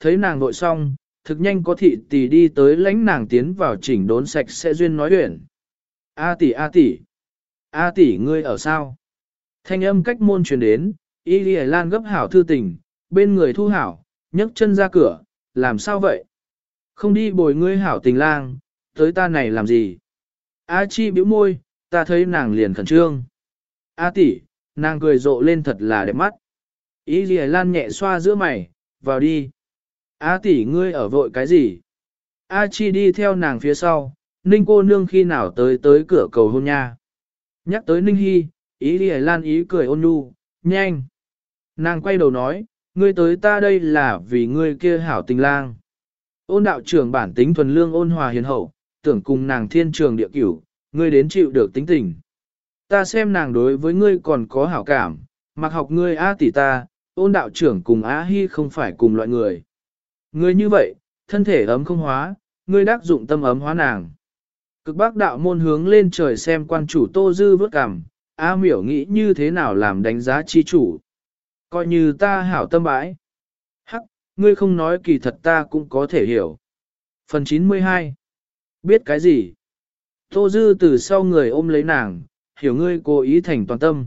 thấy nàng vội xong, thực nhanh có thị tỷ đi tới lãnh nàng tiến vào chỉnh đốn sạch sẽ duyên nói chuyện. A tỷ A tỷ, A tỷ ngươi ở sao? Thanh âm cách môn truyền đến, Y Lì Lan gấp hảo thư tình, bên người thu hảo, nhấc chân ra cửa, làm sao vậy? Không đi bồi ngươi hảo tình lang, tới ta này làm gì? A chi bĩu môi, ta thấy nàng liền khẩn trương. A tỷ, nàng cười rộ lên thật là đẹp mắt. Y Lì Lan nhẹ xoa giữa mày, vào đi. A tỷ ngươi ở vội cái gì? A chi đi theo nàng phía sau, ninh cô nương khi nào tới tới cửa cầu hôn nha. Nhắc tới ninh hy, ý đi Lan ý cười ôn nhu, nhanh. Nàng quay đầu nói, ngươi tới ta đây là vì ngươi kia hảo tình lang. Ôn đạo trưởng bản tính thuần lương ôn hòa hiền hậu, tưởng cùng nàng thiên trường địa cửu, ngươi đến chịu được tính tình. Ta xem nàng đối với ngươi còn có hảo cảm, mặc học ngươi A tỷ ta, ôn đạo trưởng cùng Á Hi không phải cùng loại người. Ngươi như vậy, thân thể ấm không hóa, ngươi đắc dụng tâm ấm hóa nàng. Cực bác đạo môn hướng lên trời xem quan chủ tô dư vớt cằm, A miểu nghĩ như thế nào làm đánh giá chi chủ. Coi như ta hảo tâm bãi. Hắc, ngươi không nói kỳ thật ta cũng có thể hiểu. Phần 92 Biết cái gì? Tô Dư từ sau người ôm lấy nàng, hiểu ngươi cố ý thành toàn tâm.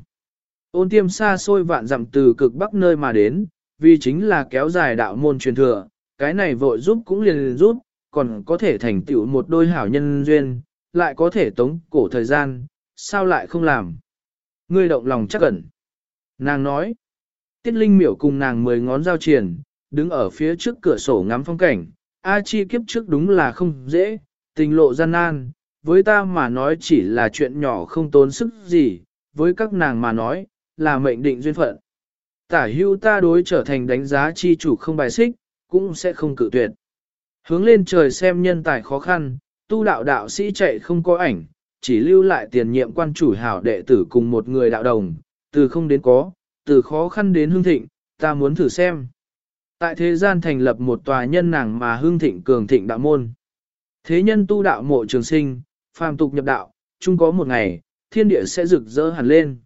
Ôn tiêm xa xôi vạn dặm từ cực bắc nơi mà đến, vì chính là kéo dài đạo môn truyền thừa, cái này vội giúp cũng liền giúp, còn có thể thành tựu một đôi hảo nhân duyên, lại có thể tống cổ thời gian, sao lại không làm? Ngươi động lòng chắc ẩn. Nàng nói, Tiết Linh miểu cùng nàng mười ngón giao triển, đứng ở phía trước cửa sổ ngắm phong cảnh, A Chi kiếp trước đúng là không dễ, tình lộ gian nan, với ta mà nói chỉ là chuyện nhỏ không tốn sức gì, với các nàng mà nói, là mệnh định duyên phận. Tả hưu ta đối trở thành đánh giá chi chủ không bài xích, cũng sẽ không cự tuyệt. Hướng lên trời xem nhân tài khó khăn, tu đạo đạo sĩ chạy không có ảnh, chỉ lưu lại tiền nhiệm quan chủ hảo đệ tử cùng một người đạo đồng, từ không đến có, từ khó khăn đến hương thịnh, ta muốn thử xem. Tại thế gian thành lập một tòa nhân nàng mà hương thịnh cường thịnh đạo môn. Thế nhân tu đạo mộ trường sinh, phàm tục nhập đạo, chung có một ngày, thiên địa sẽ rực rỡ hẳn lên.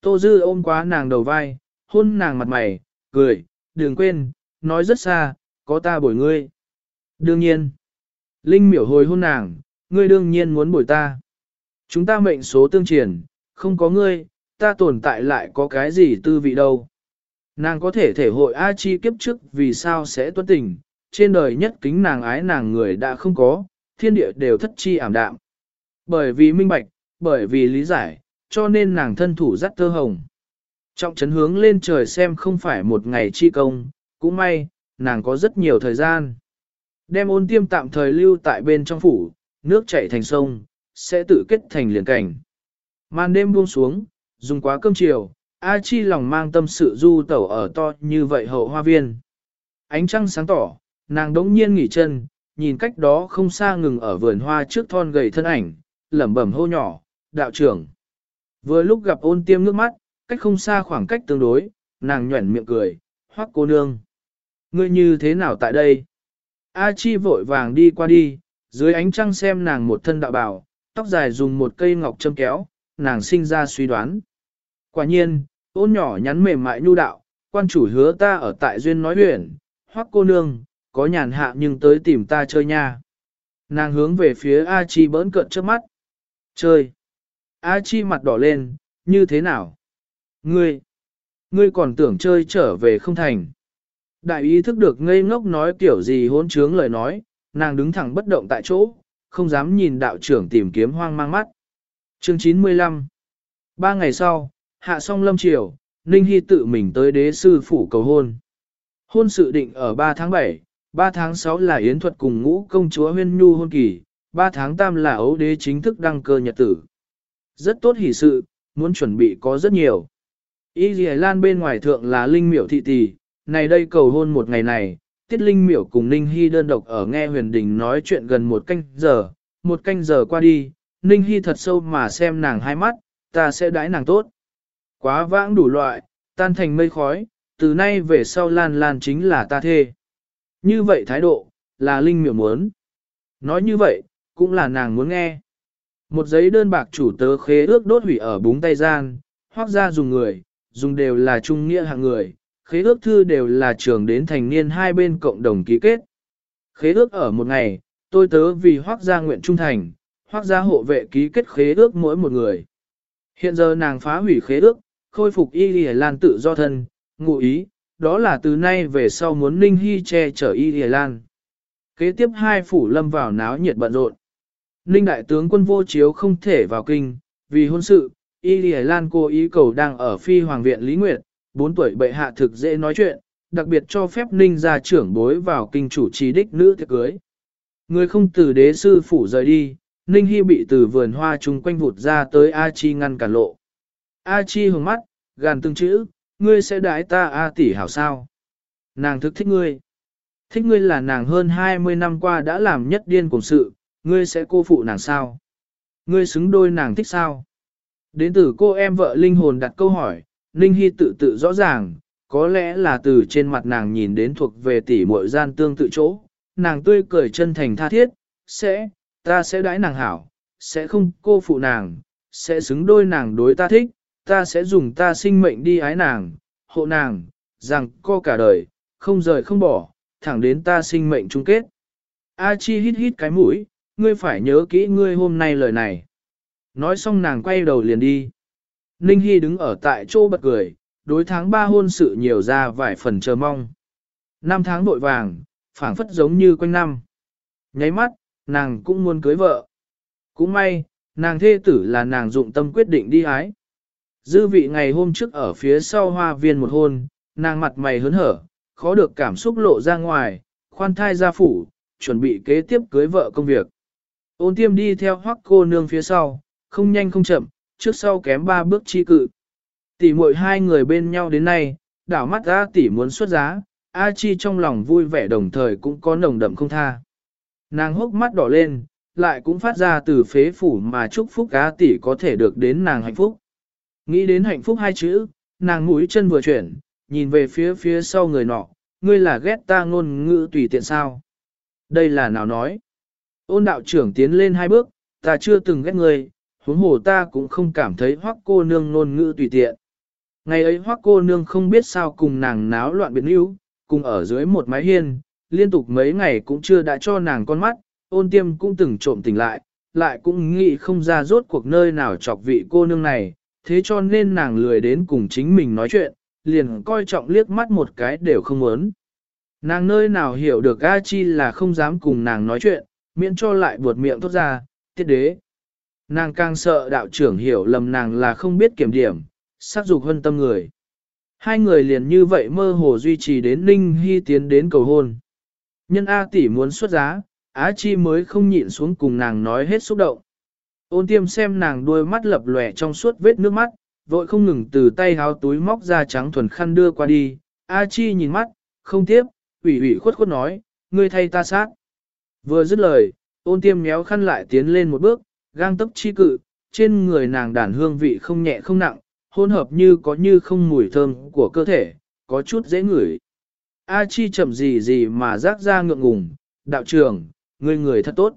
Tô Dư ôm quá nàng đầu vai, hôn nàng mặt mày, cười, đừng quên, nói rất xa, có ta bồi ngươi. Đương nhiên, Linh miểu hồi hôn nàng, ngươi đương nhiên muốn bồi ta. Chúng ta mệnh số tương triển, không có ngươi, ta tồn tại lại có cái gì tư vị đâu. Nàng có thể thể hội A Chi kiếp trước vì sao sẽ tuân tình, trên đời nhất kính nàng ái nàng người đã không có, thiên địa đều thất chi ảm đạm. Bởi vì minh bạch, bởi vì lý giải, cho nên nàng thân thủ dắt thơ hồng. Trọng chấn hướng lên trời xem không phải một ngày chi công, cũng may, nàng có rất nhiều thời gian. Đem ôn tiêm tạm thời lưu tại bên trong phủ, nước chảy thành sông, sẽ tự kết thành liền cảnh. Màn đêm buông xuống, dùng quá cơm chiều, A Chi lòng mang tâm sự du tẩu ở to như vậy hậu hoa viên. Ánh trăng sáng tỏ, nàng đống nhiên nghỉ chân, nhìn cách đó không xa ngừng ở vườn hoa trước thon gầy thân ảnh, lẩm bẩm hô nhỏ, đạo trưởng. Vừa lúc gặp ôn tiêm nước mắt, cách không xa khoảng cách tương đối, nàng nhuẩn miệng cười, hoắc cô nương. Ngươi như thế nào tại đây? A Chi vội vàng đi qua đi, dưới ánh trăng xem nàng một thân đạo bảo, tóc dài dùng một cây ngọc châm kéo, nàng sinh ra suy đoán. Quả nhiên, ôn nhỏ nhắn mềm mại nhu đạo, quan chủ hứa ta ở tại duyên nói huyện, hoắc cô nương, có nhàn hạ nhưng tới tìm ta chơi nha. Nàng hướng về phía A Chi bỡn cợt trước mắt. Chơi. A Chi mặt đỏ lên, như thế nào? Ngươi, ngươi còn tưởng chơi trở về không thành. Đại ý thức được ngây ngốc nói kiểu gì hỗn trướng lời nói, nàng đứng thẳng bất động tại chỗ, không dám nhìn đạo trưởng tìm kiếm hoang mang mắt. Chương 95 Ba ngày sau, hạ xong lâm triều, Ninh Hy tự mình tới đế sư phủ cầu hôn. Hôn sự định ở 3 tháng 7, 3 tháng 6 là Yến Thuật cùng ngũ công chúa huyên nhu hôn kỳ, 3 tháng 8 là ấu đế chính thức đăng cơ nhật tử. Rất tốt hỷ sự, muốn chuẩn bị có rất nhiều. Y Lan bên ngoài thượng là Linh miểu thị tỷ, này đây cầu hôn một ngày này, Tiết Linh miểu cùng Ninh Hy đơn độc ở nghe huyền đình nói chuyện gần một canh giờ, một canh giờ qua đi, Ninh Hy thật sâu mà xem nàng hai mắt, ta sẽ đãi nàng tốt. Quá vãng đủ loại, tan thành mây khói, từ nay về sau lan lan chính là ta thê. Như vậy thái độ, là Linh miểu muốn. Nói như vậy, cũng là nàng muốn nghe. Một giấy đơn bạc chủ tớ khế ước đốt hủy ở búng tay gian, hoác ra dùng người, dùng đều là trung nghĩa hạng người, khế ước thư đều là trường đến thành niên hai bên cộng đồng ký kết. Khế ước ở một ngày, tôi tớ vì hoác gia nguyện trung thành, hoác gia hộ vệ ký kết khế ước mỗi một người. Hiện giờ nàng phá hủy khế ước, khôi phục y lì lan tự do thân, ngụ ý, đó là từ nay về sau muốn Ninh Hy che chở y lì lan. Kế tiếp hai phủ lâm vào náo nhiệt bận rộn. Ninh đại tướng quân vô chiếu không thể vào kinh, vì hôn sự, y lì lan cô ý cầu đang ở phi hoàng viện Lý Nguyệt, 4 tuổi bệ hạ thực dễ nói chuyện, đặc biệt cho phép Ninh gia trưởng bối vào kinh chủ trì đích nữ tiệc cưới. Người không từ đế sư phủ rời đi, Ninh Hy bị từ vườn hoa chung quanh vụt ra tới A Chi ngăn cản lộ. A Chi hướng mắt, gàn từng chữ, ngươi sẽ đái ta A tỷ hảo sao. Nàng thực thích ngươi. Thích ngươi là nàng hơn 20 năm qua đã làm nhất điên cùng sự, ngươi sẽ cô phụ nàng sao? Ngươi xứng đôi nàng thích sao? Đến từ cô em vợ linh hồn đặt câu hỏi, Ninh Hy tự tự rõ ràng, có lẽ là từ trên mặt nàng nhìn đến thuộc về tỷ muội gian tương tự chỗ, nàng tươi cười chân thành tha thiết, sẽ, ta sẽ đãi nàng hảo, sẽ không cô phụ nàng, sẽ xứng đôi nàng đối ta thích, ta sẽ dùng ta sinh mệnh đi ái nàng, hộ nàng, rằng co cả đời, không rời không bỏ, thẳng đến ta sinh mệnh chung kết. A Chi hít hít cái mũi, ngươi phải nhớ kỹ ngươi hôm nay lời này. Nói xong nàng quay đầu liền đi. Ninh Hy đứng ở tại chỗ bật cười, đối tháng ba hôn sự nhiều ra vài phần chờ mong. Năm tháng vội vàng, phảng phất giống như quanh năm. Nháy mắt, nàng cũng muốn cưới vợ. Cũng may, nàng thê tử là nàng dụng tâm quyết định đi hái. Dư vị ngày hôm trước ở phía sau hoa viên một hôn, nàng mặt mày hớn hở, khó được cảm xúc lộ ra ngoài, khoan thai ra phủ, chuẩn bị kế tiếp cưới vợ công việc. Ôn tiêm đi theo hoắc cô nương phía sau, không nhanh không chậm, trước sau kém ba bước chi cự. Tỷ muội hai người bên nhau đến nay, đảo mắt ra tỷ muốn xuất giá, A Chi trong lòng vui vẻ đồng thời cũng có nồng đậm không tha. Nàng hốc mắt đỏ lên, lại cũng phát ra từ phế phủ mà chúc phúc A tỷ có thể được đến nàng hạnh phúc. Nghĩ đến hạnh phúc hai chữ, nàng mũi chân vừa chuyển, nhìn về phía phía sau người nọ, ngươi là ghét ta ngôn ngữ tùy tiện sao. Đây là nào nói. Ôn đạo trưởng tiến lên hai bước, ta chưa từng ghét ngươi, huống hồ ta cũng không cảm thấy hoắc cô nương ngôn ngữ tùy tiện. Ngày ấy hoắc cô nương không biết sao cùng nàng náo loạn biến yếu, cùng ở dưới một mái hiên, liên tục mấy ngày cũng chưa đã cho nàng con mắt, ôn tiêm cũng từng trộm tỉnh lại, lại cũng nghĩ không ra rốt cuộc nơi nào chọc vị cô nương này, thế cho nên nàng lười đến cùng chính mình nói chuyện, liền coi trọng liếc mắt một cái đều không muốn. Nàng nơi nào hiểu được A Chi là không dám cùng nàng nói chuyện, miễn cho lại buột miệng thốt ra, tiết đế. Nàng càng sợ đạo trưởng hiểu lầm nàng là không biết kiểm điểm, sát dục hơn tâm người. Hai người liền như vậy mơ hồ duy trì đến Ninh Hy tiến đến cầu hôn. Nhân A tỷ muốn xuất giá, Á Chi mới không nhịn xuống cùng nàng nói hết xúc động. Ôn tiêm xem nàng đôi mắt lập lòe trong suốt vết nước mắt, vội không ngừng từ tay háo túi móc ra trắng thuần khăn đưa qua đi. A Chi nhìn mắt, không tiếp, ủy ủy khuất khuất nói, ngươi thay ta sát. Vừa dứt lời, ôn tiêm méo khăn lại tiến lên một bước, gang tốc chi cự, trên người nàng đàn hương vị không nhẹ không nặng, hôn hợp như có như không mùi thơm của cơ thể, có chút dễ ngửi. A Chi chậm gì gì mà rác ra ngượng ngùng, đạo trưởng, người người thật tốt.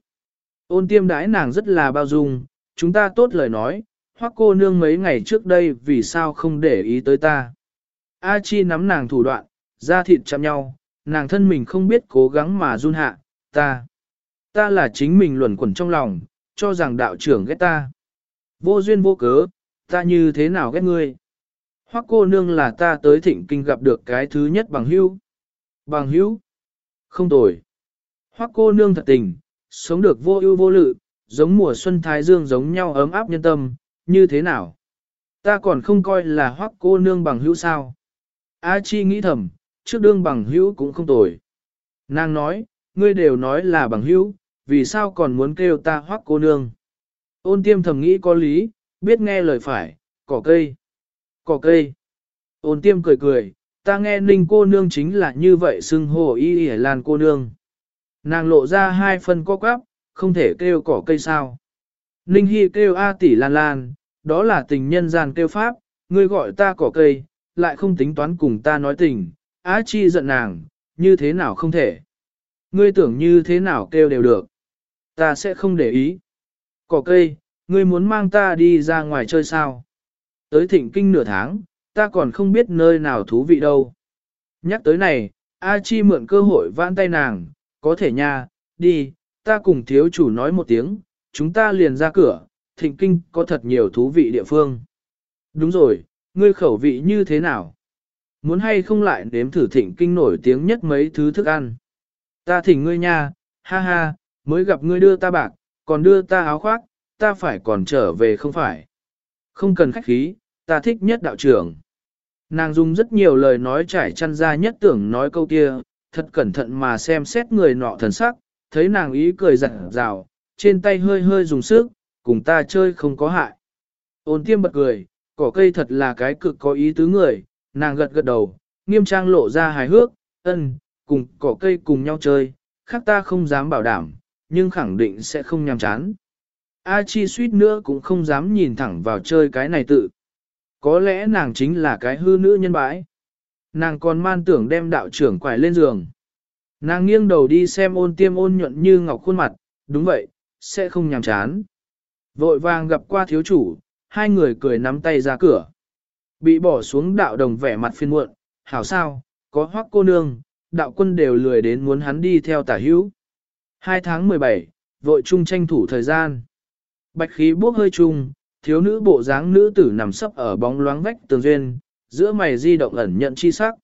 Ôn tiêm đãi nàng rất là bao dung, chúng ta tốt lời nói, hoặc cô nương mấy ngày trước đây vì sao không để ý tới ta. A Chi nắm nàng thủ đoạn, da thịt chạm nhau, nàng thân mình không biết cố gắng mà run hạ, ta. Ta là chính mình luẩn quẩn trong lòng, cho rằng đạo trưởng ghét ta. Vô duyên vô cớ, ta như thế nào ghét ngươi? Hoắc cô nương là ta tới thịnh kinh gặp được cái thứ nhất bằng hữu. Bằng hữu? Không tồi. Hoắc cô nương thật tình, sống được vô ưu vô lự, giống mùa xuân thái dương giống nhau ấm áp nhân tâm, như thế nào? Ta còn không coi là Hoắc cô nương bằng hữu sao? A Chi nghĩ thầm, trước đương bằng hữu cũng không tồi. Nàng nói, ngươi đều nói là bằng hữu, vì sao còn muốn kêu ta Hoắc cô nương? Ôn tiêm thầm nghĩ có lý, biết nghe lời phải, cỏ cây. Cỏ cây. Ôn tiêm cười cười, ta nghe ninh cô nương chính là như vậy xưng hồ y y lan cô nương. Nàng lộ ra hai phần co quắp, không thể kêu cỏ cây sao. Ninh hy kêu A tỷ lan lan, đó là tình nhân gian kêu pháp, ngươi gọi ta cỏ cây, lại không tính toán cùng ta nói tình, Á chi giận nàng, như thế nào không thể. Ngươi tưởng như thế nào kêu đều được. Ta sẽ không để ý. Cỏ cây, ngươi muốn mang ta đi ra ngoài chơi sao? Tới thịnh kinh nửa tháng, ta còn không biết nơi nào thú vị đâu. Nhắc tới này, A Chi mượn cơ hội vãn tay nàng, có thể nha, đi, ta cùng thiếu chủ nói một tiếng, chúng ta liền ra cửa, thịnh kinh có thật nhiều thú vị địa phương. Đúng rồi, ngươi khẩu vị như thế nào? Muốn hay không lại nếm thử thịnh kinh nổi tiếng nhất mấy thứ thức ăn? Ta thỉnh ngươi nha, ha ha, mới gặp ngươi đưa ta bạc, còn đưa ta áo khoác, ta phải còn trở về không phải. Không cần khách khí, ta thích nhất đạo trưởng. Nàng dùng rất nhiều lời nói trải chăn ra nhất tưởng nói câu kia, thật cẩn thận mà xem xét người nọ thần sắc, thấy nàng ý cười rạng rào, trên tay hơi hơi dùng sức, cùng ta chơi không có hại. Ôn tiêm bật cười, cỏ cây thật là cái cực có ý tứ người, nàng gật gật đầu, nghiêm trang lộ ra hài hước, ân, cùng cỏ cây cùng nhau chơi, khác ta không dám bảo đảm, nhưng khẳng định sẽ không nhàm chán. A Chi suýt nữa cũng không dám nhìn thẳng vào chơi cái này tự. Có lẽ nàng chính là cái hư nữ nhân bãi. Nàng còn man tưởng đem đạo trưởng quải lên giường. Nàng nghiêng đầu đi xem ôn tiêm ôn nhuận như ngọc khuôn mặt, đúng vậy, sẽ không nhàm chán. Vội vàng gặp qua thiếu chủ, hai người cười nắm tay ra cửa. Bị bỏ xuống đạo đồng vẻ mặt phiên muộn, hảo sao, có hoắc cô nương, đạo quân đều lười đến muốn hắn đi theo tả hữu. 2 tháng 17, vội chung tranh thủ thời gian. Bạch khí bốc hơi chung, thiếu nữ bộ dáng nữ tử nằm sấp ở bóng loáng vách tường duyên, giữa mày di động ẩn nhận chi sắc.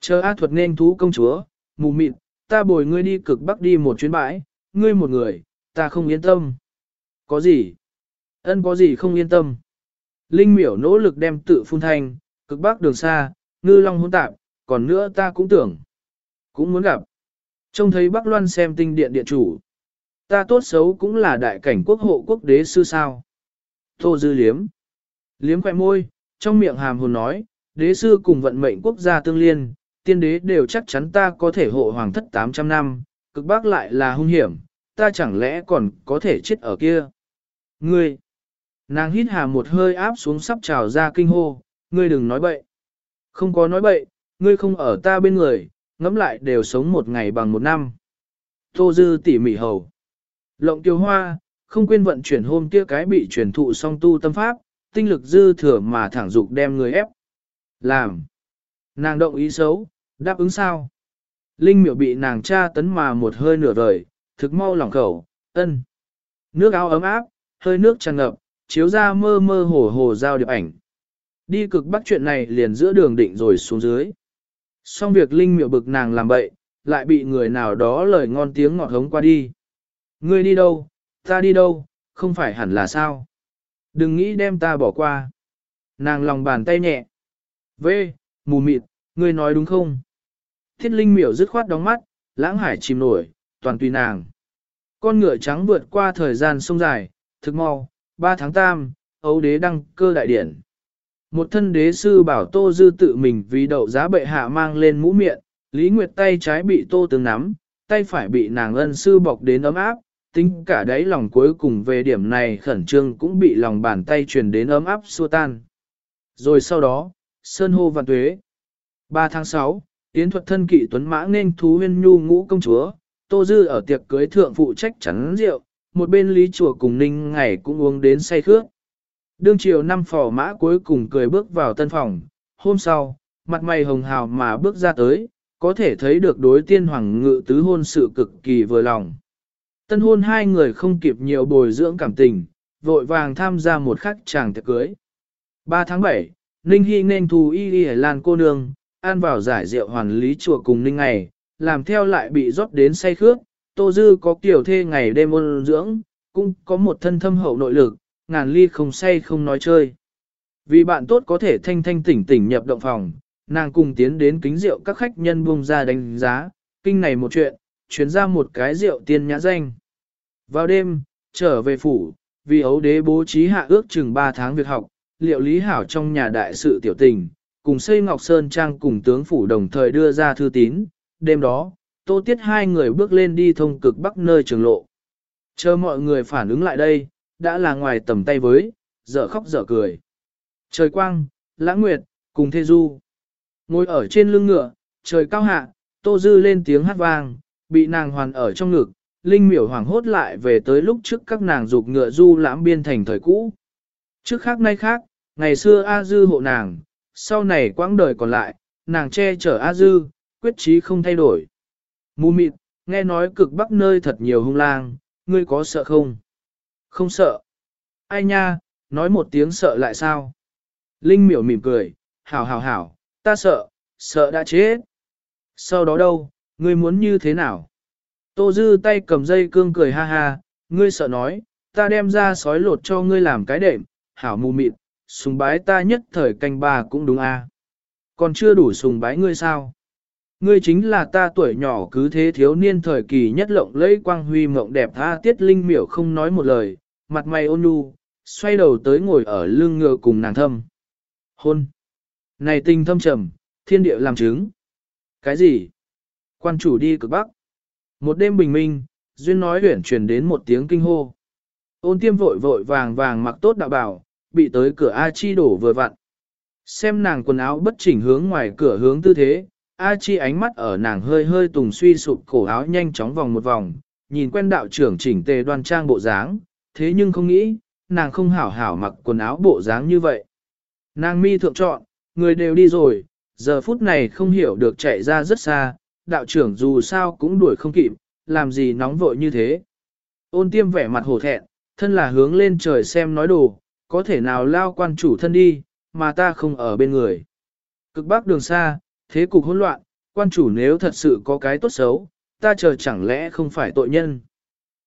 Chờ A thuật nên thú công chúa, mù mịt, ta bồi ngươi đi cực bắc đi một chuyến bãi, ngươi một người, ta không yên tâm. Có gì? Ân có gì không yên tâm? Linh miểu nỗ lực đem tự phun thanh, cực bắc đường xa, ngư long hỗn tạp, còn nữa ta cũng tưởng. Cũng muốn gặp. Trông thấy Bắc Loan xem tinh điện điện chủ. Ta tốt xấu cũng là đại cảnh quốc hộ quốc đế sư sao. Tô dư liếm. Liếm khỏe môi, trong miệng hàm hồn nói, đế sư cùng vận mệnh quốc gia tương liên, tiên đế đều chắc chắn ta có thể hộ hoàng thất 800 năm, cực bác lại là hung hiểm, ta chẳng lẽ còn có thể chết ở kia. Ngươi! Nàng hít hà một hơi áp xuống sắp trào ra kinh hô, ngươi đừng nói bậy. Không có nói bậy, ngươi không ở ta bên người, ngẫm lại đều sống một ngày bằng một năm. Tô Dư tỉ mỉ hầu. Lộng tiêu hoa, không quên vận chuyển hôm kia cái bị truyền thụ song tu tâm pháp, tinh lực dư thừa mà thẳng dục đem người ép. Làm. Nàng động ý xấu, đáp ứng sao? Linh miểu bị nàng tra tấn mà một hơi nửa vời, thực mau lỏng khẩu, ân. Nước áo ấm áp, hơi nước tràn ngập, chiếu ra mơ mơ hồ hồ giao điệp ảnh. Đi cực bắc chuyện này liền giữa đường định rồi xuống dưới. Xong việc Linh miệu bực nàng làm bậy, lại bị người nào đó lời ngon tiếng ngọt hống qua đi. Ngươi đi đâu, ta đi đâu, không phải hẳn là sao. Đừng nghĩ đem ta bỏ qua. Nàng lòng bàn tay nhẹ. Vê, mù mịt, ngươi nói đúng không? Thiết Linh miểu dứt khoát đóng mắt, lãng hải chìm nổi, toàn tùy nàng. Con ngựa trắng vượt qua thời gian sông dài, thực mau, 3 tháng tam, ấu đế đăng cơ đại điển. Một thân đế sư bảo Tô Dư tự mình vì đậu giá bệ hạ mang lên mũ miệng, Lý Nguyệt tay trái bị Tô Tướng nắm, tay phải bị nàng ân sư bọc đến ấm áp, tính cả đáy lòng cuối cùng về điểm này khẩn trương cũng bị lòng bàn tay truyền đến ấm áp xua tan. Rồi sau đó, Sơn hô vạn tuế. 3 tháng 6, Yến thuật thân kỵ tuấn mã nên thú huyên nhu ngũ công chúa, Tô Dư ở tiệc cưới thượng phụ trách chắn rượu, một bên lý chùa cùng ninh ngày cũng uống đến say khước. Đương chiều năm phò mã cuối cùng cười bước vào tân phòng, hôm sau, mặt mày hồng hào mà bước ra tới, có thể thấy được đối tiên hoàng ngự tứ hôn sự cực kỳ vừa lòng. Tân hôn hai người không kịp nhiều bồi dưỡng cảm tình, vội vàng tham gia một khắc chàng tiệc cưới. 3 tháng 7, Ninh Hy nên thù y y Lan cô nương, an vào giải rượu hoàn lý chùa cùng Ninh ngày, làm theo lại bị rót đến say khước, Tô Dư có kiểu thê ngày đêm ôn dưỡng, cũng có một thân thâm hậu nội lực, ngàn ly không say không nói chơi. Vì bạn tốt có thể thanh thanh tỉnh tỉnh nhập động phòng, nàng cùng tiến đến kính rượu các khách nhân buông ra đánh giá, kinh này một chuyện, chuyến ra một cái rượu tiên nhã danh. Vào đêm, trở về phủ, vì ấu đế bố trí hạ ước chừng 3 tháng việc học, liệu lý hảo trong nhà đại sự tiểu tình, cùng xây Ngọc Sơn Trang cùng tướng phủ đồng thời đưa ra thư tín, đêm đó, tô tiết hai người bước lên đi thông cực bắc nơi trường lộ. Chờ mọi người phản ứng lại đây, đã là ngoài tầm tay với, dở khóc dở cười. Trời quang, lãng nguyệt, cùng thê du. Ngồi ở trên lưng ngựa, trời cao hạ, tô dư lên tiếng hát vang, bị nàng hoàn ở trong ngực, linh miểu hoàng hốt lại về tới lúc trước các nàng dục ngựa du lãm biên thành thời cũ. Trước khác nay khác, ngày xưa A dư hộ nàng, sau này quãng đời còn lại, nàng che chở A Dư, quyết chí không thay đổi. Mù mịt, nghe nói cực bắc nơi thật nhiều hung lang, ngươi có sợ không? Không sợ. Ai nha, nói một tiếng sợ lại sao? Linh miểu mỉm cười, hảo hảo hảo, ta sợ, sợ đã chết. Sau đó đâu, ngươi muốn như thế nào? Tô Dư tay cầm dây cương cười ha ha, ngươi sợ nói, ta đem ra sói lột cho ngươi làm cái đệm, hảo mù mịt, sùng bái ta nhất thời canh bà cũng đúng a. Còn chưa đủ sùng bái ngươi sao? Ngươi chính là ta tuổi nhỏ cứ thế thiếu niên thời kỳ nhất lộng lẫy quang huy mộng đẹp tha tiết linh miểu không nói một lời, mặt mày ôn nhu, xoay đầu tới ngồi ở lưng ngựa cùng nàng thâm. Hôn! Này tình thâm trầm, thiên địa làm chứng. Cái gì? Quan chủ đi cực bắc. Một đêm bình minh, Duyên nói huyển truyền đến một tiếng kinh hô. Ôn tiêm vội vội vàng vàng mặc tốt đạo bảo, bị tới cửa A Chi đổ vừa vặn. Xem nàng quần áo bất chỉnh hướng ngoài cửa hướng tư thế, A Chi ánh mắt ở nàng hơi hơi tùng suy sụp cổ áo nhanh chóng vòng một vòng, nhìn quen đạo trưởng chỉnh tề đoan trang bộ dáng, thế nhưng không nghĩ, nàng không hảo hảo mặc quần áo bộ dáng như vậy. Nàng mi thượng chọn, người đều đi rồi, giờ phút này không hiểu được chạy ra rất xa, đạo trưởng dù sao cũng đuổi không kịp, làm gì nóng vội như thế. Ôn tiêm vẻ mặt hổ thẹn, thân là hướng lên trời xem nói đồ, có thể nào lao quan chủ thân đi, mà ta không ở bên người. Cực bắc đường xa, thế cục hỗn loạn, quan chủ nếu thật sự có cái tốt xấu, ta chờ chẳng lẽ không phải tội nhân.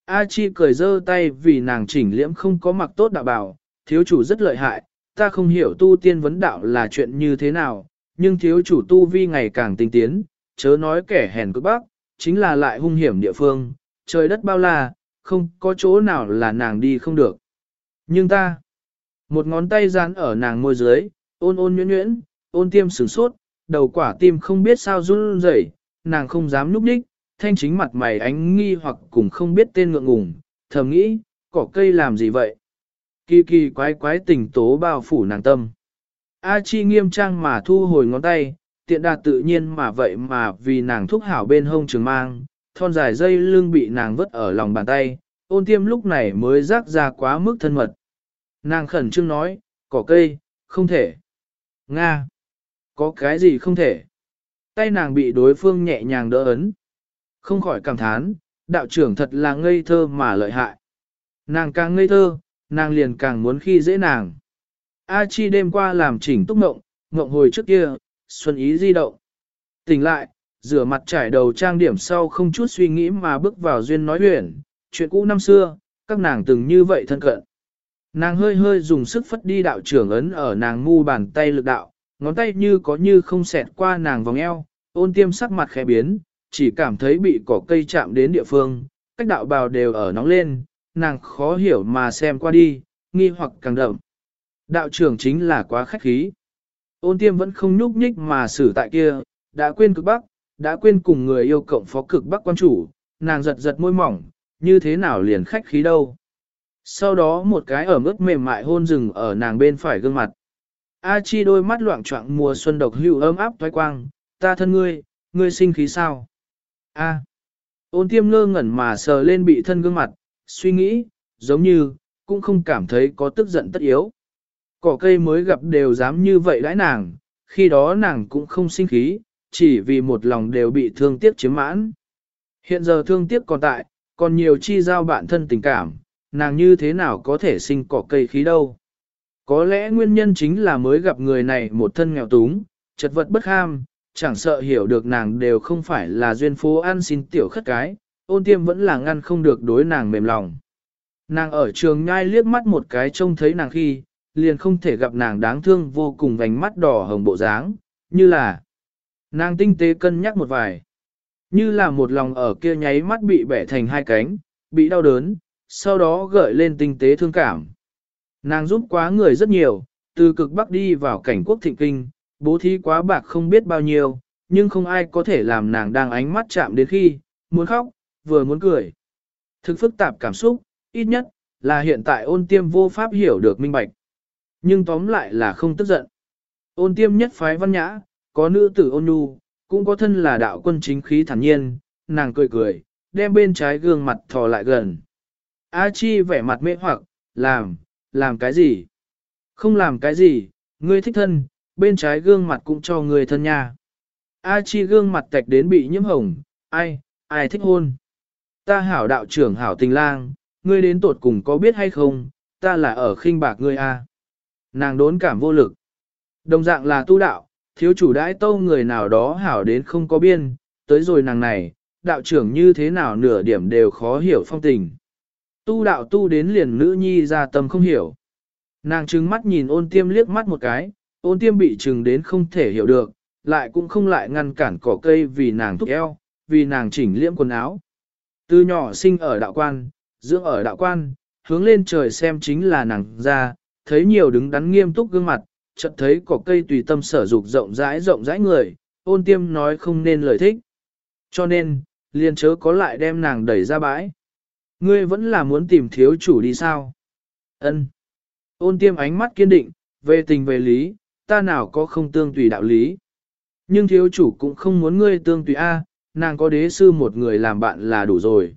A Chi cười dơ tay vì nàng chỉnh liễm không có mặc tốt đạo bảo, thiếu chủ rất lợi hại, ta không hiểu tu tiên vấn đạo là chuyện như thế nào, nhưng thiếu chủ tu vi ngày càng tinh tiến, chớ nói kẻ hèn cực bắc, chính là lại hung hiểm địa phương, trời đất bao la, không có chỗ nào là nàng đi không được. Nhưng ta, một ngón tay dán ở nàng môi dưới, ôn ôn nhuyễn nhuyễn, ôn tiêm sửng sốt, đầu quả tim không biết sao run rẩy, nàng không dám núp đích, thanh chính mặt mày ánh nghi hoặc cùng không biết tên ngượng ngùng, thầm nghĩ, cỏ cây làm gì vậy? Kỳ kỳ quái quái tình tố bao phủ nàng tâm. A chi nghiêm trang mà thu hồi ngón tay, tiện đạt tự nhiên mà vậy mà vì nàng thúc hảo bên hông trường mang, thon dài dây lưng bị nàng vứt ở lòng bàn tay, ôn tiêm lúc này mới rác ra quá mức thân mật. Nàng khẩn trương nói, cỏ cây, không thể. Nga, có cái gì không thể. Tay nàng bị đối phương nhẹ nhàng đỡ ấn. Không khỏi cảm thán, đạo trưởng thật là ngây thơ mà lợi hại. Nàng càng ngây thơ, nàng liền càng muốn khi dễ nàng. A Chi đêm qua làm chỉnh túc ngộng, ngộng hồi trước kia, xuân ý di động. Tỉnh lại, rửa mặt trải đầu trang điểm sau không chút suy nghĩ mà bước vào duyên nói huyền, chuyện cũ năm xưa, các nàng từng như vậy thân cận. Nàng hơi hơi dùng sức phất đi đạo trưởng ấn ở nàng ngu bàn tay lực đạo, ngón tay như có như không xẹt qua nàng vòng eo, ôn tiêm sắc mặt khẽ biến, chỉ cảm thấy bị cỏ cây chạm đến địa phương, cách đạo bào đều ở nóng lên, nàng khó hiểu mà xem qua đi, nghi hoặc càng đậm. Đạo trưởng chính là quá khách khí. Ôn tiêm vẫn không nhúc nhích mà xử tại kia, đã quên cực bắc, đã quên cùng người yêu cộng phó cực bắc quan chủ, nàng giật giật môi mỏng, như thế nào liền khách khí đâu. Sau đó một cái ở mức mềm mại hôn rừng ở nàng bên phải gương mặt. A chi đôi mắt loạn trọng mùa xuân độc hữu ấm áp thoái quang, ta thân ngươi, ngươi sinh khí sao? A. Ôn tiêm ngơ ngẩn mà sờ lên bị thân gương mặt, suy nghĩ, giống như, cũng không cảm thấy có tức giận tất yếu. Cỏ cây mới gặp đều dám như vậy đãi nàng, khi đó nàng cũng không sinh khí, chỉ vì một lòng đều bị thương tiếc chiếm mãn. Hiện giờ thương tiếc còn tại, còn nhiều chi giao bạn thân tình cảm, nàng như thế nào có thể sinh cỏ cây khí đâu. Có lẽ nguyên nhân chính là mới gặp người này một thân nghèo túng, chật vật bất ham, chẳng sợ hiểu được nàng đều không phải là duyên phố ăn xin tiểu khất cái, ôn tiêm vẫn là ngăn không được đối nàng mềm lòng. Nàng ở trường nhai liếc mắt một cái trông thấy nàng khi, liền không thể gặp nàng đáng thương vô cùng vành mắt đỏ hồng bộ dáng, như là nàng tinh tế cân nhắc một vài. Như là một lòng ở kia nháy mắt bị bẻ thành hai cánh, bị đau đớn, sau đó gợi lên tinh tế thương cảm. Nàng giúp quá người rất nhiều, từ cực bắc đi vào cảnh quốc thịnh kinh, bố thí quá bạc không biết bao nhiêu, nhưng không ai có thể làm nàng đang ánh mắt chạm đến khi, muốn khóc, vừa muốn cười. Thực phức tạp cảm xúc, ít nhất, là hiện tại ôn tiêm vô pháp hiểu được minh bạch. Nhưng tóm lại là không tức giận. Ôn tiêm nhất phái văn nhã, có nữ tử ôn nhu, cũng có thân là đạo quân chính khí thản nhiên, nàng cười cười, đem bên trái gương mặt thò lại gần. A Chi vẻ mặt mê hoặc, làm, làm cái gì? Không làm cái gì, ngươi thích thân, bên trái gương mặt cũng cho người thân nha. A Chi gương mặt tạch đến bị nhiễm hồng, ai, ai thích hôn. Ta hảo đạo trưởng hảo tình lang, ngươi đến tột cùng có biết hay không, ta là ở khinh bạc ngươi a. Nàng đốn cảm vô lực. Đồng dạng là tu đạo, thiếu chủ đãi tâu người nào đó hảo đến không có biên, tới rồi nàng này, đạo trưởng như thế nào nửa điểm đều khó hiểu phong tình. Tu đạo tu đến liền nữ nhi ra tâm không hiểu. Nàng trừng mắt nhìn ôn tiêm liếc mắt một cái, ôn tiêm bị chừng đến không thể hiểu được, lại cũng không lại ngăn cản cỏ cây vì nàng thúc eo, vì nàng chỉnh liễm quần áo. Từ nhỏ sinh ở đạo quan, dưỡng ở đạo quan, hướng lên trời xem chính là nàng ra, thấy nhiều đứng đắn nghiêm túc gương mặt, chợt thấy cỏ cây tùy tâm sở dục rộng rãi rộng rãi người, ôn tiêm nói không nên lời thích. Cho nên, liền chớ có lại đem nàng đẩy ra bãi. Ngươi vẫn là muốn tìm thiếu chủ đi sao? Ân. Ôn tiêm ánh mắt kiên định, về tình về lý, ta nào có không tương tùy đạo lý. Nhưng thiếu chủ cũng không muốn ngươi tương tùy A, nàng có đế sư một người làm bạn là đủ rồi.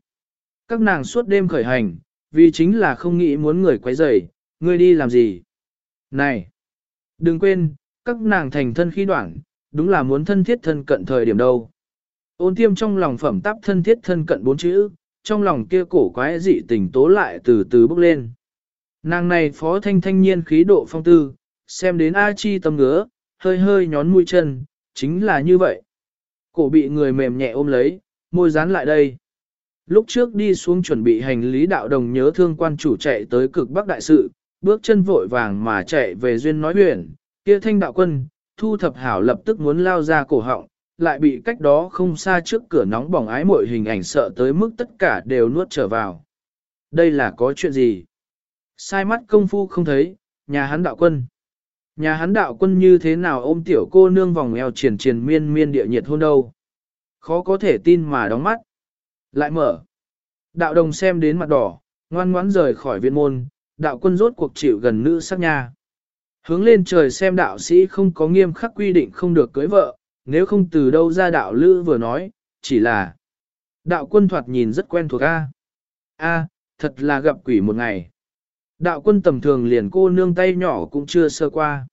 Các nàng suốt đêm khởi hành, vì chính là không nghĩ muốn người quấy rầy, ngươi đi làm gì? Này! Đừng quên, các nàng thành thân khi đoạn, đúng là muốn thân thiết thân cận thời điểm đâu. Ôn tiêm trong lòng phẩm tắp thân thiết thân cận bốn chữ, trong lòng kia cổ quái dị tình tố lại từ từ bốc lên. Nàng này phó thanh thanh nhiên khí độ phong tư, xem đến A Chi tâm ngứa, hơi hơi nhón mũi chân, chính là như vậy. Cổ bị người mềm nhẹ ôm lấy, môi dán lại đây. Lúc trước đi xuống chuẩn bị hành lý đạo đồng nhớ thương quan chủ chạy tới cực bắc đại sự, bước chân vội vàng mà chạy về duyên nói huyền, kia thanh đạo quân, thu thập hảo lập tức muốn lao ra cổ họng, lại bị cách đó không xa trước cửa nóng bỏng ái mội hình ảnh sợ tới mức tất cả đều nuốt trở vào. Đây là có chuyện gì? Sai mắt công phu không thấy, nhà hắn đạo quân. Nhà hắn đạo quân như thế nào ôm tiểu cô nương vòng eo triển triển miên miên địa nhiệt hôn đâu. Khó có thể tin mà đóng mắt. Lại mở. Đạo đồng xem đến mặt đỏ, ngoan ngoãn rời khỏi viện môn, đạo quân rốt cuộc chịu gần nữ sắc nha. Hướng lên trời xem đạo sĩ không có nghiêm khắc quy định không được cưới vợ, nếu không từ đâu ra đạo lữ vừa nói, chỉ là đạo quân thoạt nhìn rất quen thuộc A. A, thật là gặp quỷ một ngày. Đạo quân tầm thường liền cô nương tay nhỏ cũng chưa sơ qua.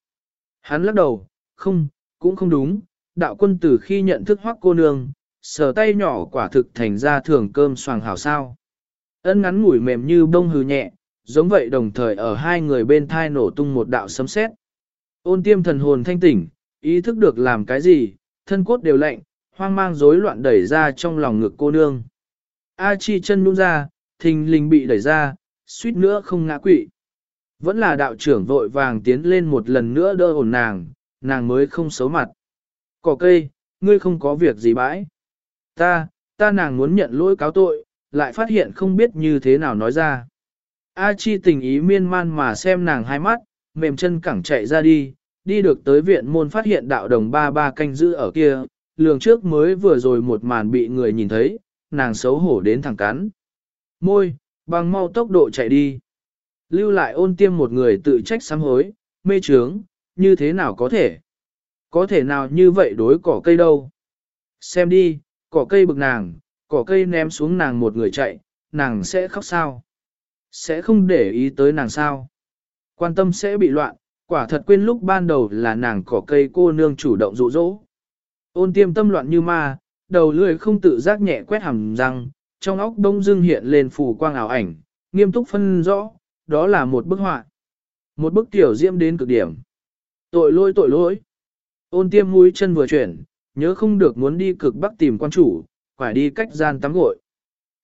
Hắn lắc đầu, không, cũng không đúng, đạo quân từ khi nhận thức hoác cô nương, sờ tay nhỏ quả thực thành ra thường cơm xoàng hảo sao. Ân ngắn ngủi mềm như bông hừ nhẹ, giống vậy đồng thời ở hai người bên thai nổ tung một đạo sấm sét. Ôn tiêm thần hồn thanh tỉnh, ý thức được làm cái gì, thân cốt đều lạnh, hoang mang rối loạn đẩy ra trong lòng ngực cô nương. A chi chân nhún ra, thình lình bị đẩy ra, suýt nữa không ngã quỵ. Vẫn là đạo trưởng vội vàng tiến lên một lần nữa đỡ ổn nàng, nàng mới không xấu mặt. Cỏ cây, ngươi không có việc gì bãi. Ta, ta nàng muốn nhận lỗi cáo tội, lại phát hiện không biết như thế nào nói ra. A chi tình ý miên man mà xem nàng hai mắt, mềm chân cẳng chạy ra đi, đi được tới viện môn phát hiện đạo đồng ba ba canh giữ ở kia, lường trước mới vừa rồi một màn bị người nhìn thấy, nàng xấu hổ đến thẳng cắn. Môi, bằng mau tốc độ chạy đi. Lưu lại ôn tiêm một người tự trách sám hối, mê trướng, như thế nào có thể? Có thể nào như vậy đối cỏ cây đâu? Xem đi, cỏ cây bực nàng, cỏ cây ném xuống nàng một người chạy, nàng sẽ khóc sao? Sẽ không để ý tới nàng sao? Quan tâm sẽ bị loạn, quả thật quên lúc ban đầu là nàng cỏ cây cô nương chủ động dụ dỗ. Ôn tiêm tâm loạn như ma, đầu lưỡi không tự giác nhẹ quét hàm răng, trong óc đông dưng hiện lên phù quang ảo ảnh, nghiêm túc phân rõ, đó là một bức họa. Một bức tiểu diễm đến cực điểm. Tội lỗi tội lỗi. Ôn tiêm mũi chân vừa chuyển, nhớ không được muốn đi cực bắc tìm quan chủ, phải đi cách gian tắm gội.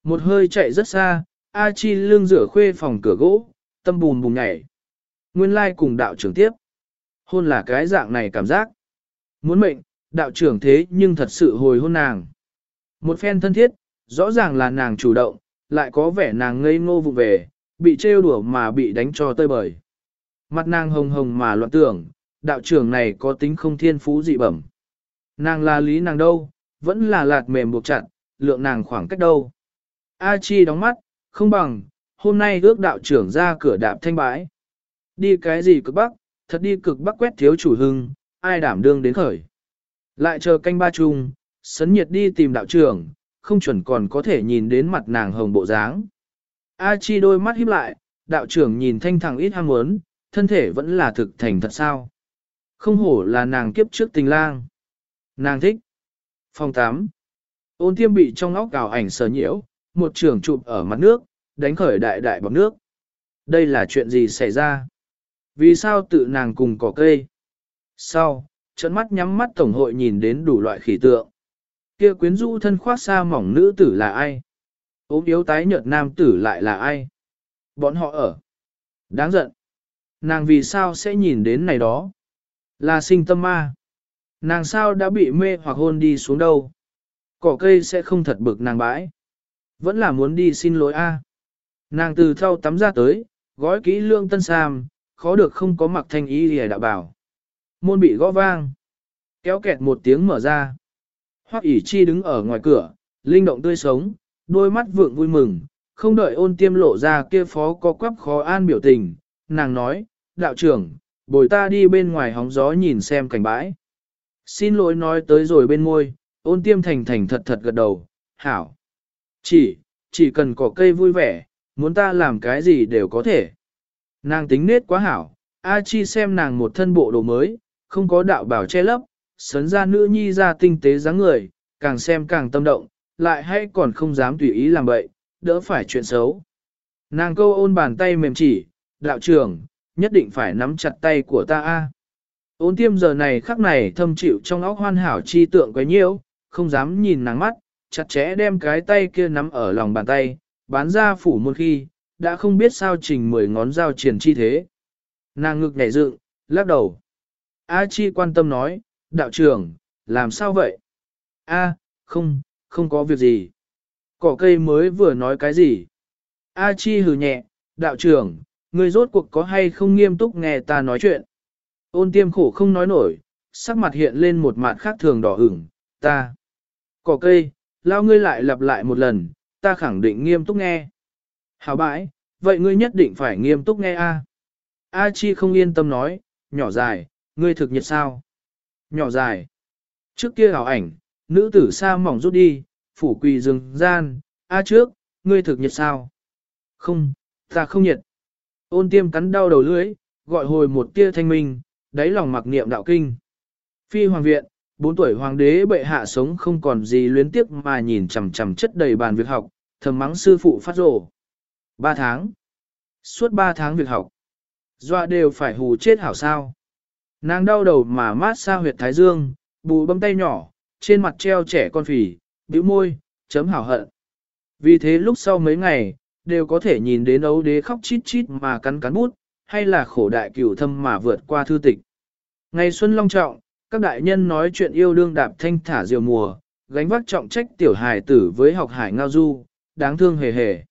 Một hơi chạy rất xa, A Chi lưng rửa khuê phòng cửa gỗ, tâm bùn bùn nhảy. Nguyên lai cùng đạo trưởng tiếp. Hôn là cái dạng này cảm giác. Muốn mệnh, đạo trưởng thế nhưng thật sự hồi hôn nàng. Một phen thân thiết, rõ ràng là nàng chủ động, lại có vẻ nàng ngây ngô vụ về, bị trêu đùa mà bị đánh cho tơi bời. Mặt nàng hồng hồng mà loạn tưởng, đạo trưởng này có tính không thiên phú dị bẩm. Nàng là lý nàng đâu, vẫn là lạt mềm buộc chặt, lượng nàng khoảng cách đâu. A Chi đóng mắt, không bằng, hôm nay ước đạo trưởng ra cửa đạp thanh bãi. Đi cái gì cực bắc, thật đi cực bắc quét thiếu chủ hưng, ai đảm đương đến khởi. Lại chờ canh ba chung, sấn nhiệt đi tìm đạo trưởng, không chuẩn còn có thể nhìn đến mặt nàng hồng bộ dáng. A Chi đôi mắt híp lại, đạo trưởng nhìn thanh thẳng ít ham muốn, thân thể vẫn là thực thành thật sao. Không hổ là nàng kiếp trước tình lang. Nàng thích. Phòng 8. Ôn tiêm bị trong óc cào ảnh sờ nhiễu, một trường chụp ở mặt nước, đánh khởi đại đại bọc nước. Đây là chuyện gì xảy ra? Vì sao tự nàng cùng cỏ cây? Sau, trận mắt nhắm mắt tổng hội nhìn đến đủ loại khỉ tượng. Kia quyến rũ thân khoác xa mỏng nữ tử là ai? ốm yếu tái nhợt nam tử lại là ai? Bọn họ ở. Đáng giận. Nàng vì sao sẽ nhìn đến này đó? Là sinh tâm ma. Nàng sao đã bị mê hoặc hôn đi xuống đâu? Cỏ cây sẽ không thật bực nàng bãi. Vẫn là muốn đi xin lỗi a. Nàng từ thau tắm ra tới, gói kỹ lương tân sam, khó được không có mặc thanh ý lìa đạo bảo. Môn bị gõ vang. Kéo kẹt một tiếng mở ra. Hoắc ỉ chi đứng ở ngoài cửa, linh động tươi sống, đôi mắt vượng vui mừng, không đợi ôn tiêm lộ ra kia phó có quắp khó an biểu tình, nàng nói, đạo trưởng, bồi ta đi bên ngoài hóng gió nhìn xem cảnh bãi. Xin lỗi nói tới rồi bên môi, ôn tiêm thành thành thật thật gật đầu, hảo. Chỉ, chỉ cần có cây vui vẻ, muốn ta làm cái gì đều có thể. Nàng tính nết quá hảo, A Chi xem nàng một thân bộ đồ mới, không có đạo bảo che lấp, sấn ra nữ nhi ra tinh tế dáng người, càng xem càng tâm động, lại hay còn không dám tùy ý làm bậy, đỡ phải chuyện xấu. Nàng câu ôn bàn tay mềm chỉ, đạo trưởng, nhất định phải nắm chặt tay của ta a. Ôn tiêm giờ này khắc này thâm chịu trong óc hoàn hảo chi tượng quấy nhiễu, không dám nhìn nàng mắt, chặt chẽ đem cái tay kia nắm ở lòng bàn tay, bán ra phủ một khi, đã không biết sao trình mười ngón dao triển chi thế. Nàng ngực nhảy dựng, lắc đầu. A Chi quan tâm nói, đạo trưởng, làm sao vậy? A, không, không có việc gì. Cỏ cây mới vừa nói cái gì? A Chi hừ nhẹ, đạo trưởng, người rốt cuộc có hay không nghiêm túc nghe ta nói chuyện? Ôn tiêm khổ không nói nổi, sắc mặt hiện lên một mặt khác thường đỏ ửng, ta. Cỏ cây, lao ngươi lại lặp lại một lần, ta khẳng định nghiêm túc nghe. Hảo bãi, vậy ngươi nhất định phải nghiêm túc nghe a. A Chi không yên tâm nói, nhỏ dài, ngươi thực nhiệt sao? Nhỏ dài. Trước kia hảo ảnh, nữ tử sa mỏng rút đi, phủ quỳ rừng gian, A trước, ngươi thực nhiệt sao? Không, ta không nhiệt. Ôn tiêm cắn đau đầu lưỡi, gọi hồi một tia thanh minh, đáy lòng mặc niệm đạo kinh. Phi hoàng viện, bốn tuổi hoàng đế bệ hạ sống không còn gì luyến tiếc mà nhìn chằm chằm chất đầy bàn việc học, thầm mắng sư phụ phát rổ. Ba tháng. Suốt ba tháng việc học. doa đều phải hù chết hảo sao. Nàng đau đầu mà mát xa huyệt thái dương, bù bấm tay nhỏ, trên mặt treo trẻ con phì, bĩu môi, chấm hảo hận. Vì thế lúc sau mấy ngày, đều có thể nhìn đến ấu đế khóc chít chít mà cắn cắn bút, hay là khổ đại cửu thâm mà vượt qua thư tịch. Ngày xuân long trọng, các đại nhân nói chuyện yêu đương đạp thanh thả diều mùa, gánh vác trọng trách tiểu hài tử với học hải ngao du, đáng thương hề hề.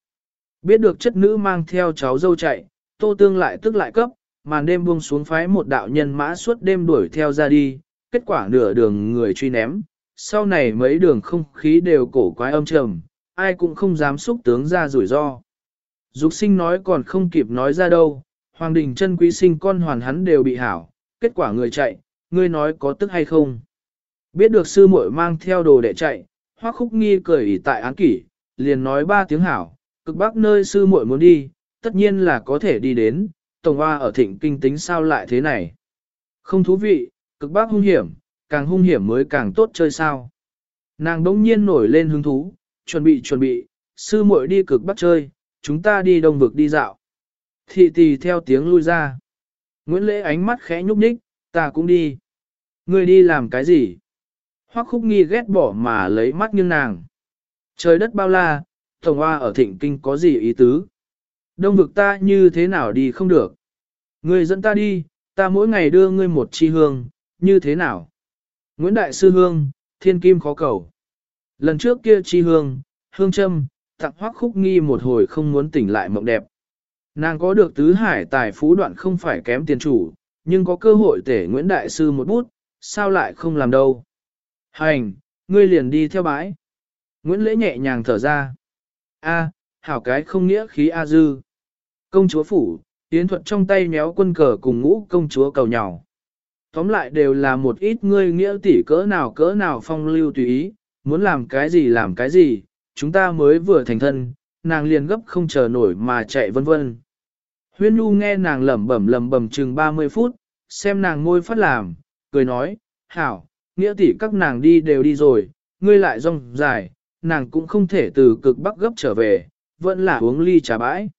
Biết được chất nữ mang theo cháu dâu chạy, tô tương lại tức lại cấp, màn đêm buông xuống phái một đạo nhân mã suốt đêm đuổi theo ra đi, kết quả nửa đường người truy ném, sau này mấy đường không khí đều cổ quái âm trầm, ai cũng không dám xúc tướng ra rủi ro. Dục sinh nói còn không kịp nói ra đâu, hoàng đình chân quý sinh con hoàn hắn đều bị hảo, kết quả người chạy, ngươi nói có tức hay không. Biết được sư muội mang theo đồ để chạy, hoắc khúc nghi cười ỉ tại án kỷ, liền nói ba tiếng hảo, cực bắc nơi sư muội muốn đi, tất nhiên là có thể đi đến, tổng hoa ở thịnh kinh tính sao lại thế này. Không thú vị, cực bắc hung hiểm, càng hung hiểm mới càng tốt chơi sao. Nàng đống nhiên nổi lên hứng thú, chuẩn bị chuẩn bị, sư muội đi cực bắc chơi, chúng ta đi đông vực đi dạo. Thị tỳ theo tiếng lui ra. Nguyễn Lễ ánh mắt khẽ nhúc nhích, ta cũng đi. Ngươi đi làm cái gì? Hoắc khúc nghi ghét bỏ mà lấy mắt nghiêng nàng. Trời đất bao la, tổng hoa ở thịnh kinh có gì ý tứ? Đông vực ta như thế nào đi không được? Ngươi dẫn ta đi, ta mỗi ngày đưa ngươi một chi hương, như thế nào? Nguyễn Đại Sư Hương, thiên kim khó cầu. Lần trước kia chi hương, hương châm, tặng hoắc khúc nghi một hồi không muốn tỉnh lại mộng đẹp. Nàng có được tứ hải tài phú đoạn không phải kém tiền chủ, nhưng có cơ hội tể Nguyễn Đại Sư một bút, sao lại không làm đâu. Hành, ngươi liền đi theo bãi. Nguyễn Lễ nhẹ nhàng thở ra. A, hảo cái không nghĩa khí A dư. Công chúa phủ, tiến thuật trong tay méo quân cờ cùng ngũ công chúa cầu nhỏ. Tóm lại đều là một ít ngươi nghĩa tỷ cỡ nào cỡ nào phong lưu tùy ý, muốn làm cái gì làm cái gì, chúng ta mới vừa thành thân, nàng liền gấp không chờ nổi mà chạy vân vân. Huyên Nhu nghe nàng lẩm bẩm lẩm bẩm chừng 30 phút, xem nàng ngôi phát làm, cười nói, hảo, nghĩa tỷ các nàng đi đều đi rồi, ngươi lại rong dài, nàng cũng không thể từ cực bắc gấp trở về, vẫn là uống ly trà bãi.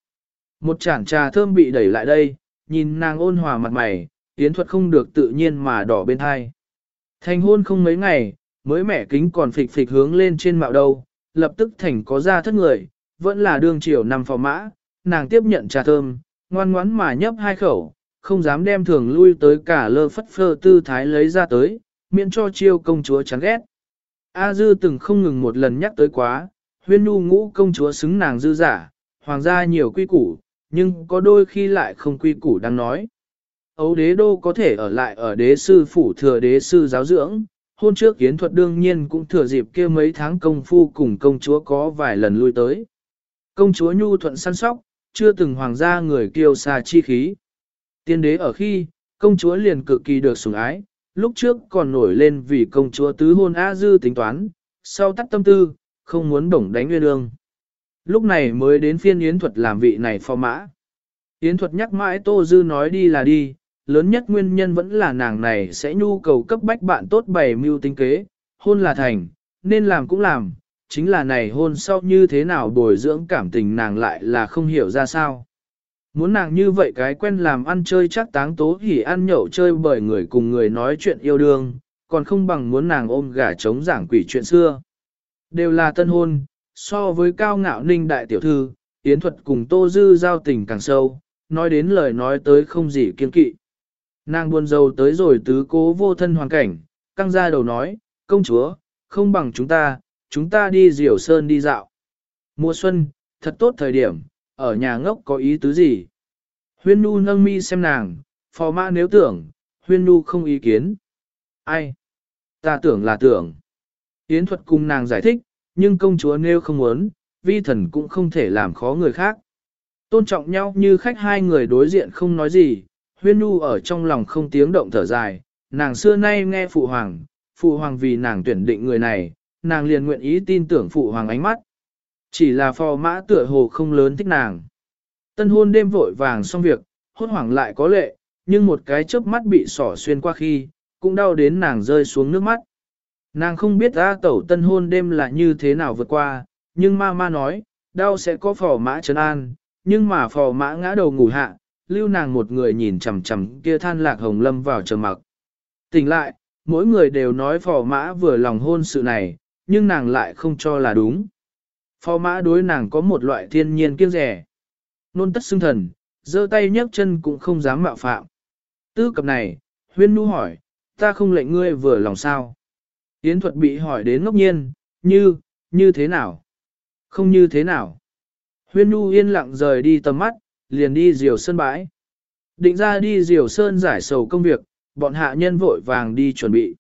Một chản trà thơm bị đẩy lại đây, nhìn nàng ôn hòa mặt mày, Yến thuật không được tự nhiên mà đỏ bên hai. Thành hôn không mấy ngày, mới mẻ kính còn phịch phịch hướng lên trên mạo đầu, lập tức thành có ra thất người, vẫn là đương triều nằm phò mã, nàng tiếp nhận trà thơm, ngoan ngoãn mà nhấp hai khẩu, không dám đem thường lui tới cả lơ phất phơ tư thái lấy ra tới, miễn cho chiêu công chúa chán ghét. A dư từng không ngừng một lần nhắc tới quá, huyên nu ngũ công chúa xứng nàng dư giả, hoàng gia nhiều quy củ, nhưng có đôi khi lại không quy củ đang nói. Ấu đế đô có thể ở lại ở đế sư phủ thừa đế sư giáo dưỡng, hôn trước kiến thuật đương nhiên cũng thừa dịp kia mấy tháng công phu cùng công chúa có vài lần lui tới. Công chúa nhu thuận săn sóc, chưa từng hoàng gia người kiêu xa chi khí. Tiên đế ở khi, công chúa liền cực kỳ được sủng ái, lúc trước còn nổi lên vì công chúa tứ hôn A dư tính toán, sau tắt tâm tư, không muốn bổng đánh nguyên ương. Lúc này mới đến phiên Yến Thuật làm vị này phò mã. Yến Thuật nhắc mãi Tô Dư nói đi là đi, lớn nhất nguyên nhân vẫn là nàng này sẽ nhu cầu cấp bách bạn tốt bày mưu tính kế, hôn là thành, nên làm cũng làm, chính là này hôn sau như thế nào bồi dưỡng cảm tình nàng lại là không hiểu ra sao. Muốn nàng như vậy cái quen làm ăn chơi chắc táng tố hỉ ăn nhậu chơi bởi người cùng người nói chuyện yêu đương, còn không bằng muốn nàng ôm gà trống giảng quỷ chuyện xưa. Đều là tân hôn, so với cao ngạo ninh đại tiểu thư, Yến Thuật cùng Tô Dư giao tình càng sâu, nói đến lời nói tới không gì kiên kỵ. Nàng buồn rầu tới rồi tứ cố vô thân hoàn cảnh, căng ra đầu nói, công chúa, không bằng chúng ta, chúng ta đi diều sơn đi dạo. Mùa xuân, thật tốt thời điểm, ở nhà ngốc có ý tứ gì? Huyên Nu nâng mi xem nàng, phò mã nếu tưởng, Huyên Nu không ý kiến. Ai? Ta tưởng là tưởng. Yến thuật cùng nàng giải thích, nhưng công chúa nếu không muốn, vi thần cũng không thể làm khó người khác. Tôn trọng nhau như khách hai người đối diện không nói gì, Huyên Nu ở trong lòng không tiếng động thở dài, nàng xưa nay nghe phụ hoàng, phụ hoàng vì nàng tuyển định người này, nàng liền nguyện ý tin tưởng phụ hoàng ánh mắt. Chỉ là phò mã tựa hồ không lớn thích nàng. Tân hôn đêm vội vàng xong việc, hốt hoảng lại có lệ, nhưng một cái chớp mắt bị sỏ xuyên qua khi, cũng đau đến nàng rơi xuống nước mắt. Nàng không biết ra tẩu tân hôn đêm là như thế nào vượt qua, nhưng ma ma nói, đau sẽ có phò mã trấn an, nhưng mà phò mã ngã đầu ngủ hạ, lưu nàng một người nhìn chằm chằm kia than lạc hồng lâm vào trầm mặc. Tỉnh lại, mỗi người đều nói phò mã vừa lòng hôn sự này, nhưng nàng lại không cho là đúng. Phò mã đối nàng có một loại thiên nhiên kiêng rẻ. Nôn tất xưng thần, giơ tay nhấc chân cũng không dám mạo phạm. Tư cập này, huyên nu hỏi, ta không lệnh ngươi vừa lòng sao. Yến thuật bị hỏi đến ngốc nhiên, như, như thế nào? Không như thế nào? Huyên nu yên lặng rời đi tầm mắt, liền đi diều sơn bãi. Định ra đi diều sơn giải sầu công việc, bọn hạ nhân vội vàng đi chuẩn bị.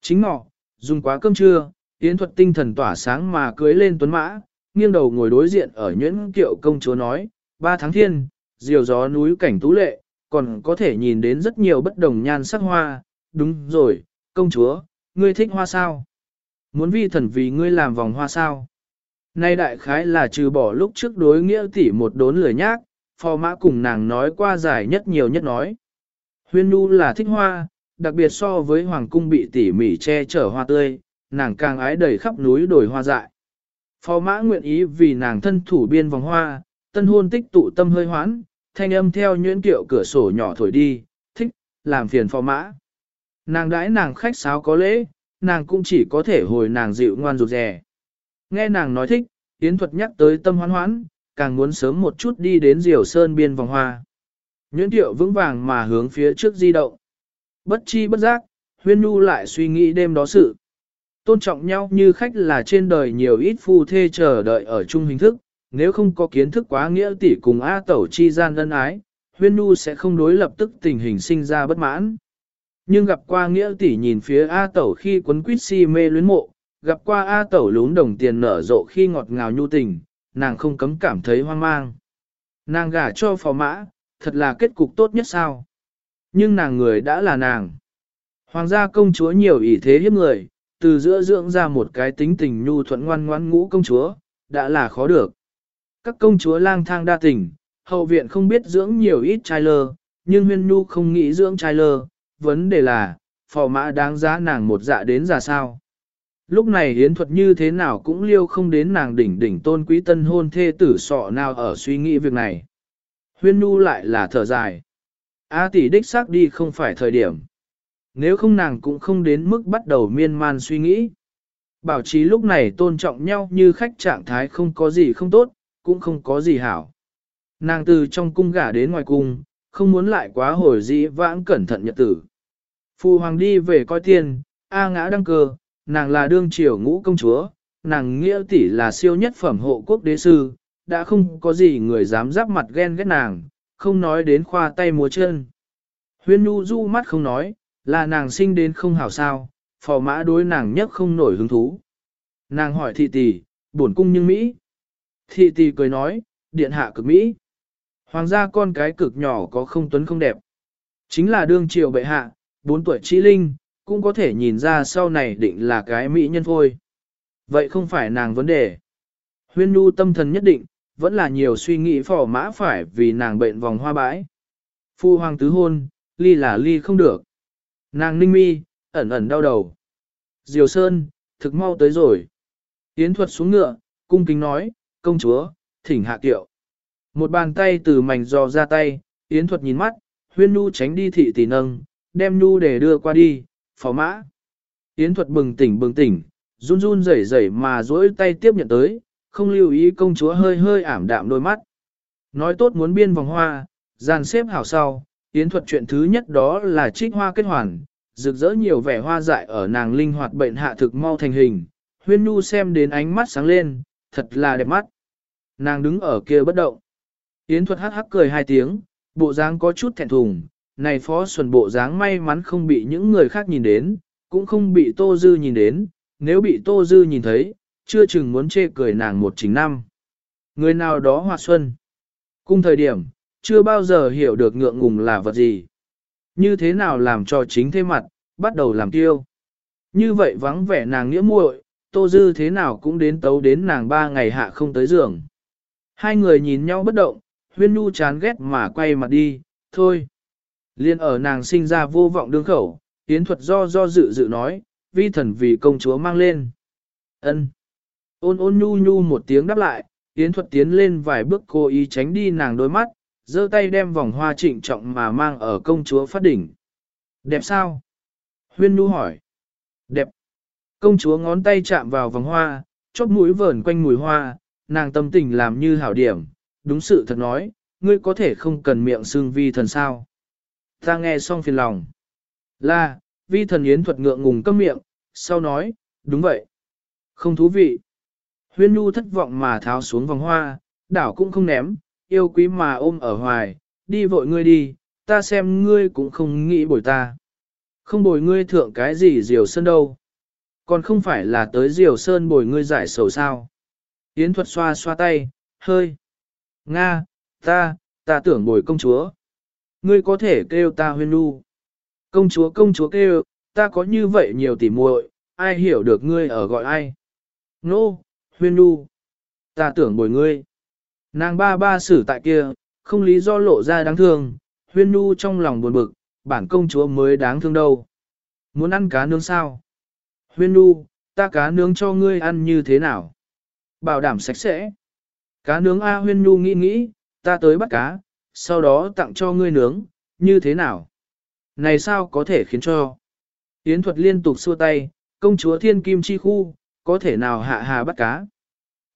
Chính ngọ, dùng quá cơm trưa, Yến thuật tinh thần tỏa sáng mà cưới lên tuấn mã, nghiêng đầu ngồi đối diện ở nhuyễn kiệu công chúa nói, ba tháng thiên, diều gió núi cảnh tú lệ, còn có thể nhìn đến rất nhiều bất đồng nhan sắc hoa, đúng rồi, công chúa, ngươi thích hoa sao? Muốn vi thần vì ngươi làm vòng hoa sao? Nay đại khái là trừ bỏ lúc trước đối nghĩa tỷ một đốn lười nhác, phò mã cùng nàng nói qua giải nhất nhiều nhất nói. Huyên nu là thích hoa, đặc biệt so với hoàng cung bị tỉ mỉ che chở hoa tươi, nàng càng ái đầy khắp núi đồi hoa dại. Phò mã nguyện ý vì nàng thân thủ biên vòng hoa, tân hôn tích tụ tâm hơi hoãn, thanh âm theo nhuyễn kiệu cửa sổ nhỏ thổi đi, thích, làm phiền phò mã. Nàng đãi nàng khách sáo có lễ, nàng cũng chỉ có thể hồi nàng dịu ngoan rụt rè. Nghe nàng nói thích, Yến thuật nhắc tới tâm hoán hoãn, càng muốn sớm một chút đi đến diều sơn biên vòng hoa. Nhuyễn Thiệu vững vàng mà hướng phía trước di động. Bất chi bất giác, huyên nhu lại suy nghĩ đêm đó sự. Tôn trọng nhau như khách là trên đời nhiều ít phu thê chờ đợi ở chung hình thức, nếu không có kiến thức quá nghĩa tỷ cùng A tẩu chi gian ân ái, huyên nhu sẽ không đối lập tức tình hình sinh ra bất mãn. Nhưng gặp qua nghĩa tỷ nhìn phía A tẩu khi quấn quýt si mê luyến mộ, gặp qua A tẩu lún đồng tiền nở rộ khi ngọt ngào nhu tình, nàng không cấm cảm thấy hoang mang. Nàng gả cho phò mã, thật là kết cục tốt nhất sao. Nhưng nàng người đã là nàng. Hoàng gia công chúa nhiều ỷ thế hiếp người, từ giữa dưỡng ra một cái tính tình nhu thuận ngoan ngoan ngũ công chúa, đã là khó được. Các công chúa lang thang đa tình, hậu viện không biết dưỡng nhiều ít trai lơ, nhưng huyên nhu không nghĩ dưỡng trai lơ, vấn đề là, phò mã đáng giá nàng một dạ đến ra sao. Lúc này hiến thuật như thế nào cũng liêu không đến nàng đỉnh đỉnh tôn quý tân hôn thê tử sọ nào ở suy nghĩ việc này. Huyên nu lại là thở dài. A tỷ đích xác đi không phải thời điểm. Nếu không nàng cũng không đến mức bắt đầu miên man suy nghĩ. Bảo trí lúc này tôn trọng nhau như khách trạng thái không có gì không tốt, cũng không có gì hảo. Nàng từ trong cung gả đến ngoài cung, không muốn lại quá hồi dĩ vãng cẩn thận nhật tử. Phu hoàng đi về coi tiền, A ngã đăng cơ, nàng là đương triều ngũ công chúa, nàng nghĩa tỷ là siêu nhất phẩm hộ quốc đế sư, đã không có gì người dám giáp mặt ghen ghét nàng, không nói đến khoa tay múa chân. Huyên Nhu du mắt không nói, là nàng sinh đến không hảo sao, phò mã đối nàng nhất không nổi hứng thú. Nàng hỏi thị tỷ, buồn cung nhưng Mỹ. Thị tỷ cười nói, điện hạ cực Mỹ. Hoàng gia con cái cực nhỏ có không tuấn không đẹp. Chính là đương triều bệ hạ, bốn tuổi chi linh, cũng có thể nhìn ra sau này định là cái Mỹ nhân thôi. Vậy không phải nàng vấn đề. Huyên Nhu tâm thần nhất định, vẫn là nhiều suy nghĩ phỏ mã phải vì nàng bệnh vòng hoa bãi. Phu hoàng tứ hôn, ly là ly không được. Nàng ninh mi, ẩn ẩn đau đầu. Diều Sơn, thực mau tới rồi. Yến thuật xuống ngựa, cung kính nói, công chúa, thỉnh hạ kiệu. Một bàn tay từ mảnh giò ra tay, Yến thuật nhìn mắt, huyên nu tránh đi thị tỷ nâng, đem nu để đưa qua đi, phó mã. Yến thuật bừng tỉnh bừng tỉnh, run run rẩy rẩy mà duỗi tay tiếp nhận tới, không lưu ý công chúa hơi hơi ảm đạm đôi mắt. Nói tốt muốn biên vòng hoa, dàn xếp hảo sau, Yến thuật chuyện thứ nhất đó là trích hoa kết hoàn, rực rỡ nhiều vẻ hoa dại ở nàng linh hoạt bệnh hạ thực mau thành hình. Huyên Nu xem đến ánh mắt sáng lên, thật là đẹp mắt. Nàng đứng ở kia bất động. Yến thuật hắc hắc cười hai tiếng, bộ dáng có chút thẹn thùng. Này phó xuân bộ dáng may mắn không bị những người khác nhìn đến, cũng không bị Tô Dư nhìn đến. Nếu bị Tô Dư nhìn thấy, chưa chừng muốn chê cười nàng một chính năm. Người nào đó hòa xuân. cùng thời điểm, chưa bao giờ hiểu được ngượng ngùng là vật gì. Như thế nào làm cho chính thế mặt, bắt đầu làm tiêu. Như vậy vắng vẻ nàng nghĩa muội, tô dư thế nào cũng đến tấu đến nàng ba ngày hạ không tới giường. Hai người nhìn nhau bất động, huyên nu chán ghét mà quay mặt đi, thôi. Liên ở nàng sinh ra vô vọng đương khẩu, Yến thuật do do dự dự nói, vi thần vì công chúa mang lên. ân Ôn ôn nhu nhu một tiếng đáp lại, Yến thuật tiến lên vài bước cố ý tránh đi nàng đôi mắt, giơ tay đem vòng hoa trịnh trọng mà mang ở công chúa phát đỉnh. Đẹp sao? Huyên nhu hỏi. Đẹp. Công chúa ngón tay chạm vào vòng hoa, chóp mũi vờn quanh mùi hoa, nàng tâm tình làm như hảo điểm, đúng sự thật nói, ngươi có thể không cần miệng xương vi thần sao. Ta nghe xong phiền lòng. Là, vi thần yến thuật ngượng ngùng câm miệng, sau nói, đúng vậy. Không thú vị. Huyên Nhu thất vọng mà tháo xuống vòng hoa, đảo cũng không ném, yêu quý mà ôm ở hoài, đi vội ngươi đi, ta xem ngươi cũng không nghĩ bồi ta. Không bồi ngươi thượng cái gì diều sơn đâu. Còn không phải là tới diều sơn bồi ngươi giải sầu sao. Yến thuật xoa xoa tay, hơi. Nga, ta, ta tưởng bồi công chúa. Ngươi có thể kêu ta huyên nu. Công chúa công chúa kêu, ta có như vậy nhiều tỉ muội, ai hiểu được ngươi ở gọi ai. Nô, no, huyên nu. Ta tưởng bồi ngươi. Nàng ba ba xử tại kia, không lý do lộ ra đáng thương, huyên nu trong lòng buồn bực, bản công chúa mới đáng thương đâu. Muốn ăn cá nướng sao? Huyên nu, ta cá nướng cho ngươi ăn như thế nào? Bảo đảm sạch sẽ. Cá nướng A huyên nu nghĩ nghĩ, ta tới bắt cá, sau đó tặng cho ngươi nướng, như thế nào? Này sao có thể khiến cho? Yến thuật liên tục xua tay, công chúa thiên kim chi khu, có thể nào hạ hà bắt cá?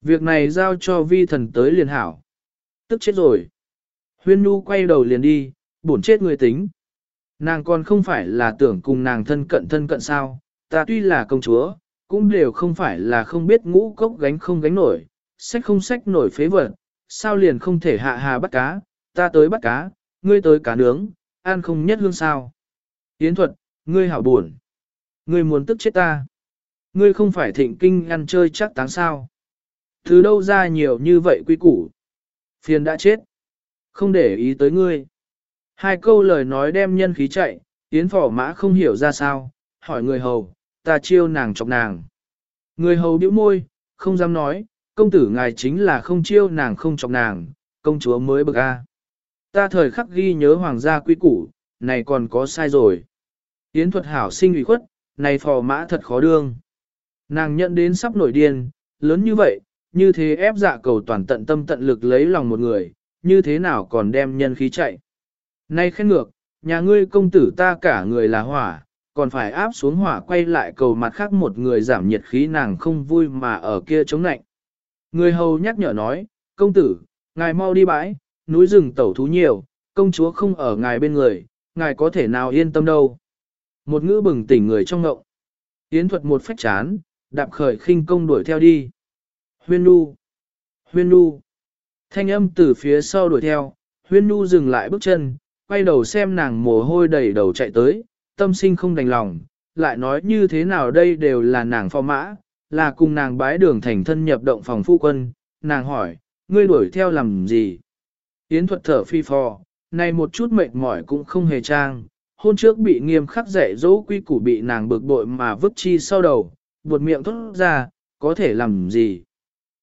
Việc này giao cho vi thần tới liền hảo. Tức chết rồi. Huyên Nu quay đầu liền đi, bổn chết người tính. Nàng còn không phải là tưởng cùng nàng thân cận thân cận sao, ta tuy là công chúa, cũng đều không phải là không biết ngũ cốc gánh không gánh nổi, sách không sách nổi phế vật, sao liền không thể hạ hà bắt cá, ta tới bắt cá, ngươi tới cá nướng, ăn không nhất hương sao. Yến thuật, ngươi hảo buồn. Ngươi muốn tức chết ta. Ngươi không phải thịnh kinh ăn chơi chắc táng sao. Từ đâu ra nhiều như vậy quy củ? Phiền đã chết. Không để ý tới ngươi. Hai câu lời nói đem nhân khí chạy, Yến phỏ mã không hiểu ra sao, hỏi người hầu, ta chiêu nàng chọc nàng. Người hầu bĩu môi, không dám nói, công tử ngài chính là không chiêu nàng không chọc nàng, công chúa mới bực a. Ta thời khắc ghi nhớ hoàng gia quy củ, này còn có sai rồi. Yến thuật hảo sinh ủy khuất, này phò mã thật khó đương. Nàng nhận đến sắp nổi điên, lớn như vậy, như thế ép dạ cầu toàn tận tâm tận lực lấy lòng một người, như thế nào còn đem nhân khí chạy. Nay khen ngược, nhà ngươi công tử ta cả người là hỏa, còn phải áp xuống hỏa quay lại cầu mặt khác một người giảm nhiệt khí nàng không vui mà ở kia chống nạnh. Người hầu nhắc nhở nói, công tử, ngài mau đi bãi, núi rừng tẩu thú nhiều, công chúa không ở ngài bên người, ngài có thể nào yên tâm đâu. Một ngữ bừng tỉnh người trong ngộng. Yến thuật một phách chán, đạp khởi khinh công đuổi theo đi. Huyên nu, huyên nu. Thanh âm từ phía sau đuổi theo, huyên nu dừng lại bước chân, quay đầu xem nàng mồ hôi đầy đầu chạy tới, tâm sinh không đành lòng, lại nói như thế nào đây đều là nàng phò mã, là cùng nàng bái đường thành thân nhập động phòng phu quân, nàng hỏi, ngươi đuổi theo làm gì? Yến thuật thở phi phò, này một chút mệt mỏi cũng không hề trang, hôn trước bị nghiêm khắc dạy dỗ quy củ bị nàng bực bội mà vứt chi sau đầu, buột miệng thốt ra, có thể làm gì?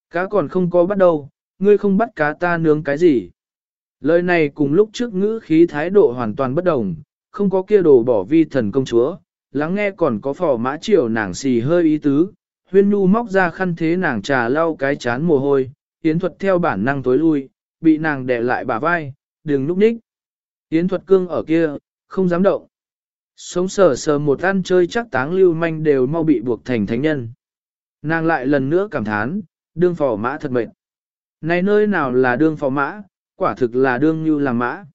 Cá còn không có bắt đâu, ngươi không bắt cá ta nướng cái gì? Lời này cùng lúc trước ngữ khí thái độ hoàn toàn bất đồng, không có kia đồ bỏ vi thần công chúa, lắng nghe còn có phò mã triều nàng xì hơi ý tứ, huyên nu móc ra khăn thế nàng trà lau cái chán mồ hôi, yến thuật theo bản năng tối lui, bị nàng đè lại bả vai, đừng núp ních. Yến thuật cương ở kia, không dám động. Sống sờ sờ một ăn chơi chắc táng lưu manh đều mau bị buộc thành thánh nhân. Nàng lại lần nữa cảm thán, đương phò mã thật mệnh. Này nơi nào là đương phò mã, quả thực là đương như là mã.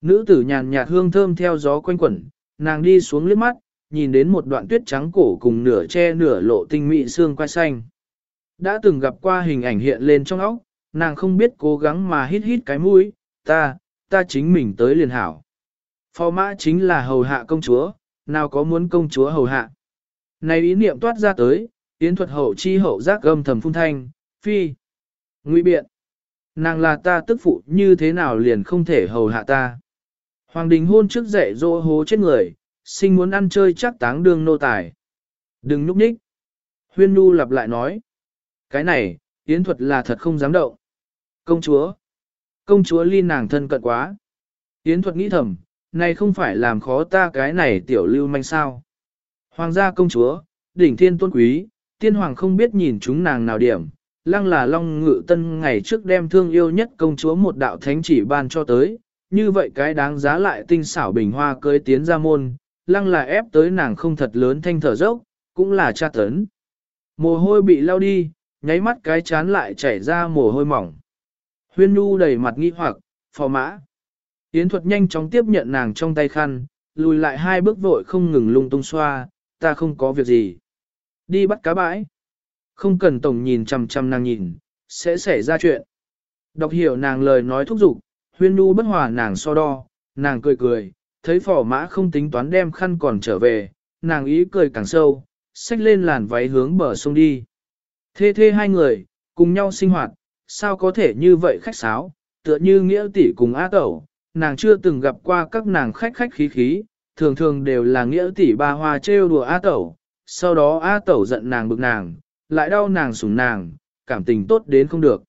Nữ tử nhàn nhạt hương thơm theo gió quanh quẩn, nàng đi xuống liếc mắt, nhìn đến một đoạn tuyết trắng cổ cùng nửa che nửa lộ tinh mị xương quai xanh. Đã từng gặp qua hình ảnh hiện lên trong óc, nàng không biết cố gắng mà hít hít cái mũi, ta, ta chính mình tới liền hảo. Phò mã chính là hầu hạ công chúa, nào có muốn công chúa hầu hạ. Này ý niệm toát ra tới, yến thuật hậu chi hậu giác gâm thầm phun thanh, phi. Ngụy biện. Nàng là ta tức phụ như thế nào liền không thể hầu hạ ta. Hoàng đình hôn trước dạy dỗ hố chết người, sinh muốn ăn chơi chắc táng đương nô tài. Đừng núp nhích. Huyên Nhu lặp lại nói. Cái này, yến thuật là thật không dám động. Công chúa. Công chúa ly nàng thân cận quá. Yến thuật nghĩ thầm, này không phải làm khó ta cái này tiểu lưu manh sao. Hoàng gia công chúa, đỉnh thiên tôn quý, tiên hoàng không biết nhìn chúng nàng nào điểm, lăng là long ngự tân ngày trước đem thương yêu nhất công chúa một đạo thánh chỉ ban cho tới, như vậy cái đáng giá lại tinh xảo bình hoa cưới tiến ra môn, lăng là ép tới nàng không thật lớn thanh thở dốc, cũng là tra tấn. Mồ hôi bị lao đi, nháy mắt cái chán lại chảy ra mồ hôi mỏng. Huyên Nhu đầy mặt nghi hoặc, phò mã. Yến thuật nhanh chóng tiếp nhận nàng trong tay khăn, lùi lại hai bước vội không ngừng lung tung xoa, ta không có việc gì. Đi bắt cá bãi. Không cần tổng nhìn chằm chằm nàng nhìn, sẽ xảy ra chuyện. Đọc hiểu nàng lời nói thúc giục, huyên nu bất hòa nàng so đo, nàng cười cười, thấy phỏ mã không tính toán đem khăn còn trở về, nàng ý cười càng sâu, xách lên làn váy hướng bờ sông đi. Thê thê hai người, cùng nhau sinh hoạt, sao có thể như vậy khách sáo, tựa như nghĩa tỷ cùng á tẩu, nàng chưa từng gặp qua các nàng khách khách khí khí, thường thường đều là nghĩa tỷ ba hoa trêu đùa á tẩu, sau đó á tẩu giận nàng bực nàng, lại đau nàng sủng nàng, cảm tình tốt đến không được.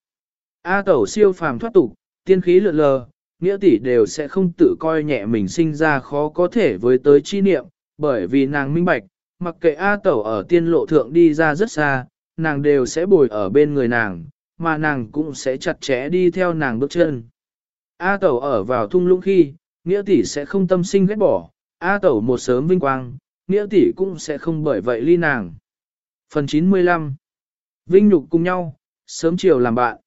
A tẩu siêu phàm thoát tục, tiên khí lượn lờ, nghĩa tỷ đều sẽ không tự coi nhẹ mình sinh ra khó có thể với tới chi niệm, bởi vì nàng minh bạch, mặc kệ A tẩu ở tiên lộ thượng đi ra rất xa, nàng đều sẽ bồi ở bên người nàng, mà nàng cũng sẽ chặt chẽ đi theo nàng bước chân. A tẩu ở vào thung lũng khi, nghĩa tỷ sẽ không tâm sinh ghét bỏ, A tẩu một sớm vinh quang, nghĩa tỷ cũng sẽ không bởi vậy ly nàng. Phần 95 Vinh nhục cùng nhau, sớm chiều làm bạn.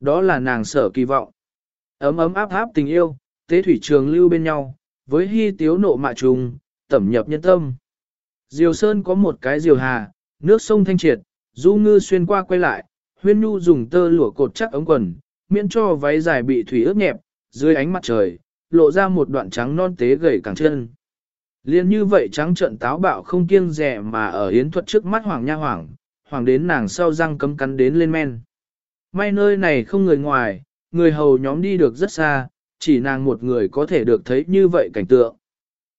Đó là nàng sở kỳ vọng. Ấm ấm áp áp tình yêu, tế thủy trường lưu bên nhau, với hy tiếu nộ mạ trùng, tẩm nhập nhân tâm. Diều Sơn có một cái diều hà, nước sông thanh triệt, du ngư xuyên qua quay lại, huyên nhu dùng tơ lụa cột chắc ống quần, miễn cho váy dài bị thủy ướt nhẹp, dưới ánh mặt trời, lộ ra một đoạn trắng non tế gầy càng chân. Liên như vậy trắng trận táo bạo không kiêng rẻ mà ở yến thuật trước mắt hoàng nha hoàng, hoàng đến nàng sau răng cấm cắn đến lên men. May nơi này không người ngoài, người hầu nhóm đi được rất xa, chỉ nàng một người có thể được thấy như vậy cảnh tượng.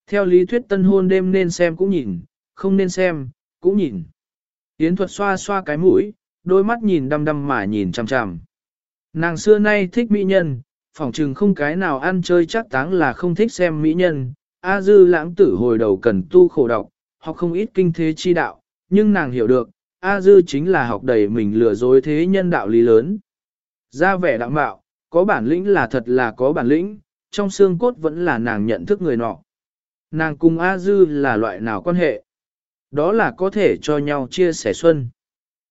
Theo lý thuyết tân hôn đêm nên xem cũng nhìn, không nên xem, cũng nhìn. Yến thuật xoa xoa cái mũi, đôi mắt nhìn đăm đăm mà nhìn chằm chằm. Nàng xưa nay thích mỹ nhân, phỏng chừng không cái nào ăn chơi chắc táng là không thích xem mỹ nhân. A dư lãng tử hồi đầu cần tu khổ đọc, học không ít kinh thế chi đạo, nhưng nàng hiểu được, A Dư chính là học đầy mình lừa dối thế nhân đạo lý lớn. Ra vẻ đạm bạo, có bản lĩnh là thật là có bản lĩnh, trong xương cốt vẫn là nàng nhận thức người nọ. Nàng cùng A Dư là loại nào quan hệ? Đó là có thể cho nhau chia sẻ xuân.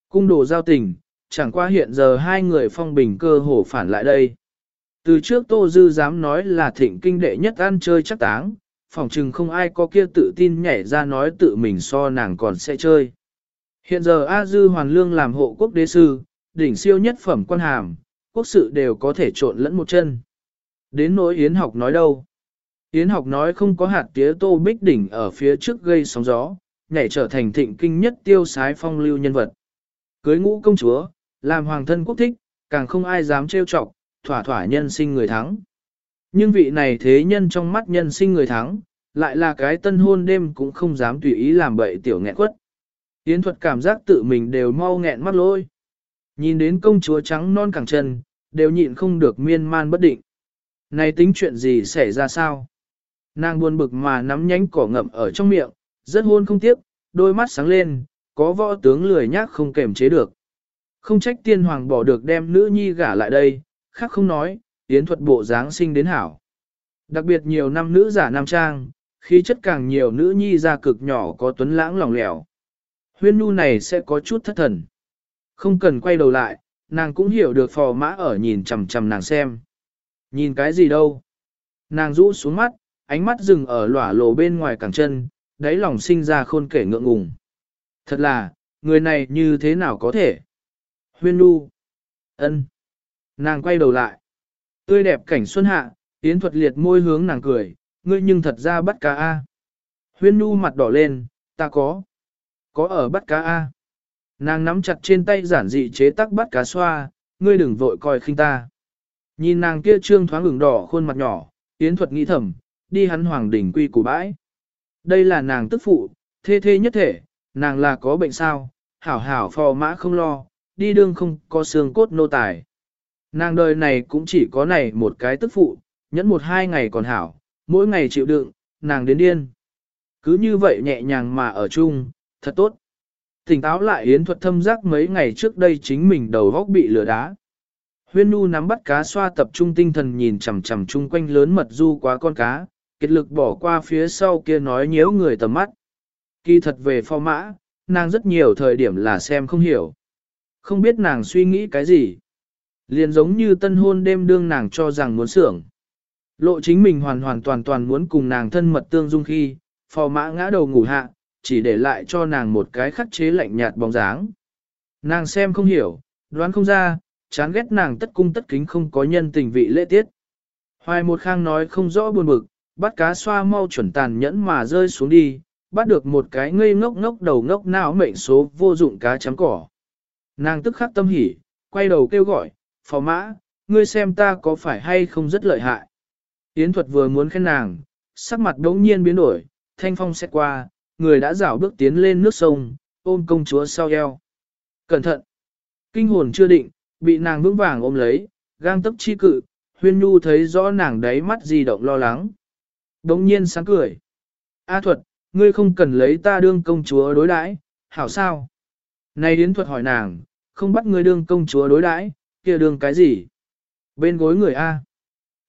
Cung đồ giao tình, chẳng qua hiện giờ hai người phong bình cơ hồ phản lại đây. Từ trước Tô Dư dám nói là thịnh kinh đệ nhất ăn chơi chắc táng, phỏng chừng không ai có kia tự tin nhảy ra nói tự mình so nàng còn sẽ chơi. Hiện giờ A Dư Hoàn Lương làm hộ quốc đế sư, đỉnh siêu nhất phẩm quan hàm, quốc sự đều có thể trộn lẫn một chân. Đến nỗi Yến học nói đâu? Yến học nói không có hạt tía tô bích đỉnh ở phía trước gây sóng gió, nhảy trở thành thịnh kinh nhất tiêu sái phong lưu nhân vật. Cưới ngũ công chúa, làm hoàng thân quốc thích, càng không ai dám trêu chọc, thỏa thỏa nhân sinh người thắng. Nhưng vị này thế nhân trong mắt nhân sinh người thắng, lại là cái tân hôn đêm cũng không dám tùy ý làm bậy tiểu nghẹn quất. Yến thuật cảm giác tự mình đều mau nghẹn mắt lôi. Nhìn đến công chúa trắng non cẳng chân, đều nhịn không được miên man bất định. Này tính chuyện gì xảy ra sao? Nàng buồn bực mà nắm nhánh cỏ ngậm ở trong miệng, rất hôn không tiếc, đôi mắt sáng lên, có võ tướng lười nhác không kềm chế được. Không trách tiên hoàng bỏ được đem nữ nhi gả lại đây, khác không nói, yến thuật bộ dáng sinh đến hảo. Đặc biệt nhiều năm nữ giả nam trang, khí chất càng nhiều nữ nhi ra cực nhỏ có tuấn lãng lòng lẻo. Huyên nu này sẽ có chút thất thần. Không cần quay đầu lại, nàng cũng hiểu được phò mã ở nhìn chằm chằm nàng xem. Nhìn cái gì đâu? Nàng rũ xuống mắt, ánh mắt dừng ở lỏa lộ bên ngoài cẳng chân, đáy lòng sinh ra khôn kể ngượng ngùng. Thật là, người này như thế nào có thể? Huyên nu. ân. Nàng quay đầu lại. Tươi đẹp cảnh xuân hạ, Yến thuật liệt môi hướng nàng cười, ngươi nhưng thật ra bắt cá A. Huyên nu mặt đỏ lên, ta có. Có ở bắt cá A. Nàng nắm chặt trên tay giản dị chế tắc bắt cá xoa, ngươi đừng vội coi khinh ta. Nhìn nàng kia trương thoáng ửng đỏ khuôn mặt nhỏ, Yến thuật nghĩ thầm, đi hắn hoàng đỉnh quy củ bãi. Đây là nàng tức phụ, thê thê nhất thể, nàng là có bệnh sao, hảo hảo phò mã không lo, đi đương không có xương cốt nô tài. Nàng đời này cũng chỉ có này một cái tức phụ, nhẫn một hai ngày còn hảo, mỗi ngày chịu đựng, nàng đến điên. Cứ như vậy nhẹ nhàng mà ở chung, thật tốt. Tỉnh táo lại Yến thuật thâm giác mấy ngày trước đây chính mình đầu góc bị lửa đá. Huyên Nu nắm bắt cá xoa tập trung tinh thần nhìn chằm chằm chung quanh lớn mật du quá con cá, kết lực bỏ qua phía sau kia nói nhiễu người tầm mắt. Kỳ thật về phò mã, nàng rất nhiều thời điểm là xem không hiểu. Không biết nàng suy nghĩ cái gì. Liền giống như tân hôn đêm đương nàng cho rằng muốn sưởng. Lộ chính mình hoàn hoàn toàn toàn muốn cùng nàng thân mật tương dung khi, phò mã ngã đầu ngủ hạ, chỉ để lại cho nàng một cái khắc chế lạnh nhạt bóng dáng. Nàng xem không hiểu, đoán không ra, chán ghét nàng tất cung tất kính không có nhân tình vị lễ tiết. Hoài một khang nói không rõ buồn bực, bắt cá xoa mau chuẩn tàn nhẫn mà rơi xuống đi, bắt được một cái ngây ngốc ngốc đầu ngốc não mệnh số vô dụng cá chấm cỏ. Nàng tức khắc tâm hỉ, quay đầu kêu gọi, phò mã, ngươi xem ta có phải hay không rất lợi hại. Yến thuật vừa muốn khen nàng, sắc mặt đống nhiên biến đổi, thanh phong xét qua, người đã rảo bước tiến lên nước sông, ôm công chúa sau eo. Cẩn thận! Kinh hồn chưa định, bị nàng vững vàng ôm lấy, gang tấp chi cự, huyên nhu thấy rõ nàng đáy mắt di động lo lắng. Đống nhiên sáng cười. A thuật, ngươi không cần lấy ta đương công chúa đối đãi, hảo sao? Này đến thuật hỏi nàng, không bắt ngươi đương công chúa đối đãi, kia đương cái gì? Bên gối người A.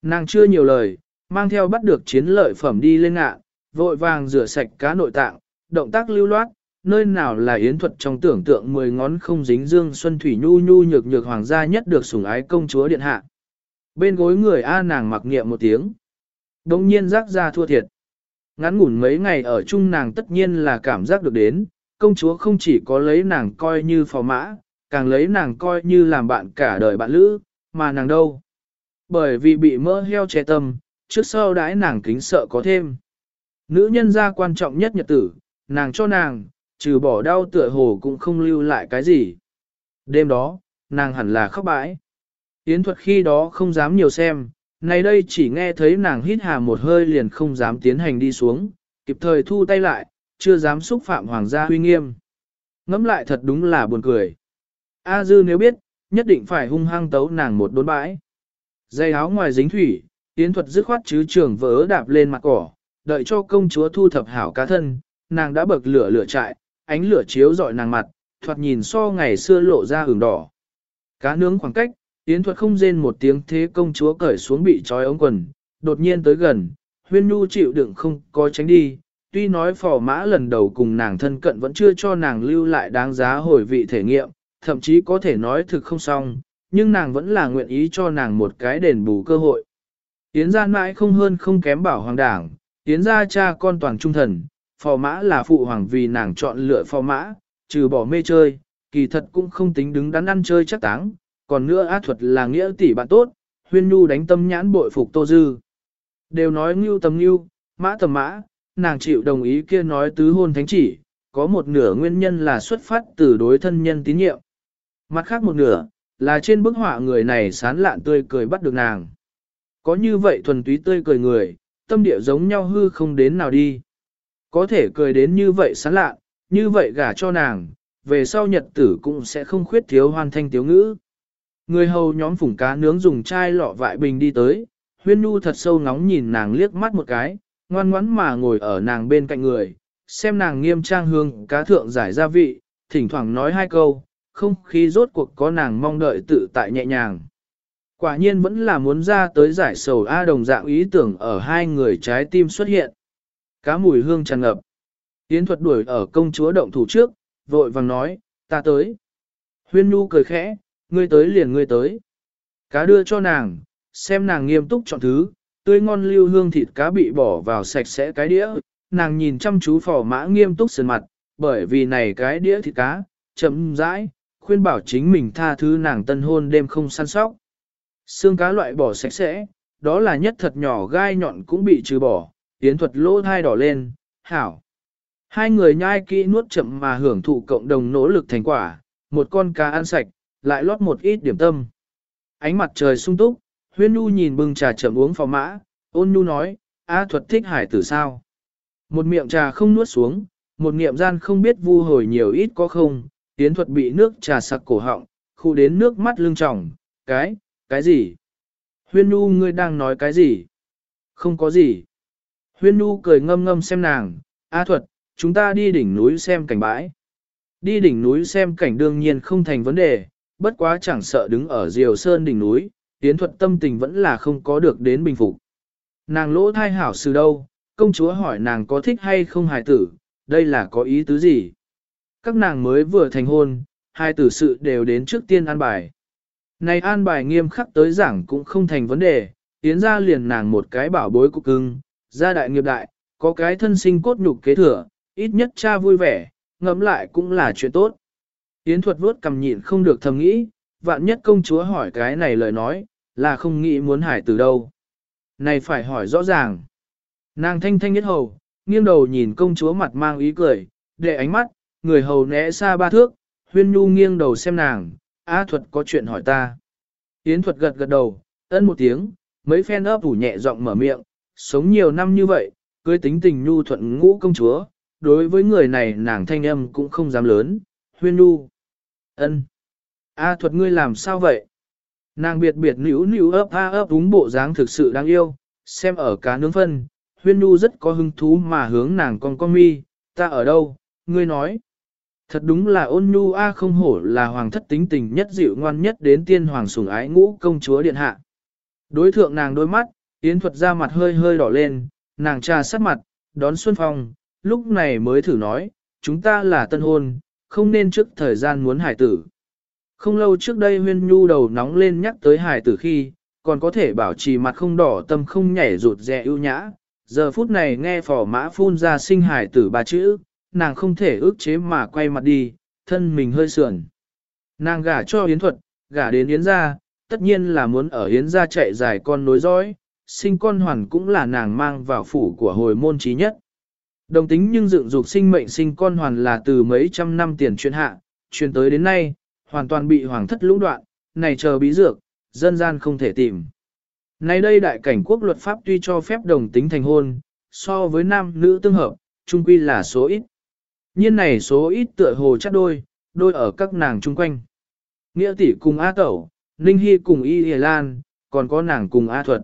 Nàng chưa nhiều lời, mang theo bắt được chiến lợi phẩm đi lên ngạ, vội vàng rửa sạch cá nội tạng, động tác lưu loát, nơi nào là yến thuật trong tưởng tượng mười ngón không dính dương xuân thủy nhu nhu nhược nhược hoàng gia nhất được sủng ái công chúa điện hạ. Bên gối người A nàng mặc niệm một tiếng. Đông nhiên giác ra thua thiệt. Ngắn ngủn mấy ngày ở chung nàng tất nhiên là cảm giác được đến, công chúa không chỉ có lấy nàng coi như phò mã, càng lấy nàng coi như làm bạn cả đời bạn lữ, mà nàng đâu. Bởi vì bị mỡ heo che tâm, trước sau đãi nàng kính sợ có thêm. Nữ nhân gia quan trọng nhất nhật tử, nàng cho nàng, trừ bỏ đau tựa hồ cũng không lưu lại cái gì. Đêm đó, nàng hẳn là khóc bãi. Yến thuật khi đó không dám nhiều xem, nay đây chỉ nghe thấy nàng hít hà một hơi liền không dám tiến hành đi xuống, kịp thời thu tay lại, chưa dám xúc phạm hoàng gia huy nghiêm. Ngắm lại thật đúng là buồn cười. A dư nếu biết, nhất định phải hung hăng tấu nàng một đốn bãi. Dây áo ngoài dính thủy, Yến thuật dứt khoát chứ trường vỡ đạp lên mặt cỏ, đợi cho công chúa thu thập hảo cá thân, nàng đã bậc lửa lửa trại, ánh lửa chiếu dọi nàng mặt, thoạt nhìn so ngày xưa lộ ra hưởng đỏ. Cá nướng khoảng cách, Yến thuật không rên một tiếng thế công chúa cởi xuống bị trói ống quần, đột nhiên tới gần, huyên nhu chịu đựng không có tránh đi, tuy nói phò mã lần đầu cùng nàng thân cận vẫn chưa cho nàng lưu lại đáng giá hồi vị thể nghiệm, thậm chí có thể nói thực không xong, nhưng nàng vẫn là nguyện ý cho nàng một cái đền bù cơ hội. Yến gian mãi không hơn không kém bảo hoàng đảng, Yến gia cha con toàn trung thần, phò mã là phụ hoàng vì nàng chọn lựa phò mã, trừ bỏ mê chơi, kỳ thật cũng không tính đứng đắn ăn chơi chắc táng, còn nữa á thuật là nghĩa tỷ bạn tốt, huyên nhu đánh tâm nhãn bội phục tô dư. Đều nói ngưu tầm ngưu, mã tầm mã, nàng chịu đồng ý kia nói tứ hôn thánh chỉ, có một nửa nguyên nhân là xuất phát từ đối thân nhân tín nhiệm. Mặt khác một nửa, là trên bức họa người này sán lạn tươi cười bắt được nàng. Có như vậy thuần túy tươi cười người, tâm địa giống nhau hư không đến nào đi. Có thể cười đến như vậy sán lạ, như vậy gả cho nàng, về sau nhật tử cũng sẽ không khuyết thiếu hoàn thanh tiếu ngữ. Người hầu nhóm phủng cá nướng dùng chai lọ vại bình đi tới, huyên nu thật sâu ngóng nhìn nàng liếc mắt một cái, ngoan ngoãn mà ngồi ở nàng bên cạnh người, xem nàng nghiêm trang hương cá thượng giải gia vị, thỉnh thoảng nói hai câu, không khí rốt cuộc có nàng mong đợi tự tại nhẹ nhàng. Quả nhiên vẫn là muốn ra tới giải sầu A đồng dạng ý tưởng ở hai người trái tim xuất hiện. Cá mùi hương tràn ngập. Yến thuật đuổi ở công chúa động thủ trước, vội vàng nói, ta tới. Huyên nu cười khẽ, ngươi tới liền ngươi tới. Cá đưa cho nàng, xem nàng nghiêm túc chọn thứ, tươi ngon lưu hương thịt cá bị bỏ vào sạch sẽ cái đĩa, nàng nhìn chăm chú phỏ mã nghiêm túc sườn mặt, bởi vì này cái đĩa thịt cá, chậm rãi, khuyên bảo chính mình tha thứ nàng tân hôn đêm không săn sóc. Xương cá loại bỏ sạch sẽ, đó là nhất thật nhỏ gai nhọn cũng bị trừ bỏ, tiến thuật lỗ thai đỏ lên, hảo. Hai người nhai kỹ nuốt chậm mà hưởng thụ cộng đồng nỗ lực thành quả, một con cá ăn sạch, lại lót một ít điểm tâm. Ánh mặt trời sung túc, huyên nhu nhìn bưng trà chậm uống phò mã, ôn nhu nói, A thuật thích hải tử sao. Một miệng trà không nuốt xuống, một niệm gian không biết vu hồi nhiều ít có không, tiến thuật bị nước trà sặc cổ họng, khu đến nước mắt lưng tròng, cái, cái gì? Huyên nhu ngươi đang nói cái gì? Không có gì. Huyên nhu cười ngâm ngâm xem nàng, A thuật, chúng ta đi đỉnh núi xem cảnh bãi. Đi đỉnh núi xem cảnh đương nhiên không thành vấn đề, bất quá chẳng sợ đứng ở Diều Sơn đỉnh núi, tiến thuật tâm tình vẫn là không có được đến bình phục. Nàng lỗ thai hảo sự đâu, công chúa hỏi nàng có thích hay không hài tử, đây là có ý tứ gì? Các nàng mới vừa thành hôn, hai tử sự đều đến trước tiên an bài. Này an bài nghiêm khắc tới giảng cũng không thành vấn đề, tiến ra liền nàng một cái bảo bối cục cưng, gia đại nghiệp đại, có cái thân sinh cốt nhục kế thừa, ít nhất cha vui vẻ, ngẫm lại cũng là chuyện tốt. Yến thuật vuốt cầm nhịn không được thầm nghĩ, vạn nhất công chúa hỏi cái này lời nói, là không nghĩ muốn hải từ đâu. Này phải hỏi rõ ràng. Nàng thanh thanh nhất hầu, nghiêng đầu nhìn công chúa mặt mang ý cười, để ánh mắt, người hầu né xa ba thước, huyên nhu nghiêng đầu xem nàng, A thuật có chuyện hỏi ta. Yến thuật gật gật đầu, ân một tiếng, mấy phen ấp ủ nhẹ giọng mở miệng, sống nhiều năm như vậy, cưới tính tình nhu thuận ngũ công chúa, đối với người này nàng thanh âm cũng không dám lớn, huyên nhu. ân A thuật ngươi làm sao vậy? Nàng biệt biệt nữ nữ ấp a ấp đúng bộ dáng thực sự đáng yêu, xem ở cá nướng phân, huyên nhu rất có hứng thú mà hướng nàng con con mi, ta ở đâu, ngươi nói. Thật đúng là ôn nhu a không hổ là hoàng thất tính tình nhất dịu ngoan nhất đến tiên hoàng sủng ái ngũ công chúa điện hạ. Đối thượng nàng đôi mắt, yến thuật ra mặt hơi hơi đỏ lên, nàng trà sát mặt, đón xuân phong, lúc này mới thử nói, chúng ta là tân hôn, không nên trước thời gian muốn hải tử. Không lâu trước đây huyên nhu đầu nóng lên nhắc tới hải tử khi, còn có thể bảo trì mặt không đỏ tâm không nhảy rụt rè ưu nhã. Giờ phút này nghe phỏ mã phun ra sinh hải tử ba chữ, nàng không thể ước chế mà quay mặt đi, thân mình hơi sườn. Nàng gả cho Yến Thuật, gả đến Yến gia, tất nhiên là muốn ở Yến gia chạy dài con nối dõi, sinh con hoàn cũng là nàng mang vào phủ của hồi môn trí nhất. Đồng tính nhưng dựng dục sinh mệnh sinh con hoàn là từ mấy trăm năm tiền truyền hạ, truyền tới đến nay, hoàn toàn bị hoàng thất lũng đoạn, này chờ bí dược, dân gian không thể tìm. Nay đây đại cảnh quốc luật pháp tuy cho phép đồng tính thành hôn, so với nam nữ tương hợp, chung quy là số ít. Nhiên này số ít tựa hồ chắc đôi, đôi ở các nàng chung quanh. Nghĩa tỷ cùng A Tẩu, Ninh Hy cùng Y Hề Lan, còn có nàng cùng A Thuật.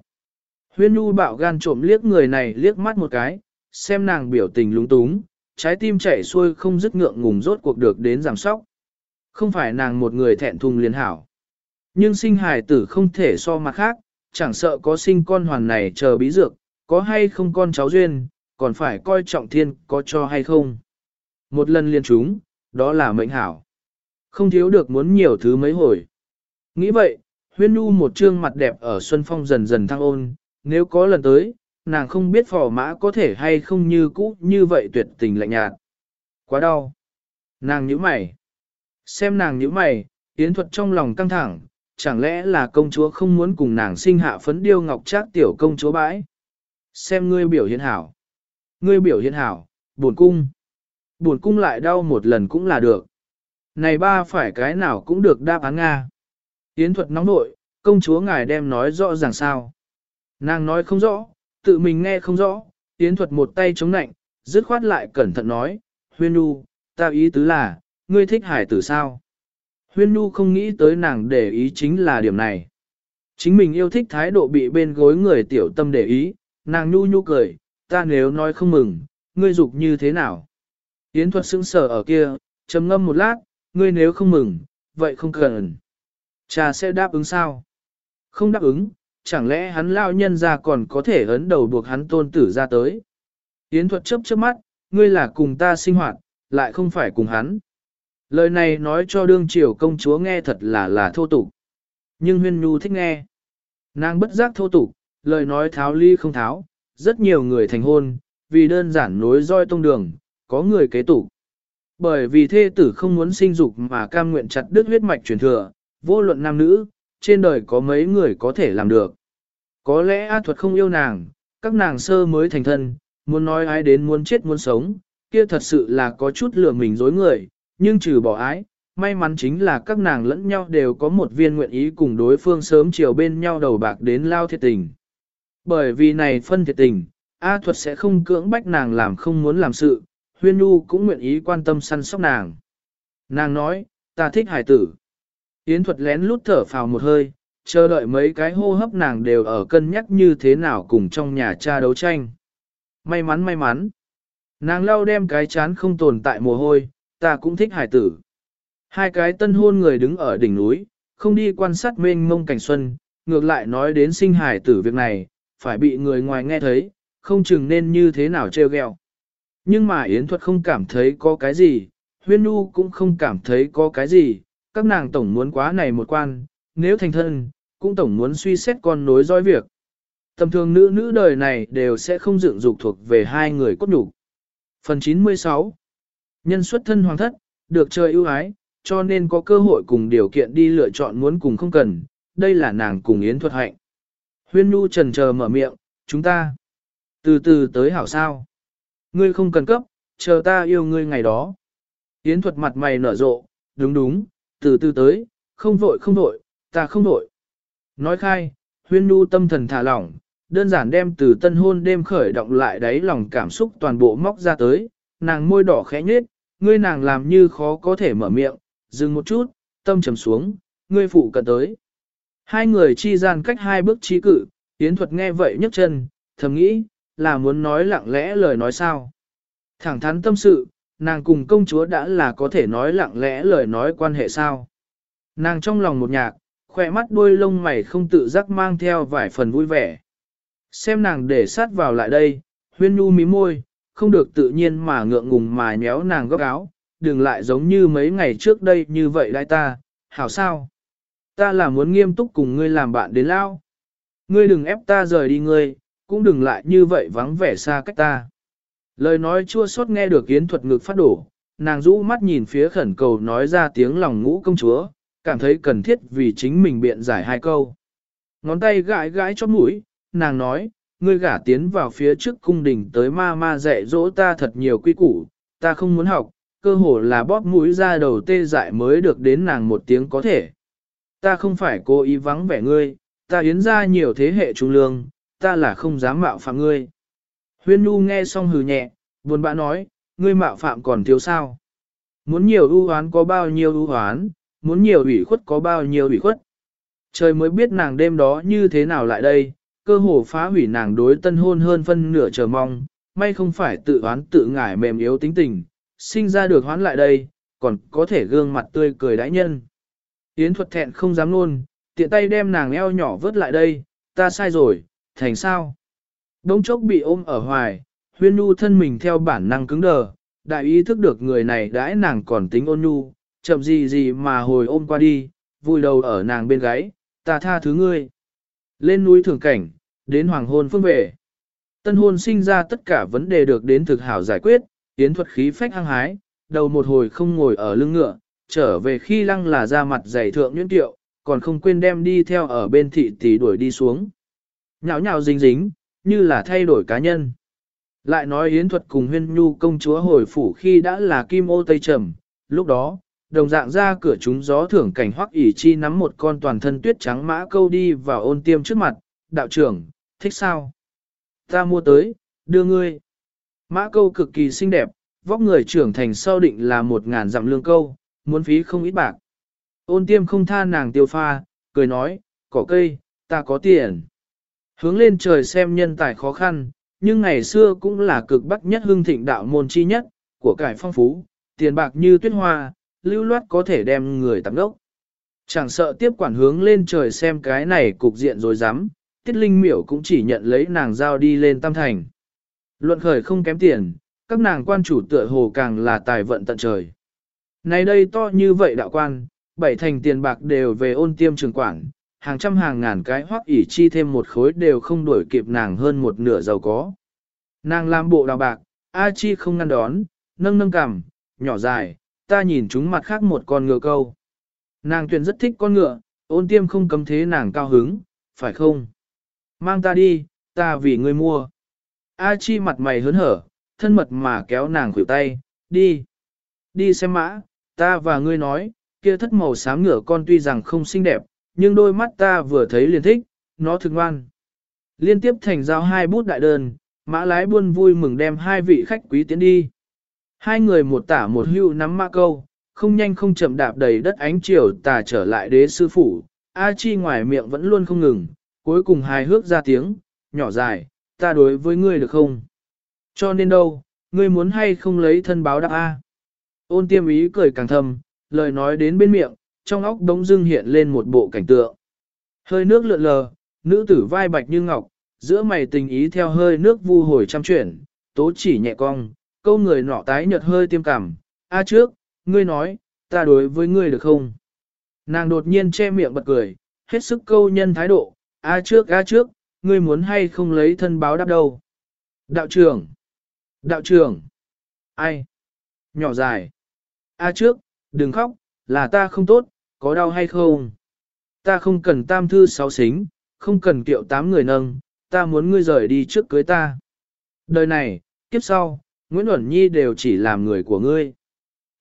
Huyên Nhu bạo gan trộm liếc người này liếc mắt một cái, xem nàng biểu tình lúng túng, trái tim chảy xuôi không dứt ngượng ngùng rốt cuộc được đến giảm sóc. Không phải nàng một người thẹn thùng liền hảo. Nhưng sinh hài tử không thể so mặt khác, chẳng sợ có sinh con hoàn này chờ bí dược, có hay không con cháu duyên, còn phải coi trọng thiên có cho hay không. Một lần liên chúng, đó là mệnh hảo. Không thiếu được muốn nhiều thứ mấy hồi. Nghĩ vậy, huyên nu một trương mặt đẹp ở Xuân Phong dần dần thăng ôn, nếu có lần tới, nàng không biết phò mã có thể hay không như cũ như vậy tuyệt tình lạnh nhạt. Quá đau. Nàng nhíu mày. Xem nàng nhíu mày, Yến Thuật trong lòng căng thẳng, chẳng lẽ là công chúa không muốn cùng nàng sinh hạ phấn điêu ngọc trác tiểu công chúa bãi. Xem ngươi biểu hiện hảo. Ngươi biểu hiện hảo, buồn cung. Buồn cung lại đau một lần cũng là được. Này ba phải cái nào cũng được đáp án Nga. Yến thuật nóng nội, công chúa ngài đem nói rõ ràng sao. Nàng nói không rõ, tự mình nghe không rõ, Yến thuật một tay chống nạnh, dứt khoát lại cẩn thận nói, huyên nu, ta ý tứ là, ngươi thích hải tử sao. Huyên nu không nghĩ tới nàng để ý chính là điểm này. Chính mình yêu thích thái độ bị bên gối người tiểu tâm để ý, nàng nhu nhu cười, ta nếu nói không mừng, ngươi dục như thế nào. Yến thuật sững sờ ở kia, trầm ngâm một lát, ngươi nếu không mừng, vậy không cần. Cha sẽ đáp ứng sao? Không đáp ứng, chẳng lẽ hắn lao nhân ra còn có thể ấn đầu buộc hắn tôn tử ra tới. Yến thuật chấp chớp mắt, ngươi là cùng ta sinh hoạt, lại không phải cùng hắn. Lời này nói cho đương triều công chúa nghe thật là là thô tục. Nhưng huyên nhu thích nghe. Nàng bất giác thô tục, lời nói tháo ly không tháo, rất nhiều người thành hôn, vì đơn giản nối roi tông đường, có người kế tục. Bởi vì thê tử không muốn sinh dục mà cam nguyện chặt đứt huyết mạch truyền thừa, vô luận nam nữ, trên đời có mấy người có thể làm được. Có lẽ A thuật không yêu nàng, các nàng sơ mới thành thân, muốn nói ai đến muốn chết muốn sống, kia thật sự là có chút lừa mình dối người, nhưng trừ bỏ ái, may mắn chính là các nàng lẫn nhau đều có một viên nguyện ý cùng đối phương sớm chiều bên nhau đầu bạc đến lao thiệt tình. Bởi vì này phân thiệt tình, A thuật sẽ không cưỡng bách nàng làm không muốn làm sự, huyên Nhu cũng nguyện ý quan tâm săn sóc nàng. Nàng nói, ta thích hải tử. Yến thuật lén lút thở phào một hơi, chờ đợi mấy cái hô hấp nàng đều ở cân nhắc như thế nào cùng trong nhà cha đấu tranh. May mắn may mắn. Nàng lau đem cái chán không tồn tại mồ hôi, ta cũng thích hải tử. Hai cái tân hôn người đứng ở đỉnh núi, không đi quan sát mênh mông cảnh xuân, ngược lại nói đến sinh hải tử việc này, phải bị người ngoài nghe thấy, không chừng nên như thế nào trêu ghẹo. Nhưng mà Yến Thuật không cảm thấy có cái gì, Huyên Nu cũng không cảm thấy có cái gì, các nàng tổng muốn quá này một quan, nếu thành thân, cũng tổng muốn suy xét con nối dõi việc. Tầm thường nữ nữ đời này đều sẽ không dựng dục thuộc về hai người cốt nhục. Phần 96 Nhân xuất thân hoàng thất, được trời ưu ái, cho nên có cơ hội cùng điều kiện đi lựa chọn muốn cùng không cần, đây là nàng cùng Yến Thuật hạnh. Huyên Nhu trần chờ mở miệng, chúng ta từ từ tới hảo sao. Ngươi không cần cấp, chờ ta yêu ngươi ngày đó. Yến Thuật mặt mày nở rộ, đúng đúng, từ từ tới, không vội không vội, ta không vội. Nói khai, huyên nu tâm thần thả lỏng, đơn giản đem từ tân hôn đêm khởi động lại đáy lòng cảm xúc toàn bộ móc ra tới, nàng môi đỏ khẽ nhết, ngươi nàng làm như khó có thể mở miệng, dừng một chút, tâm trầm xuống, ngươi phụ cận tới. Hai người chi gian cách hai bước trí cự, Yến Thuật nghe vậy nhấc chân, thầm nghĩ, là muốn nói lặng lẽ lời nói sao. Thẳng thắn tâm sự, nàng cùng công chúa đã là có thể nói lặng lẽ lời nói quan hệ sao. Nàng trong lòng một nhạc, khỏe mắt đuôi lông mày không tự giác mang theo vài phần vui vẻ. Xem nàng để sát vào lại đây, huyên nu mí môi, không được tự nhiên mà ngượng ngùng mà nhéo nàng góc áo, đừng lại giống như mấy ngày trước đây như vậy lại ta, hảo sao? Ta là muốn nghiêm túc cùng ngươi làm bạn đến lao. Ngươi đừng ép ta rời đi ngươi, cũng đừng lại như vậy vắng vẻ xa cách ta. Lời nói chua xót nghe được yến thuật ngực phát đổ, nàng rũ mắt nhìn phía khẩn cầu nói ra tiếng lòng ngũ công chúa, cảm thấy cần thiết vì chính mình biện giải hai câu. Ngón tay gãi gãi chót mũi, nàng nói, ngươi gả tiến vào phía trước cung đình tới ma ma dạy dỗ ta thật nhiều quy củ, ta không muốn học, cơ hồ là bóp mũi ra đầu tê dại mới được đến nàng một tiếng có thể. Ta không phải cố ý vắng vẻ ngươi, ta yến ra nhiều thế hệ trung lương, ta là không dám mạo phạm ngươi. Huyên Nhu nghe xong hừ nhẹ, buồn bã nói, ngươi mạo phạm còn thiếu sao. Muốn nhiều ưu hoán có bao nhiêu ưu hoán, muốn nhiều ủy khuất có bao nhiêu ủy khuất. Trời mới biết nàng đêm đó như thế nào lại đây, cơ hồ phá hủy nàng đối tân hôn hơn phân nửa chờ mong, may không phải tự hoán tự ngải mềm yếu tính tình, sinh ra được hoán lại đây, còn có thể gương mặt tươi cười đãi nhân. Yến thuật thẹn không dám luôn, tiện tay đem nàng eo nhỏ vớt lại đây, ta sai rồi, thành sao? Đông chốc bị ôm ở hoài, huyên nu thân mình theo bản năng cứng đờ, đại ý thức được người này đãi nàng còn tính ôn nhu, chậm gì gì mà hồi ôm qua đi, vui đầu ở nàng bên gáy, ta tha thứ ngươi. Lên núi thường cảnh, đến hoàng hôn phương về. Tân hôn sinh ra tất cả vấn đề được đến thực hảo giải quyết, tiến thuật khí phách hăng hái, đầu một hồi không ngồi ở lưng ngựa, trở về khi lăng là ra mặt dày thượng nhuyễn tiệu, còn không quên đem đi theo ở bên thị tỷ đuổi đi xuống. Nhào nhào dính dính, như là thay đổi cá nhân. Lại nói Yến Thuật cùng huyên nhu công chúa hồi phủ khi đã là kim ô tây trầm, lúc đó, đồng dạng ra cửa chúng gió thưởng cảnh hoắc ỉ chi nắm một con toàn thân tuyết trắng mã câu đi vào ôn tiêm trước mặt, đạo trưởng, thích sao? Ta mua tới, đưa ngươi. Mã câu cực kỳ xinh đẹp, vóc người trưởng thành sau định là một ngàn dặm lương câu, muốn phí không ít bạc. Ôn tiêm không tha nàng tiêu pha, cười nói, cỏ cây, ta có tiền. Hướng lên trời xem nhân tài khó khăn, nhưng ngày xưa cũng là cực bắc nhất hưng thịnh đạo môn chi nhất, của cải phong phú, tiền bạc như tuyết hoa, lưu loát có thể đem người tắm đốc. Chẳng sợ tiếp quản hướng lên trời xem cái này cục diện rồi dám, tiết linh miểu cũng chỉ nhận lấy nàng giao đi lên tam thành. Luận khởi không kém tiền, các nàng quan chủ tựa hồ càng là tài vận tận trời. Này đây to như vậy đạo quan, bảy thành tiền bạc đều về ôn tiêm trường quản, hàng trăm hàng ngàn cái hoắc ỉ chi thêm một khối đều không đổi kịp nàng hơn một nửa giàu có. Nàng làm bộ đào bạc, A Chi không ngăn đón, nâng nâng cằm, nhỏ dài, ta nhìn chúng mặt khác một con ngựa câu. Nàng tuyển rất thích con ngựa, ôn tiêm không cấm thế nàng cao hứng, phải không? Mang ta đi, ta vì ngươi mua. A Chi mặt mày hớn hở, thân mật mà kéo nàng khuỷu tay, đi. Đi xem mã, ta và ngươi nói, kia thất màu xám ngựa con tuy rằng không xinh đẹp, nhưng đôi mắt ta vừa thấy liền thích, nó thực ngoan. Liên tiếp thành giao hai bút đại đơn, mã lái buôn vui mừng đem hai vị khách quý tiến đi. Hai người một tả một hưu nắm mã câu, không nhanh không chậm đạp đầy đất ánh chiều tà trở lại đế sư phủ, A Chi ngoài miệng vẫn luôn không ngừng, cuối cùng hài hước ra tiếng, nhỏ dài, ta đối với ngươi được không? Cho nên đâu, ngươi muốn hay không lấy thân báo đáp A? Ôn tiêm ý cười càng thầm, lời nói đến bên miệng, trong óc đống dưng hiện lên một bộ cảnh tượng. Hơi nước lượn lờ, nữ tử vai bạch như ngọc, giữa mày tình ý theo hơi nước vu hồi trăm chuyển, tố chỉ nhẹ cong, câu người nọ tái nhợt hơi tiêm cảm, a trước, ngươi nói, ta đối với ngươi được không? Nàng đột nhiên che miệng bật cười, hết sức câu nhân thái độ, a trước a trước, ngươi muốn hay không lấy thân báo đáp đâu? Đạo trưởng! Đạo trưởng! Ai? Nhỏ dài! A trước, đừng khóc, là ta không tốt, có đau hay không? Ta không cần tam thư sáu xính, không cần kiệu tám người nâng, ta muốn ngươi rời đi trước cưới ta. Đời này, kiếp sau, Nguyễn Uẩn Nhi đều chỉ làm người của ngươi.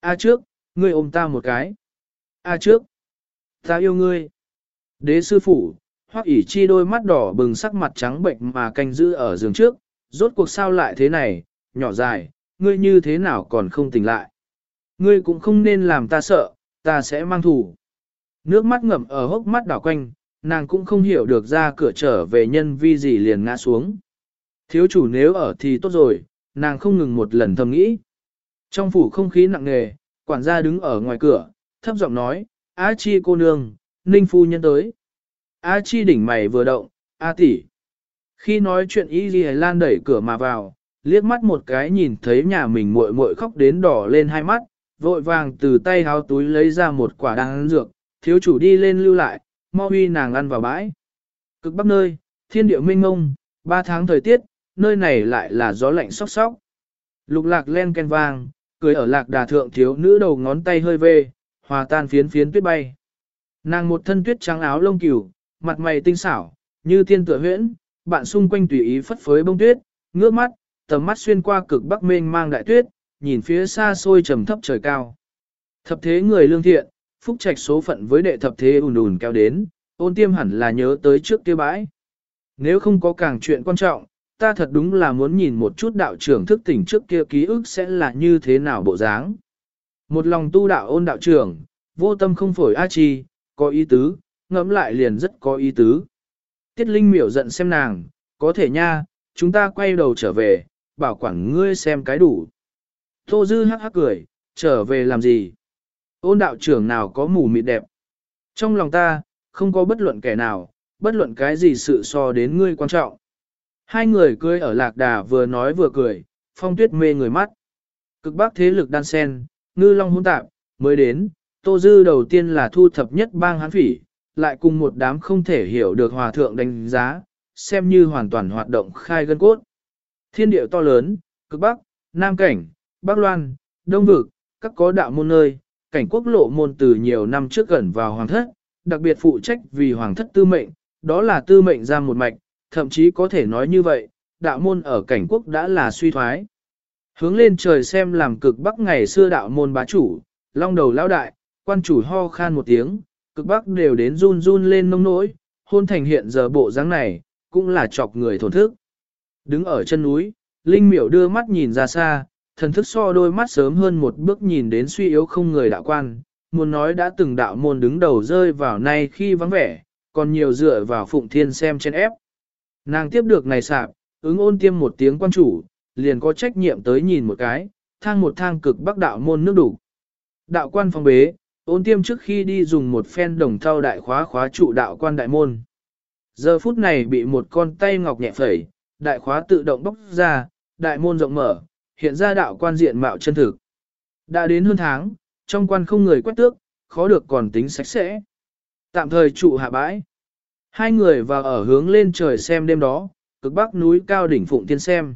A trước, ngươi ôm ta một cái. A trước, ta yêu ngươi. Đế sư phụ, hoắc ỉ chi đôi mắt đỏ bừng sắc mặt trắng bệnh mà canh giữ ở giường trước, rốt cuộc sao lại thế này, nhỏ dài, ngươi như thế nào còn không tỉnh lại. Ngươi cũng không nên làm ta sợ, ta sẽ mang thủ. Nước mắt ngậm ở hốc mắt đảo quanh, nàng cũng không hiểu được ra cửa trở về nhân vi gì liền ngã xuống. Thiếu chủ nếu ở thì tốt rồi, nàng không ngừng một lần thầm nghĩ. Trong phủ không khí nặng nề, quản gia đứng ở ngoài cửa, thấp giọng nói, A Chi cô nương, Ninh phu nhân tới. A Chi đỉnh mày vừa động, A tỷ. Khi nói chuyện Y Ghi Lan đẩy cửa mà vào, liếc mắt một cái nhìn thấy nhà mình muội muội khóc đến đỏ lên hai mắt, vội vàng từ tay háo túi lấy ra một quả đan dược, thiếu chủ đi lên lưu lại, mau huy nàng ăn vào bãi. Cực bắc nơi, thiên địa minh ngông, ba tháng thời tiết, nơi này lại là gió lạnh sóc sóc. Lục lạc len ken vang, cười ở lạc đà thượng thiếu nữ đầu ngón tay hơi về, hòa tan phiến phiến tuyết bay. Nàng một thân tuyết trắng áo lông cừu, mặt mày tinh xảo, như tiên tựa huyễn, bạn xung quanh tùy ý phất phới bông tuyết, ngước mắt, tầm mắt xuyên qua cực bắc mênh mang đại tuyết, nhìn phía xa xôi trầm thấp trời cao. Thập thế người lương thiện, phúc trạch số phận với đệ thập thế ùn ùn kéo đến, ôn tiêm hẳn là nhớ tới trước kia bãi. Nếu không có càng chuyện quan trọng, ta thật đúng là muốn nhìn một chút đạo trưởng thức tỉnh trước kia ký ức sẽ là như thế nào bộ dáng. Một lòng tu đạo ôn đạo trưởng, vô tâm không phổi a chi, có ý tứ, ngẫm lại liền rất có ý tứ. Tiết Linh miểu giận xem nàng, có thể nha, chúng ta quay đầu trở về, bảo quản ngươi xem cái đủ. Tô Dư hắc hắc cười, trở về làm gì? Ôn đạo trưởng nào có mù mịt đẹp. Trong lòng ta, không có bất luận kẻ nào, bất luận cái gì sự so đến ngươi quan trọng. Hai người cười ở lạc đà vừa nói vừa cười, phong tuyết mê người mắt. Cực bắc thế lực đan sen, ngư long hỗn tạp, mới đến, Tô Dư đầu tiên là thu thập nhất bang hán phỉ, lại cùng một đám không thể hiểu được hòa thượng đánh giá, xem như hoàn toàn hoạt động khai gân cốt. Thiên điệu to lớn, cực bắc, nam cảnh, bắc loan, đông vực, các có đạo môn nơi, cảnh quốc lộ môn từ nhiều năm trước gần vào hoàng thất, đặc biệt phụ trách vì hoàng thất tư mệnh, đó là tư mệnh ra một mạch, thậm chí có thể nói như vậy, đạo môn ở cảnh quốc đã là suy thoái. Hướng lên trời xem làm cực bắc ngày xưa đạo môn bá chủ, long đầu lão đại, quan chủ ho khan một tiếng, cực bắc đều đến run run lên nông nỗi, hôn thành hiện giờ bộ dáng này, cũng là chọc người thổn thức. Đứng ở chân núi, Linh miểu đưa mắt nhìn ra xa, thần thức so đôi mắt sớm hơn một bước nhìn đến suy yếu không người đạo quan, muốn nói đã từng đạo môn đứng đầu rơi vào nay khi vắng vẻ, còn nhiều dựa vào phụng thiên xem trên ép. Nàng tiếp được này sạp, ứng ôn tiêm một tiếng quan chủ, liền có trách nhiệm tới nhìn một cái, thang một thang cực bắc đạo môn nước đủ. Đạo quan phong bế, ôn tiêm trước khi đi dùng một phen đồng thau đại khóa khóa trụ đạo quan đại môn. Giờ phút này bị một con tay ngọc nhẹ phẩy, đại khóa tự động bóc ra, đại môn rộng mở, hiện ra đạo quan diện mạo chân thực. Đã đến hơn tháng, trong quan không người quét tước, khó được còn tính sạch sẽ. Tạm thời trụ hạ bãi. Hai người vào ở hướng lên trời xem đêm đó, cực bắc núi cao đỉnh phụng tiên xem.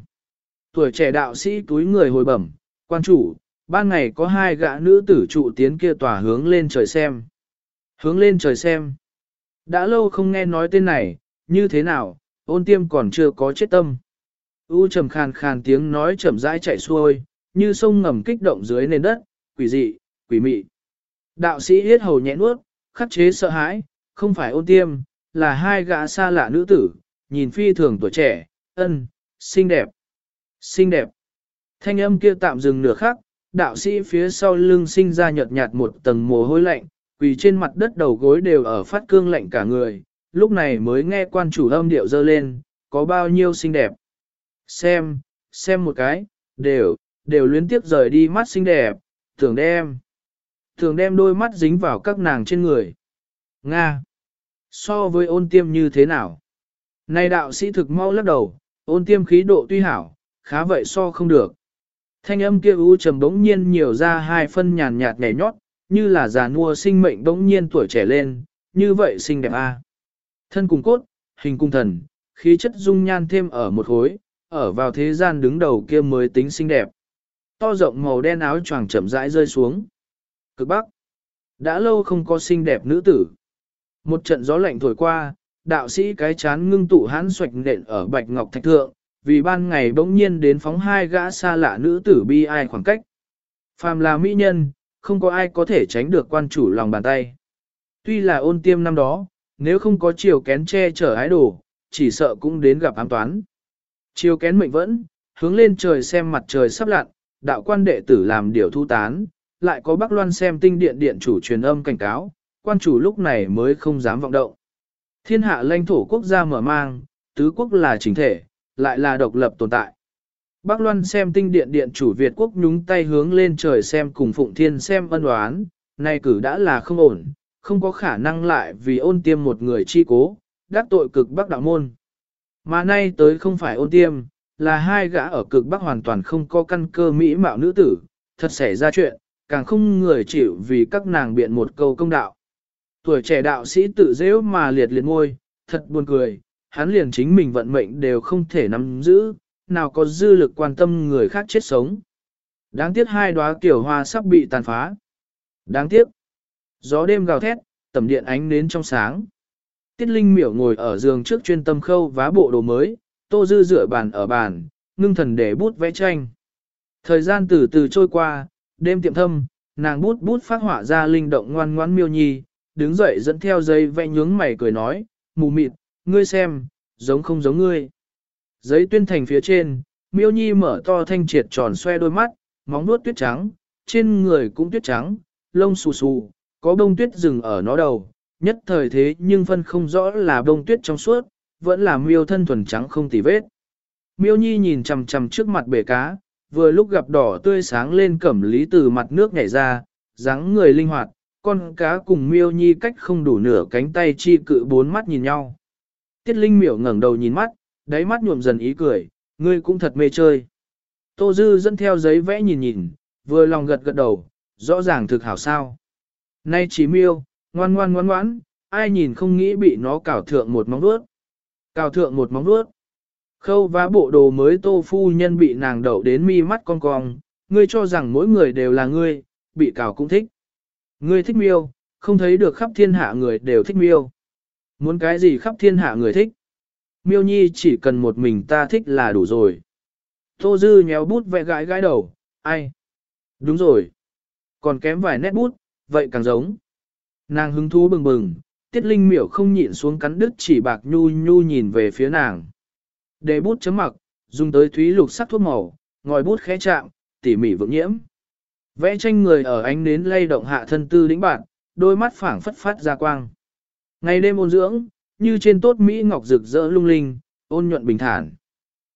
Tuổi trẻ đạo sĩ túi người hồi bẩm, quan chủ, ban ngày có hai gã nữ tử trụ tiến kia tỏa hướng lên trời xem. Hướng lên trời xem. Đã lâu không nghe nói tên này, như thế nào, ôn tiêm còn chưa có chết tâm. U trầm khàn khàn tiếng nói chậm rãi chạy xuôi, như sông ngầm kích động dưới nền đất, quỷ dị, quỷ mị. Đạo sĩ yết hầu nhẹ nuốt, khắc chế sợ hãi, không phải ôn tiêm, là hai gã xa lạ nữ tử, nhìn phi thường tuổi trẻ, ân, xinh đẹp, xinh đẹp. Thanh âm kia tạm dừng nửa khắc, đạo sĩ phía sau lưng sinh ra nhợt nhạt một tầng mồ hôi lạnh, quỳ trên mặt đất đầu gối đều ở phát cương lạnh cả người, lúc này mới nghe quan chủ âm điệu dơ lên, có bao nhiêu xinh đẹp. Xem, xem một cái, đều, đều luyến tiếp rời đi mắt xinh đẹp, tưởng đem. thường đem đôi mắt dính vào các nàng trên người. Nga. So với ôn tiêm như thế nào? Này đạo sĩ thực mau lắc đầu, ôn tiêm khí độ tuy hảo, khá vậy so không được. Thanh âm kia u trầm bỗng nhiên nhiều ra hai phân nhàn nhạt nhảy nhót, như là già nua sinh mệnh bỗng nhiên tuổi trẻ lên, như vậy xinh đẹp a. Thân cùng cốt, hình cùng thần, khí chất dung nhan thêm ở một khối, ở vào thế gian đứng đầu kia mới tính xinh đẹp. To rộng màu đen áo choàng chậm rãi rơi xuống. Cực bắc. Đã lâu không có xinh đẹp nữ tử. Một trận gió lạnh thổi qua, đạo sĩ cái chán ngưng tụ hán xoạch nện ở bạch ngọc thạch thượng, vì ban ngày bỗng nhiên đến phóng hai gã xa lạ nữ tử bi ai khoảng cách. Phàm là mỹ nhân, không có ai có thể tránh được quan chủ lòng bàn tay. Tuy là ôn tiêm năm đó, nếu không có chiều kén che chở ái đồ, chỉ sợ cũng đến gặp ám toán. Chiều kén mệnh vẫn, hướng lên trời xem mặt trời sắp lặn, đạo quan đệ tử làm điều thu tán, lại có Bắc Loan xem tinh điện điện chủ truyền âm cảnh cáo, quan chủ lúc này mới không dám vọng động. Thiên hạ lãnh thổ quốc gia mở mang, tứ quốc là chính thể, lại là độc lập tồn tại. Bắc Loan xem tinh điện điện chủ Việt quốc nhúng tay hướng lên trời xem cùng Phụng Thiên xem ân đoán, nay cử đã là không ổn, không có khả năng lại vì ôn tiêm một người chi cố, đắc tội cực Bắc đạo môn. Mà nay tới không phải ôn tiêm, là hai gã ở cực Bắc hoàn toàn không có căn cơ mỹ mạo nữ tử, thật xảy ra chuyện, càng không người chịu vì các nàng biện một câu công đạo. Tuổi trẻ đạo sĩ tự dễ mà liệt liệt ngôi, thật buồn cười, hắn liền chính mình vận mệnh đều không thể nắm giữ, nào có dư lực quan tâm người khác chết sống. Đáng tiếc hai đóa tiểu hoa sắp bị tàn phá. Đáng tiếc. Gió đêm gào thét, tầm điện ánh nến trong sáng. Tiết Linh miểu ngồi ở giường trước chuyên tâm khâu vá bộ đồ mới, tô dư dựa bàn ở bàn, ngưng thần để bút vẽ tranh. Thời gian từ từ trôi qua, đêm tiệm thâm, nàng bút bút phát họa ra linh động ngoan ngoãn miêu nhi, đứng dậy dẫn theo dây vẽ nhướng mày cười nói, mù mịt, ngươi xem, giống không giống ngươi. Giấy tuyên thành phía trên, miêu nhi mở to thanh triệt tròn xoe đôi mắt, móng nuốt tuyết trắng, trên người cũng tuyết trắng, lông xù xù, có bông tuyết rừng ở nó đầu, nhất thời thế nhưng phân không rõ là bông tuyết trong suốt, vẫn là miêu thân thuần trắng không tì vết. Miêu nhi nhìn chằm chằm trước mặt bể cá, vừa lúc gặp đỏ tươi sáng lên cẩm lý từ mặt nước nhảy ra, dáng người linh hoạt, con cá cùng miêu nhi cách không đủ nửa cánh tay chi cự bốn mắt nhìn nhau. Tiết Linh miểu ngẩng đầu nhìn mắt, đáy mắt nhuộm dần ý cười, ngươi cũng thật mê chơi. Tô Dư dẫn theo giấy vẽ nhìn nhìn, vừa lòng gật gật đầu, rõ ràng thực hảo sao. Nay chỉ miêu, ngoan ngoan ngoan ngoãn, ai nhìn không nghĩ bị nó cào thượng một móng vuốt. Cào thượng một móng vuốt. Khâu vá bộ đồ mới tô phu nhân bị nàng đậu đến mi mắt con cong, ngươi cho rằng mỗi người đều là ngươi, bị cào cũng thích. Ngươi thích miêu, không thấy được khắp thiên hạ người đều thích miêu. Muốn cái gì khắp thiên hạ người thích. Miêu nhi chỉ cần một mình ta thích là đủ rồi. Tô dư nhéo bút vẽ gãi gãi đầu, ai? Đúng rồi. Còn kém vài nét bút, vậy càng giống. Nàng hứng thú bừng bừng, tiết linh miểu không nhịn xuống cắn đứt chỉ bạc nhu nhu nhìn về phía nàng. Để bút chấm mặc, dùng tới thúy lục sắc thuốc màu, ngòi bút khẽ chạm, tỉ mỉ vững nhiễm. Vẽ tranh người ở ánh nến lay động hạ thân tư đĩnh bạn, đôi mắt phảng phất phát ra quang. Ngày đêm ôn dưỡng, như trên tốt Mỹ ngọc rực rỡ lung linh, ôn nhuận bình thản.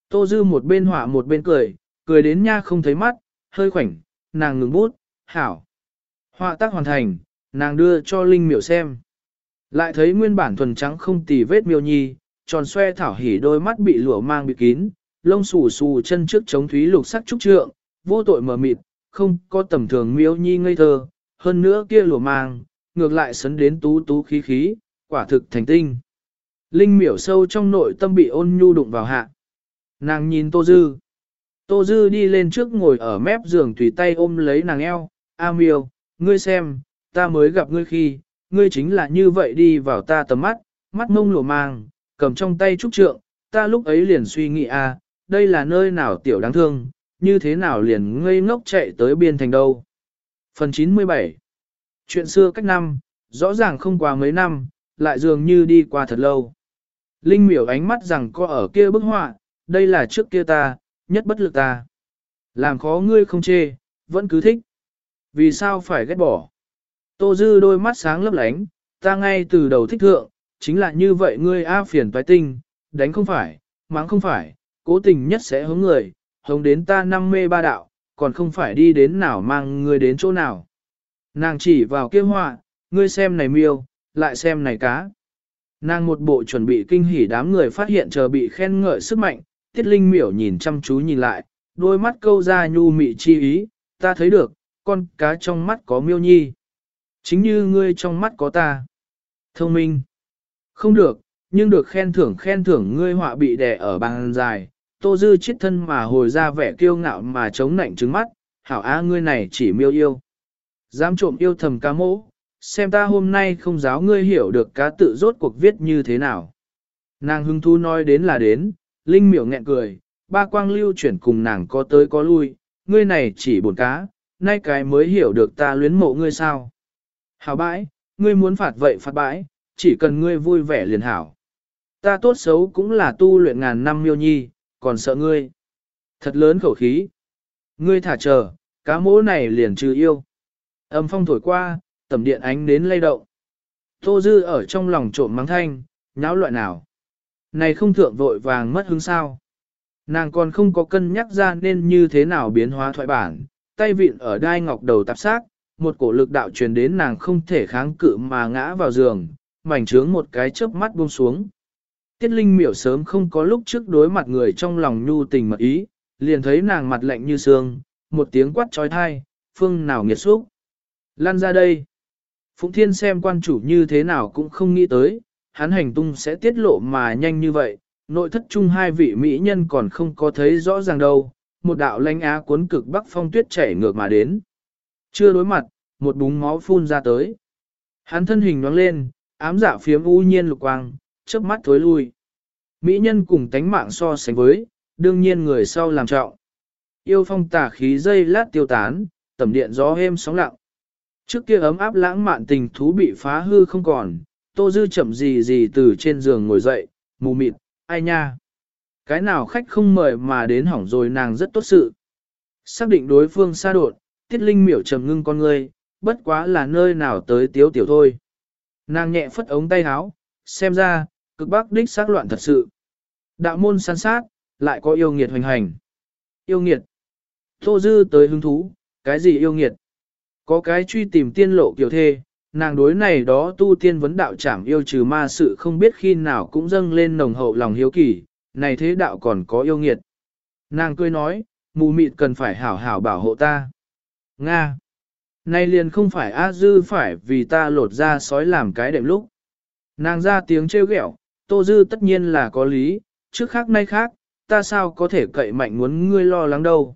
Tô Dư một bên họa một bên cười, cười đến nha không thấy mắt, hơi khoảnh, nàng ngừng bút, hảo. Họa tác hoàn thành, nàng đưa cho Linh miểu xem. Lại thấy nguyên bản thuần trắng không tì vết miêu nhi, tròn xoe thảo hỉ đôi mắt bị lụa mang bị kín, lông xù xù chân trước chống thúy lục sắc trúc trượng, vô tội mờ mịt, không có tầm thường miêu nhi ngây thơ, hơn nữa kia lụa mang, ngược lại sấn đến tú tú khí khí, quả thực thành tinh. Linh miểu sâu trong nội tâm bị ôn nhu đụng vào hạ. Nàng nhìn Tô Dư. Tô Dư đi lên trước ngồi ở mép giường tùy tay ôm lấy nàng eo. A miêu, ngươi xem, ta mới gặp ngươi khi, ngươi chính là như vậy đi vào ta tầm mắt, mắt mông lùa mang, cầm trong tay trúc trượng, ta lúc ấy liền suy nghĩ a, à, đây là nơi nào tiểu đáng thương, như thế nào liền ngây ngốc chạy tới biên thành đâu. Phần 97 Chuyện xưa cách năm, rõ ràng không qua mấy năm, lại dường như đi qua thật lâu. Linh miểu ánh mắt rằng có ở kia bức họa, đây là trước kia ta, nhất bất lực ta. Làm khó ngươi không chê, vẫn cứ thích. Vì sao phải ghét bỏ? Tô Dư đôi mắt sáng lấp lánh, ta ngay từ đầu thích thượng, chính là như vậy ngươi a phiền toái tinh, đánh không phải, mắng không phải, cố tình nhất sẽ hướng người, hống đến ta năm mê ba đạo, còn không phải đi đến nào mang ngươi đến chỗ nào. Nàng chỉ vào kia họa, ngươi xem này miêu, lại xem này cá. Nàng một bộ chuẩn bị kinh hỉ đám người phát hiện chờ bị khen ngợi sức mạnh, tiết linh miểu nhìn chăm chú nhìn lại, đôi mắt câu ra nhu mị chi ý, ta thấy được, con cá trong mắt có miêu nhi. Chính như ngươi trong mắt có ta. Thông minh. Không được, nhưng được khen thưởng khen thưởng ngươi họa bị đè ở bàn dài, tô dư chết thân mà hồi ra vẻ kiêu ngạo mà chống nạnh trứng mắt, hảo á ngươi này chỉ miêu yêu. Dám trộm yêu thầm cá mỗ, xem ta hôm nay không giáo ngươi hiểu được cá tự rốt cuộc viết như thế nào. Nàng hưng thu nói đến là đến, Linh miểu nghẹn cười, ba quang lưu chuyển cùng nàng có tới có lui, ngươi này chỉ buồn cá, nay cái mới hiểu được ta luyến mộ ngươi sao. Hảo bãi, ngươi muốn phạt vậy phạt bãi, chỉ cần ngươi vui vẻ liền hảo. Ta tốt xấu cũng là tu luyện ngàn năm miêu nhi, còn sợ ngươi. Thật lớn khẩu khí. Ngươi thả chờ, cá mỗ này liền trừ yêu. Âm phong thổi qua, tầm điện ánh đến lay động. Tô Dư ở trong lòng trộm mắng thanh, nháo loại nào. Này không thượng vội vàng mất hứng sao. Nàng còn không có cân nhắc ra nên như thế nào biến hóa thoại bản, tay vịn ở đai ngọc đầu tạp xác, một cổ lực đạo truyền đến nàng không thể kháng cự mà ngã vào giường, mảnh trướng một cái chớp mắt buông xuống. Tiết Linh miểu sớm không có lúc trước đối mặt người trong lòng nhu tình mật ý, liền thấy nàng mặt lạnh như xương, một tiếng quát trói thai, phương nào nghiệt xúc. Lan ra đây. Phụng Thiên xem quan chủ như thế nào cũng không nghĩ tới, hắn hành tung sẽ tiết lộ mà nhanh như vậy, nội thất chung hai vị mỹ nhân còn không có thấy rõ ràng đâu, một đạo lanh á cuốn cực bắc phong tuyết chảy ngược mà đến. Chưa đối mặt, một búng máu phun ra tới. Hắn thân hình nhoáng lên, ám dạ phiếm u nhiên lục quang, chớp mắt thối lui. Mỹ nhân cùng tánh mạng so sánh với, đương nhiên người sau làm trọng. Yêu phong tả khí dây lát tiêu tán, tầm điện gió êm sóng lặng. Trước kia ấm áp lãng mạn tình thú bị phá hư không còn, Tô Dư chậm gì gì từ trên giường ngồi dậy, mù mịt, ai nha. Cái nào khách không mời mà đến hỏng rồi nàng rất tốt sự. Xác định đối phương xa đột, tiết linh miểu trầm ngưng con ngươi, bất quá là nơi nào tới tiếu tiểu thôi. Nàng nhẹ phất ống tay áo, xem ra, cực bắc đích xác loạn thật sự. Đạo môn săn sát, lại có yêu nghiệt hoành hành. Yêu nghiệt. Tô Dư tới hứng thú, cái gì yêu nghiệt? Có cái truy tìm tiên lộ kiểu thê, nàng đối này đó tu tiên vấn đạo trảm yêu trừ ma sự không biết khi nào cũng dâng lên nồng hậu lòng hiếu kỳ, này thế đạo còn có yêu nghiệt. Nàng cười nói, mù mịt cần phải hảo hảo bảo hộ ta. Nga. Nay liền không phải A Dư phải vì ta lột ra sói làm cái đệm lúc. Nàng ra tiếng trêu ghẹo, Tô Dư tất nhiên là có lý, trước khác nay khác, ta sao có thể cậy mạnh muốn ngươi lo lắng đâu.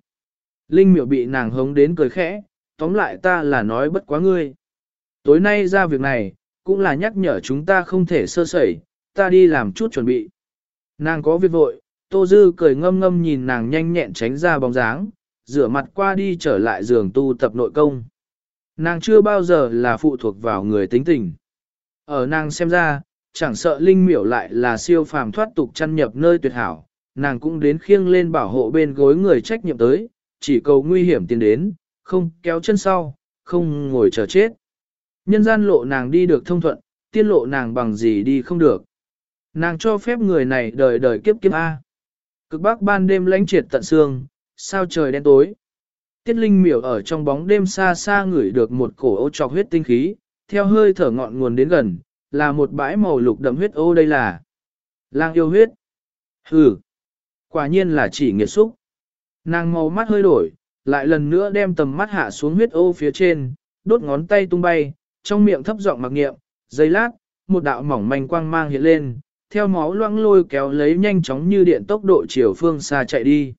Linh miệu bị nàng hống đến cười khẽ, tóm lại ta là nói bất quá ngươi. Tối nay ra việc này, cũng là nhắc nhở chúng ta không thể sơ sẩy, ta đi làm chút chuẩn bị. Nàng có việc vội, Tô Dư cười ngâm ngâm nhìn nàng nhanh nhẹn tránh ra bóng dáng, rửa mặt qua đi trở lại giường tu tập nội công. Nàng chưa bao giờ là phụ thuộc vào người tính tình. Ở nàng xem ra, chẳng sợ linh miểu lại là siêu phàm thoát tục chăn nhập nơi tuyệt hảo, nàng cũng đến khiêng lên bảo hộ bên gối người trách nhiệm tới, chỉ cầu nguy hiểm tiến đến, không kéo chân sau, không ngồi chờ chết. Nhân gian lộ nàng đi được thông thuận, tiên lộ nàng bằng gì đi không được. Nàng cho phép người này đời đời kiếp kiếp A. Cực bắc ban đêm lánh triệt tận xương, sao trời đen tối. Tiết Linh miểu ở trong bóng đêm xa xa ngửi được một cổ ô trọc huyết tinh khí, theo hơi thở ngọn nguồn đến gần, là một bãi màu lục đậm huyết ô đây là. Lang yêu huyết. Hừ. Quả nhiên là chỉ nghiệt xúc. Nàng màu mắt hơi đổi, lại lần nữa đem tầm mắt hạ xuống huyết ô phía trên, đốt ngón tay tung bay, trong miệng thấp giọng mặc nghiệm, giây lát, một đạo mỏng manh quang mang hiện lên, theo máu loãng lôi kéo lấy nhanh chóng như điện tốc độ chiều phương xa chạy đi.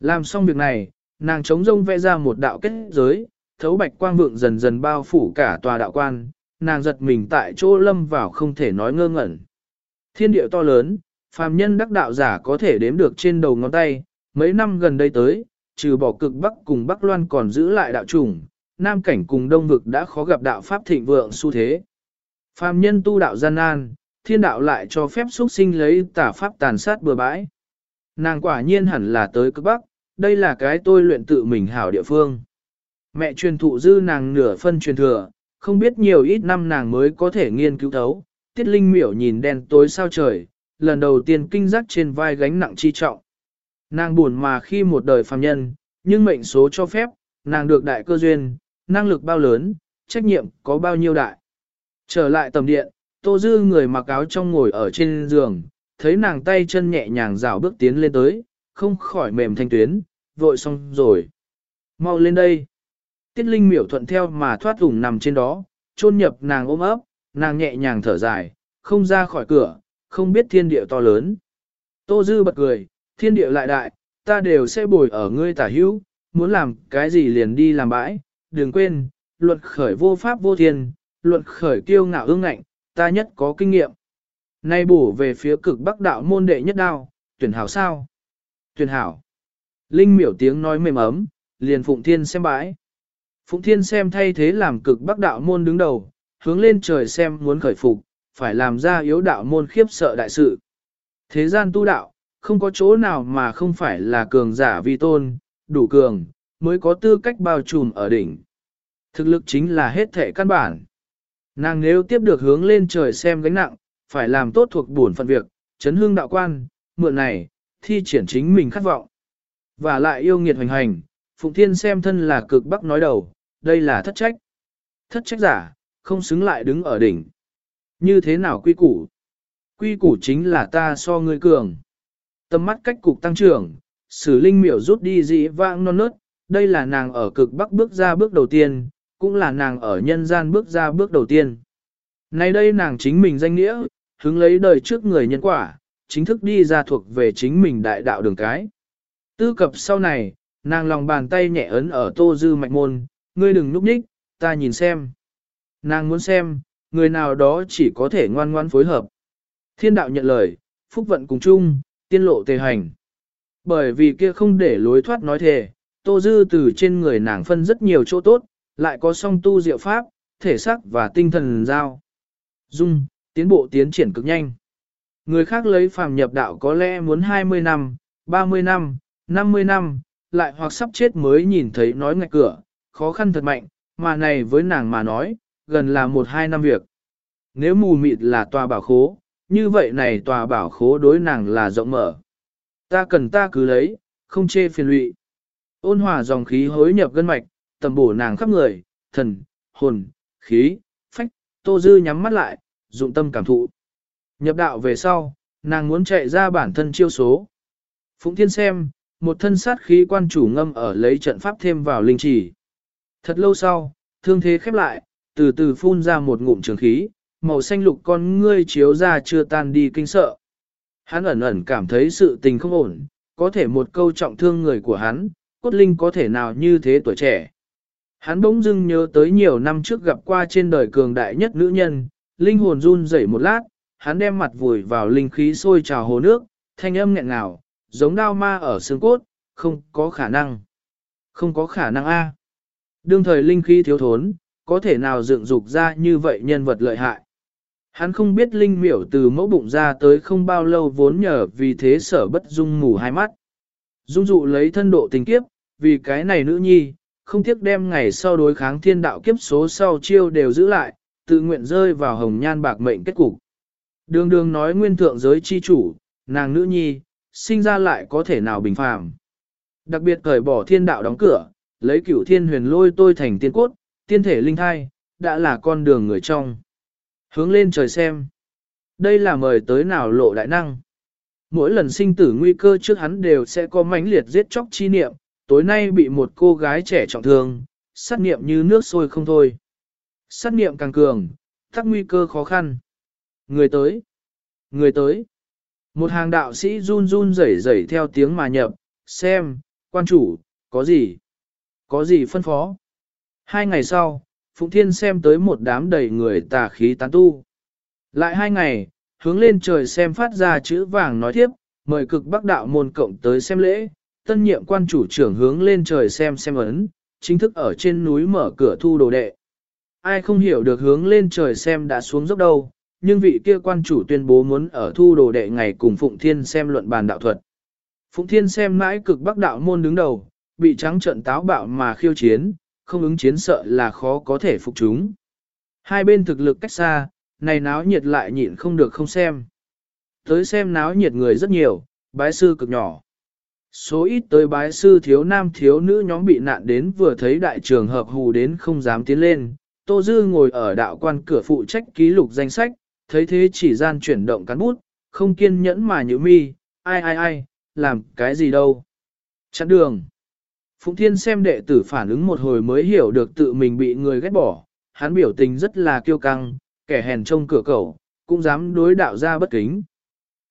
Làm xong việc này, nàng chống rông vẽ ra một đạo kết giới, thấu bạch quang vượng dần dần bao phủ cả tòa đạo quan, nàng giật mình tại chỗ lâm vào không thể nói ngơ ngẩn. Thiên địa to lớn, phàm nhân đắc đạo giả có thể đếm được trên đầu ngón tay, mấy năm gần đây tới, trừ bỏ cực Bắc cùng Bắc Loan còn giữ lại đạo chủng, Nam cảnh cùng Đông vực đã khó gặp đạo pháp thịnh vượng xu thế. Phàm nhân tu đạo gian nan, thiên đạo lại cho phép xuất sinh lấy tả pháp tàn sát bừa bãi. Nàng quả nhiên hẳn là tới cực Bắc, đây là cái tôi luyện tự mình hảo địa phương. Mẹ truyền thụ dư nàng nửa phân truyền thừa, không biết nhiều ít năm nàng mới có thể nghiên cứu thấu. Tiết Linh miểu nhìn đen tối sao trời, lần đầu tiên kinh giác trên vai gánh nặng chi trọng. Nàng buồn mà khi một đời phàm nhân, nhưng mệnh số cho phép, nàng được đại cơ duyên, năng lực bao lớn, trách nhiệm có bao nhiêu đại. Trở lại tầm điện, Tô Dư người mặc áo trong ngồi ở trên giường, thấy nàng tay chân nhẹ nhàng rào bước tiến lên tới, không khỏi mềm thanh tuyến, vội xong rồi. Mau lên đây. Tiết Linh miểu thuận theo mà thoát ủng nằm trên đó, chôn nhập nàng ôm ấp, nàng nhẹ nhàng thở dài, không ra khỏi cửa, không biết thiên địa to lớn. Tô Dư bật cười, thiên địa lại đại, ta đều sẽ bồi ở ngươi tả hữu, muốn làm cái gì liền đi làm bãi, đừng quên, luận khởi vô pháp vô thiên, luận khởi kiêu ngạo ương ngạnh, ta nhất có kinh nghiệm. Nay bổ về phía cực bắc đạo môn đệ nhất đao, tuyển hảo sao? Tuyển hảo. Linh miểu tiếng nói mềm ấm, liền Phụng Thiên xem bãi. Phụng Thiên xem thay thế làm cực bắc đạo môn đứng đầu, hướng lên trời xem muốn khởi phục, phải làm ra yếu đạo môn khiếp sợ đại sự. Thế gian tu đạo, không có chỗ nào mà không phải là cường giả vi tôn, đủ cường, mới có tư cách bao trùm ở đỉnh. Thực lực chính là hết thể căn bản. Nàng nếu tiếp được hướng lên trời xem gánh nặng, phải làm tốt thuộc bổn phận việc, chấn hương đạo quan, mượn này, thi triển chính mình khát vọng. Và lại yêu nghiệt hoành hành, Phụng Thiên xem thân là cực bắc nói đầu, đây là thất trách. Thất trách giả, không xứng lại đứng ở đỉnh. Như thế nào quy củ? Quy củ chính là ta so ngươi cường. Tầm mắt cách cục tăng trưởng, sử linh miểu rút đi dị vãng non nớt, đây là nàng ở cực bắc bước ra bước đầu tiên, cũng là nàng ở nhân gian bước ra bước đầu tiên. Nay đây nàng chính mình danh nghĩa, hứng lấy đời trước người nhân quả, chính thức đi ra thuộc về chính mình đại đạo đường cái. Tư cập sau này, nàng lòng bàn tay nhẹ ấn ở tô dư mạch môn, ngươi đừng núp nhích, ta nhìn xem. Nàng muốn xem, người nào đó chỉ có thể ngoan ngoan phối hợp. Thiên đạo nhận lời, phúc vận cùng chung, tiên lộ tề hành. Bởi vì kia không để lối thoát nói thề, tô dư từ trên người nàng phân rất nhiều chỗ tốt, lại có song tu diệu pháp, thể sắc và tinh thần giao. Dung, tiến bộ tiến triển cực nhanh. Người khác lấy phàm nhập đạo có lẽ muốn 20 năm, 30 năm, 50 năm, lại hoặc sắp chết mới nhìn thấy nói ngạch cửa, khó khăn thật mạnh, mà này với nàng mà nói, gần là một hai năm việc. Nếu mù mịt là tòa bảo khố, như vậy này tòa bảo khố đối nàng là rộng mở. Ta cần ta cứ lấy, không chê phiền lụy. Ôn hòa dòng khí hối nhập gân mạch, tầm bổ nàng khắp người, thần, hồn, khí, phách, Tô Dư nhắm mắt lại, dụng tâm cảm thụ. Nhập đạo về sau, nàng muốn chạy ra bản thân chiêu số. Phụng Thiên xem, một thân sát khí quan chủ ngâm ở lấy trận pháp thêm vào linh chỉ. Thật lâu sau, thương thế khép lại, từ từ phun ra một ngụm trường khí, màu xanh lục con ngươi chiếu ra chưa tan đi kinh sợ. Hắn ẩn ẩn cảm thấy sự tình không ổn, có thể một câu trọng thương người của hắn, cốt linh có thể nào như thế tuổi trẻ. Hắn bỗng dưng nhớ tới nhiều năm trước gặp qua trên đời cường đại nhất nữ nhân, linh hồn run rẩy một lát, hắn đem mặt vùi vào linh khí sôi trào hồ nước, thanh âm nghẹn ngào, giống đao ma ở xương cốt, không có khả năng. Không có khả năng A. Đương thời linh khí thiếu thốn, có thể nào dựng dục ra như vậy nhân vật lợi hại. Hắn không biết linh miểu từ mẫu bụng ra tới không bao lâu vốn nhờ vì thế sở bất dung mù hai mắt. Dung dụ lấy thân độ tình kiếp, vì cái này nữ nhi, không tiếc đem ngày sau đối kháng thiên đạo kiếp số sau chiêu đều giữ lại, tự nguyện rơi vào hồng nhan bạc mệnh kết cục. Đường đường nói nguyên thượng giới chi chủ, nàng nữ nhi, sinh ra lại có thể nào bình phàm. Đặc biệt cởi bỏ thiên đạo đóng cửa, lấy cửu thiên huyền lôi tôi thành tiên cốt, tiên thể linh thai, đã là con đường người trong. Hướng lên trời xem. Đây là mời tới nào lộ đại năng. Mỗi lần sinh tử nguy cơ trước hắn đều sẽ có mãnh liệt giết chóc chi niệm, tối nay bị một cô gái trẻ trọng thương, sát niệm như nước sôi không thôi. Sát niệm càng cường, thắc nguy cơ khó khăn. Người tới, người tới. Một hàng đạo sĩ run run rẩy rẩy theo tiếng mà nhập, xem, quan chủ, có gì? Có gì phân phó? Hai ngày sau, Phụng Thiên xem tới một đám đầy người tà khí tán tu. Lại hai ngày, hướng lên trời xem phát ra chữ vàng nói tiếp, mời cực bắc đạo môn cộng tới xem lễ, tân nhiệm quan chủ trưởng hướng lên trời xem xem ấn, chính thức ở trên núi mở cửa thu đồ đệ. Ai không hiểu được hướng lên trời xem đã xuống dốc đâu, nhưng vị kia quan chủ tuyên bố muốn ở thu đồ đệ ngày cùng Phụng Thiên xem luận bàn đạo thuật. Phụng Thiên xem mãi cực bắc đạo môn đứng đầu, bị trắng trận táo bạo mà khiêu chiến, không ứng chiến sợ là khó có thể phục chúng. Hai bên thực lực cách xa, này náo nhiệt lại nhịn không được không xem. Tới xem náo nhiệt người rất nhiều, bái sư cực nhỏ. Số ít tới bái sư thiếu nam thiếu nữ nhóm bị nạn đến vừa thấy đại trường hợp hù đến không dám tiến lên. Tô Dư ngồi ở đạo quan cửa phụ trách ký lục danh sách, thấy thế chỉ gian chuyển động cán bút, không kiên nhẫn mà nhữ mi, ai ai ai, làm cái gì đâu. Chặn đường. Phụng Thiên xem đệ tử phản ứng một hồi mới hiểu được tự mình bị người ghét bỏ, hắn biểu tình rất là kiêu căng, kẻ hèn trông cửa cầu, cũng dám đối đạo ra bất kính.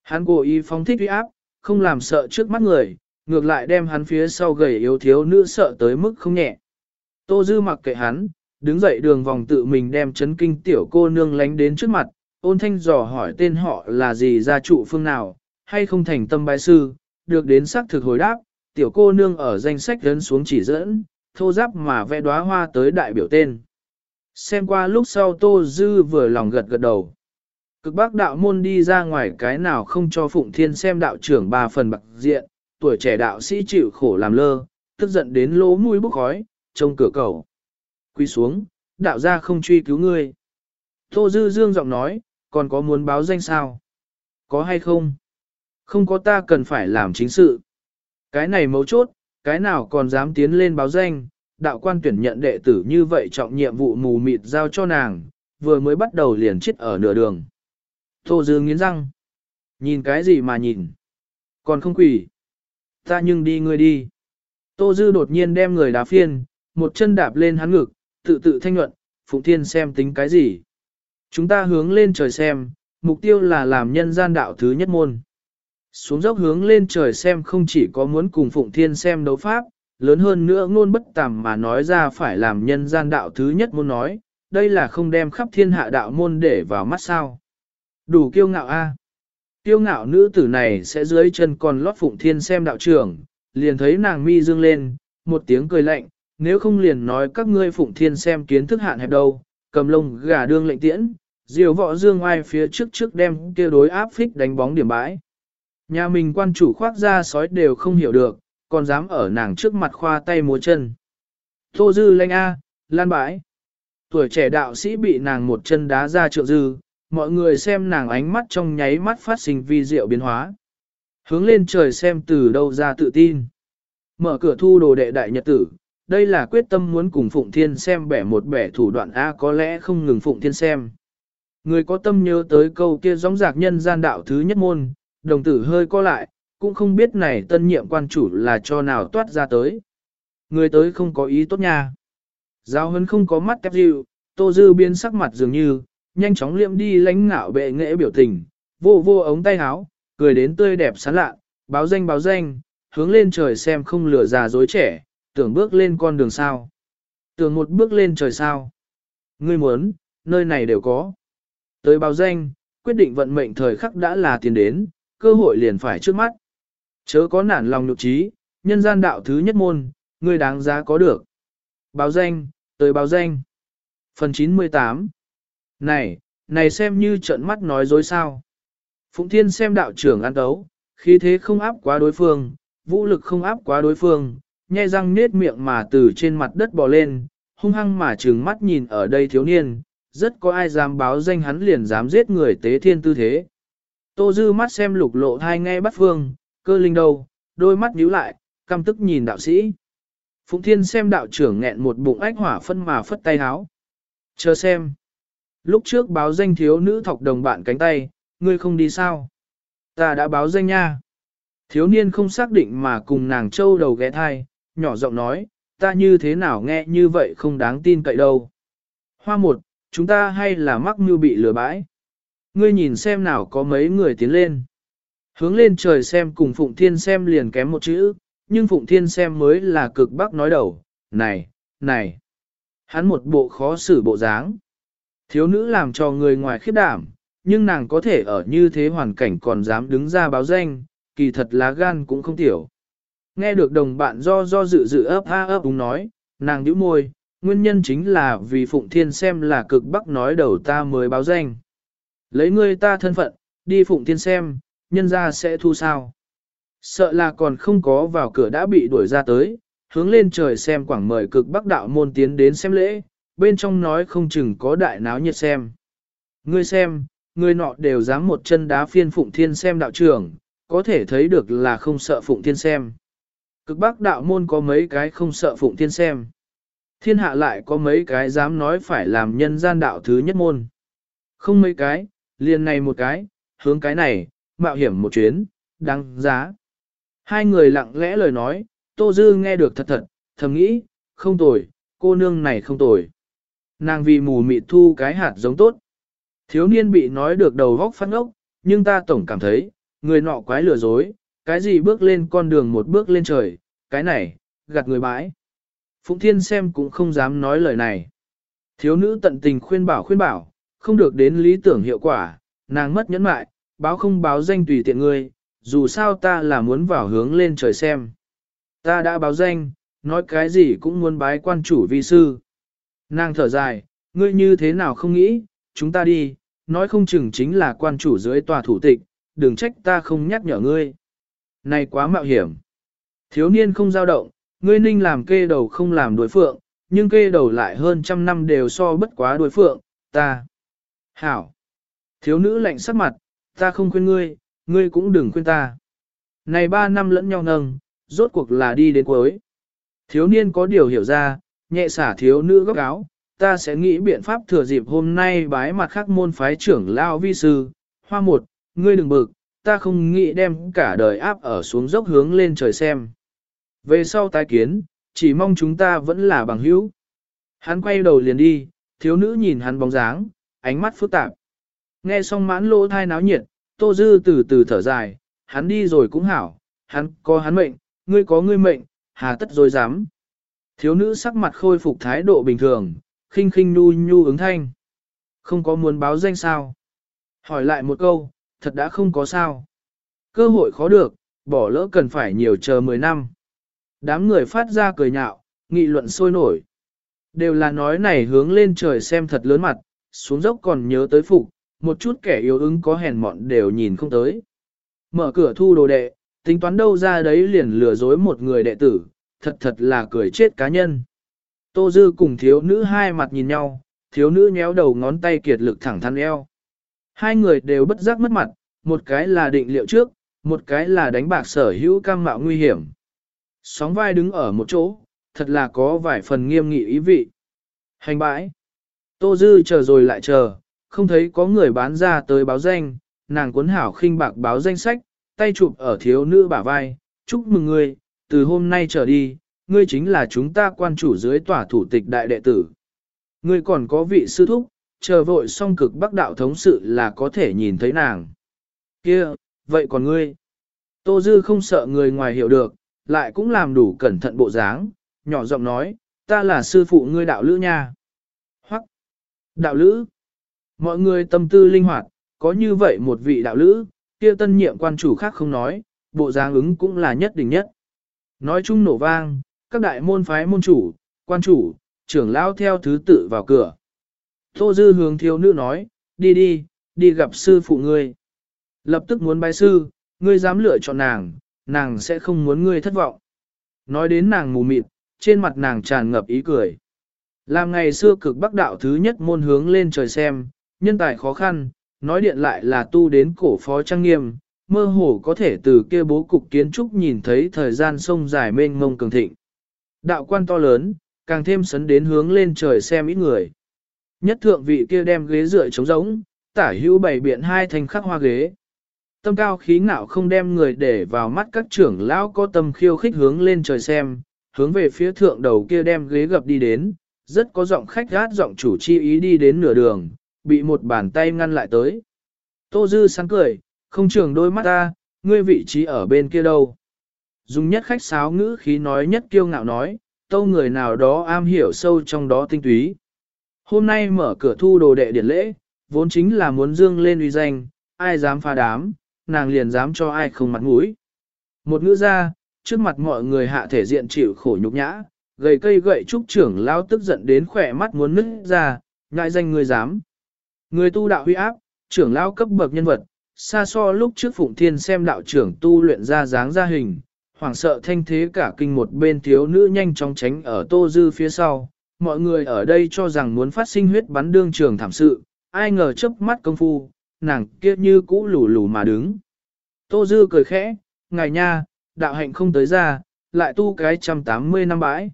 Hắn cố ý phóng thích uy áp, không làm sợ trước mắt người, ngược lại đem hắn phía sau gầy yếu thiếu nữ sợ tới mức không nhẹ. Tô Dư mặc kệ hắn, đứng dậy đường vòng tự mình đem chấn kinh tiểu cô nương lánh đến trước mặt, ôn thanh dò hỏi tên họ là gì gia trụ phương nào, hay không thành tâm bái sư, được đến xác thực hồi đáp, tiểu cô nương ở danh sách lớn xuống chỉ dẫn, thô giáp mà vẽ đóa hoa tới đại biểu tên. Xem qua lúc sau Tô Dư vừa lòng gật gật đầu. Cực bác đạo môn đi ra ngoài cái nào không cho Phụng Thiên xem đạo trưởng ba phần bạc diện, tuổi trẻ đạo sĩ chịu khổ làm lơ, tức giận đến lỗ mũi bốc khói, trông cửa cầu. Quy xuống, đạo gia không truy cứu ngươi. Tô Dư Dương giọng nói, còn có muốn báo danh sao? Có hay không? Không có ta cần phải làm chính sự. Cái này mấu chốt, cái nào còn dám tiến lên báo danh, đạo quan tuyển nhận đệ tử như vậy trọng nhiệm vụ mù mịt giao cho nàng, vừa mới bắt đầu liền chết ở nửa đường. Tô Dư nghiến răng. Nhìn cái gì mà nhìn? Còn không quỷ. Ta nhưng đi ngươi đi. Tô Dư đột nhiên đem người đá phiên, một chân đạp lên hắn ngực, tự tự thanh nhuận, Phụng Thiên xem tính cái gì. Chúng ta hướng lên trời xem, mục tiêu là làm nhân gian đạo thứ nhất môn. Xuống dốc hướng lên trời xem không chỉ có muốn cùng Phụng Thiên xem đấu pháp, lớn hơn nữa ngôn bất tàm mà nói ra phải làm nhân gian đạo thứ nhất muốn nói, đây là không đem khắp thiên hạ đạo môn để vào mắt sao. Đủ kiêu ngạo a. Kiêu ngạo nữ tử này sẽ dưới chân còn lót Phụng Thiên xem đạo trưởng, liền thấy nàng mi dương lên, một tiếng cười lạnh, nếu không liền nói các ngươi Phụng Thiên xem kiến thức hạn hẹp đâu, cầm lông gà đương lệnh tiễn, diều võ dương ai phía trước trước đem kia đối áp phích đánh bóng điểm bãi. Nhà mình quan chủ khoác ra sói đều không hiểu được, còn dám ở nàng trước mặt khoa tay múa chân. Tô dư lanh A, lan bãi. Tuổi trẻ đạo sĩ bị nàng một chân đá ra trượng dư, mọi người xem nàng ánh mắt trong nháy mắt phát sinh vi diệu biến hóa. Hướng lên trời xem từ đâu ra tự tin. Mở cửa thu đồ đệ đại nhật tử, đây là quyết tâm muốn cùng Phụng Thiên xem bẻ một bẻ thủ đoạn A có lẽ không ngừng Phụng Thiên xem. Người có tâm nhớ tới câu kia gióng giạc nhân gian đạo thứ nhất môn, đồng tử hơi co lại, cũng không biết này tân nhiệm quan chủ là cho nào toát ra tới. Người tới không có ý tốt nha. Giáo hấn không có mắt kép dịu, tô dư biến sắc mặt dường như, nhanh chóng liệm đi lánh ngạo bệ nghệ biểu tình, vô vô ống tay áo, cười đến tươi đẹp sán lạ, báo danh báo danh, hướng lên trời xem không lửa già dối trẻ, tưởng bước lên con đường sao. Tưởng một bước lên trời sao. Ngươi muốn, nơi này đều có. Tới báo danh, quyết định vận mệnh thời khắc đã là tiền đến, cơ hội liền phải trước mắt. Chớ có nản lòng nhục trí, nhân gian đạo thứ nhất môn, ngươi đáng giá có được. Báo danh, tới báo danh. Phần 98 Này, này xem như trận mắt nói dối sao. Phụng Thiên xem đạo trưởng ăn đấu, khí thế không áp quá đối phương, vũ lực không áp quá đối phương, nhe răng nết miệng mà từ trên mặt đất bò lên, hung hăng mà trừng mắt nhìn ở đây thiếu niên, rất có ai dám báo danh hắn liền dám giết người tế thiên tư thế. Tô dư mắt xem lục lộ thai nghe bắt phương, cơ linh đâu, đôi mắt nhíu lại, căm tức nhìn đạo sĩ. Phụng Thiên xem đạo trưởng nghẹn một bụng ách hỏa phân mà phất tay háo. Chờ xem. Lúc trước báo danh thiếu nữ thọc đồng bạn cánh tay, ngươi không đi sao? Ta đã báo danh nha. Thiếu niên không xác định mà cùng nàng châu đầu ghé thai, nhỏ giọng nói, ta như thế nào nghe như vậy không đáng tin cậy đâu. Hoa một, chúng ta hay là mắc mưu bị lừa bãi. Ngươi nhìn xem nào có mấy người tiến lên. Hướng lên trời xem cùng Phụng Thiên xem liền kém một chữ, nhưng Phụng Thiên xem mới là cực bắc nói đầu, này, này. Hắn một bộ khó xử bộ dáng. Thiếu nữ làm cho người ngoài khiếp đảm, nhưng nàng có thể ở như thế hoàn cảnh còn dám đứng ra báo danh, kỳ thật lá gan cũng không tiểu. Nghe được đồng bạn do do dự dự ấp ha ấp đúng nói, nàng nhíu môi, nguyên nhân chính là vì Phụng Thiên xem là cực bắc nói đầu ta mới báo danh. Lấy ngươi ta thân phận, đi Phụng Thiên xem, nhân ra sẽ thu sao. Sợ là còn không có vào cửa đã bị đuổi ra tới, hướng lên trời xem quảng mời cực bắc đạo môn tiến đến xem lễ, bên trong nói không chừng có đại náo nhiệt xem. Ngươi xem, ngươi nọ đều dám một chân đá phiên Phụng Thiên xem đạo trưởng, có thể thấy được là không sợ Phụng Thiên xem. Cực bắc đạo môn có mấy cái không sợ Phụng Thiên xem. Thiên hạ lại có mấy cái dám nói phải làm nhân gian đạo thứ nhất môn. Không mấy cái, liền này một cái, hướng cái này, mạo hiểm một chuyến, đáng giá. Hai người lặng lẽ lời nói, Tô Dư nghe được thật thật, thầm nghĩ, không tồi, cô nương này không tồi. Nàng vì mù mịt thu cái hạt giống tốt. Thiếu niên bị nói được đầu góc phát ngốc, nhưng ta tổng cảm thấy, người nọ quái lừa dối, cái gì bước lên con đường một bước lên trời, cái này, gạt người bãi. Phụng Thiên xem cũng không dám nói lời này. Thiếu nữ tận tình khuyên bảo khuyên bảo, không được đến lý tưởng hiệu quả, nàng mất nhẫn mại, báo không báo danh tùy tiện ngươi, dù sao ta là muốn vào hướng lên trời xem. Ta đã báo danh, nói cái gì cũng muốn bái quan chủ vi sư. Nàng thở dài, ngươi như thế nào không nghĩ, chúng ta đi, nói không chừng chính là quan chủ dưới tòa thủ tịch, đừng trách ta không nhắc nhở ngươi. Này quá mạo hiểm. Thiếu niên không dao động, ngươi ninh làm kê đầu không làm đối phượng, nhưng kê đầu lại hơn trăm năm đều so bất quá đối phượng, ta. Hảo. Thiếu nữ lạnh sắc mặt, ta không khuyên ngươi, ngươi cũng đừng khuyên ta. Này ba năm lẫn nhau nâng, rốt cuộc là đi đến cuối. Thiếu niên có điều hiểu ra, nhẹ xả thiếu nữ góc áo, ta sẽ nghĩ biện pháp thừa dịp hôm nay bái mặt khắc môn phái trưởng lao vi sư. Hoa một, ngươi đừng bực, ta không nghĩ đem cả đời áp ở xuống dốc hướng lên trời xem. Về sau tái kiến, chỉ mong chúng ta vẫn là bằng hữu. Hắn quay đầu liền đi, thiếu nữ nhìn hắn bóng dáng, ánh mắt phức tạp. Nghe xong mãn lỗ thai náo nhiệt, Tô Dư từ từ thở dài, hắn đi rồi cũng hảo, hắn có hắn mệnh, ngươi có ngươi mệnh, hà tất rồi dám. Thiếu nữ sắc mặt khôi phục thái độ bình thường, khinh khinh nu nhu ứng thanh. Không có muốn báo danh sao? Hỏi lại một câu, thật đã không có sao. Cơ hội khó được, bỏ lỡ cần phải nhiều chờ 10 năm. Đám người phát ra cười nhạo, nghị luận sôi nổi. Đều là nói này hướng lên trời xem thật lớn mặt, xuống dốc còn nhớ tới phục, một chút kẻ yếu ứng có hèn mọn đều nhìn không tới. Mở cửa thu đồ đệ, tính toán đâu ra đấy liền lừa dối một người đệ tử, thật thật là cười chết cá nhân. Tô Dư cùng thiếu nữ hai mặt nhìn nhau, thiếu nữ nhéo đầu ngón tay kiệt lực thẳng thắn eo. Hai người đều bất giác mất mặt, một cái là định liệu trước, một cái là đánh bạc sở hữu cam mạo nguy hiểm. Sóng vai đứng ở một chỗ, thật là có vài phần nghiêm nghị ý vị. Hành bãi. Tô Dư chờ rồi lại chờ, không thấy có người bán ra tới báo danh, nàng cuốn hảo khinh bạc báo danh sách, tay chụp ở thiếu nữ bả vai, chúc mừng ngươi, từ hôm nay trở đi, ngươi chính là chúng ta quan chủ dưới tòa thủ tịch đại đệ tử. Ngươi còn có vị sư thúc, chờ vội xong cực bắc đạo thống sự là có thể nhìn thấy nàng. Kia, vậy còn ngươi? Tô Dư không sợ người ngoài hiểu được, lại cũng làm đủ cẩn thận bộ dáng, nhỏ giọng nói, ta là sư phụ ngươi đạo lữ nha. Hoặc, đạo lữ. Mọi người tâm tư linh hoạt, có như vậy một vị đạo lữ, kia tân nhiệm quan chủ khác không nói, bộ dáng ứng cũng là nhất định nhất. Nói chung nổ vang, các đại môn phái môn chủ, quan chủ, trưởng lão theo thứ tự vào cửa. Tô Dư hướng thiếu nữ nói, đi đi, đi gặp sư phụ ngươi. Lập tức muốn bái sư, ngươi dám lựa chọn nàng, nàng sẽ không muốn ngươi thất vọng. Nói đến nàng mù mịt, trên mặt nàng tràn ngập ý cười. Làm ngày xưa cực bắc đạo thứ nhất môn hướng lên trời xem, nhân tài khó khăn, nói điện lại là tu đến cổ phó trang nghiêm, mơ hồ có thể từ kia bố cục kiến trúc nhìn thấy thời gian sông dài mênh mông cường thịnh. Đạo quan to lớn, càng thêm sấn đến hướng lên trời xem ít người. Nhất thượng vị kia đem ghế dựa trống rỗng, tả hữu bày biện hai thành khắc hoa ghế. Tâm cao khí ngạo không đem người để vào mắt các trưởng lão có tâm khiêu khích hướng lên trời xem, hướng về phía thượng đầu kia đem ghế gập đi đến, rất có giọng khách gát giọng chủ chi ý đi đến nửa đường, bị một bàn tay ngăn lại tới. Tô Dư sáng cười, không trường đôi mắt ta, ngươi vị trí ở bên kia đâu. Dùng nhất khách sáo ngữ khí nói nhất kiêu ngạo nói, tâu người nào đó am hiểu sâu trong đó tinh túy. Hôm nay mở cửa thu đồ đệ điển lễ, vốn chính là muốn dương lên uy danh, ai dám phá đám, nàng liền dám cho ai không mặt mũi. Một ngữ ra, trước mặt mọi người hạ thể diện chịu khổ nhục nhã, gầy cây gậy trúc trưởng lao tức giận đến khỏe mắt muốn nứt ra, ngại danh người dám. Người tu đạo huy áp, trưởng lao cấp bậc nhân vật, xa so lúc trước Phụng Thiên xem đạo trưởng tu luyện ra dáng ra hình, hoảng sợ thanh thế cả kinh một bên thiếu nữ nhanh chóng tránh ở tô dư phía sau. Mọi người ở đây cho rằng muốn phát sinh huyết bắn đương trường thảm sự, ai ngờ chớp mắt công phu, nàng kia như cũ lù lù mà đứng. Tô dư cười khẽ, ngài nha, đạo hạnh không tới ra, lại tu cái trăm tám mươi năm bãi.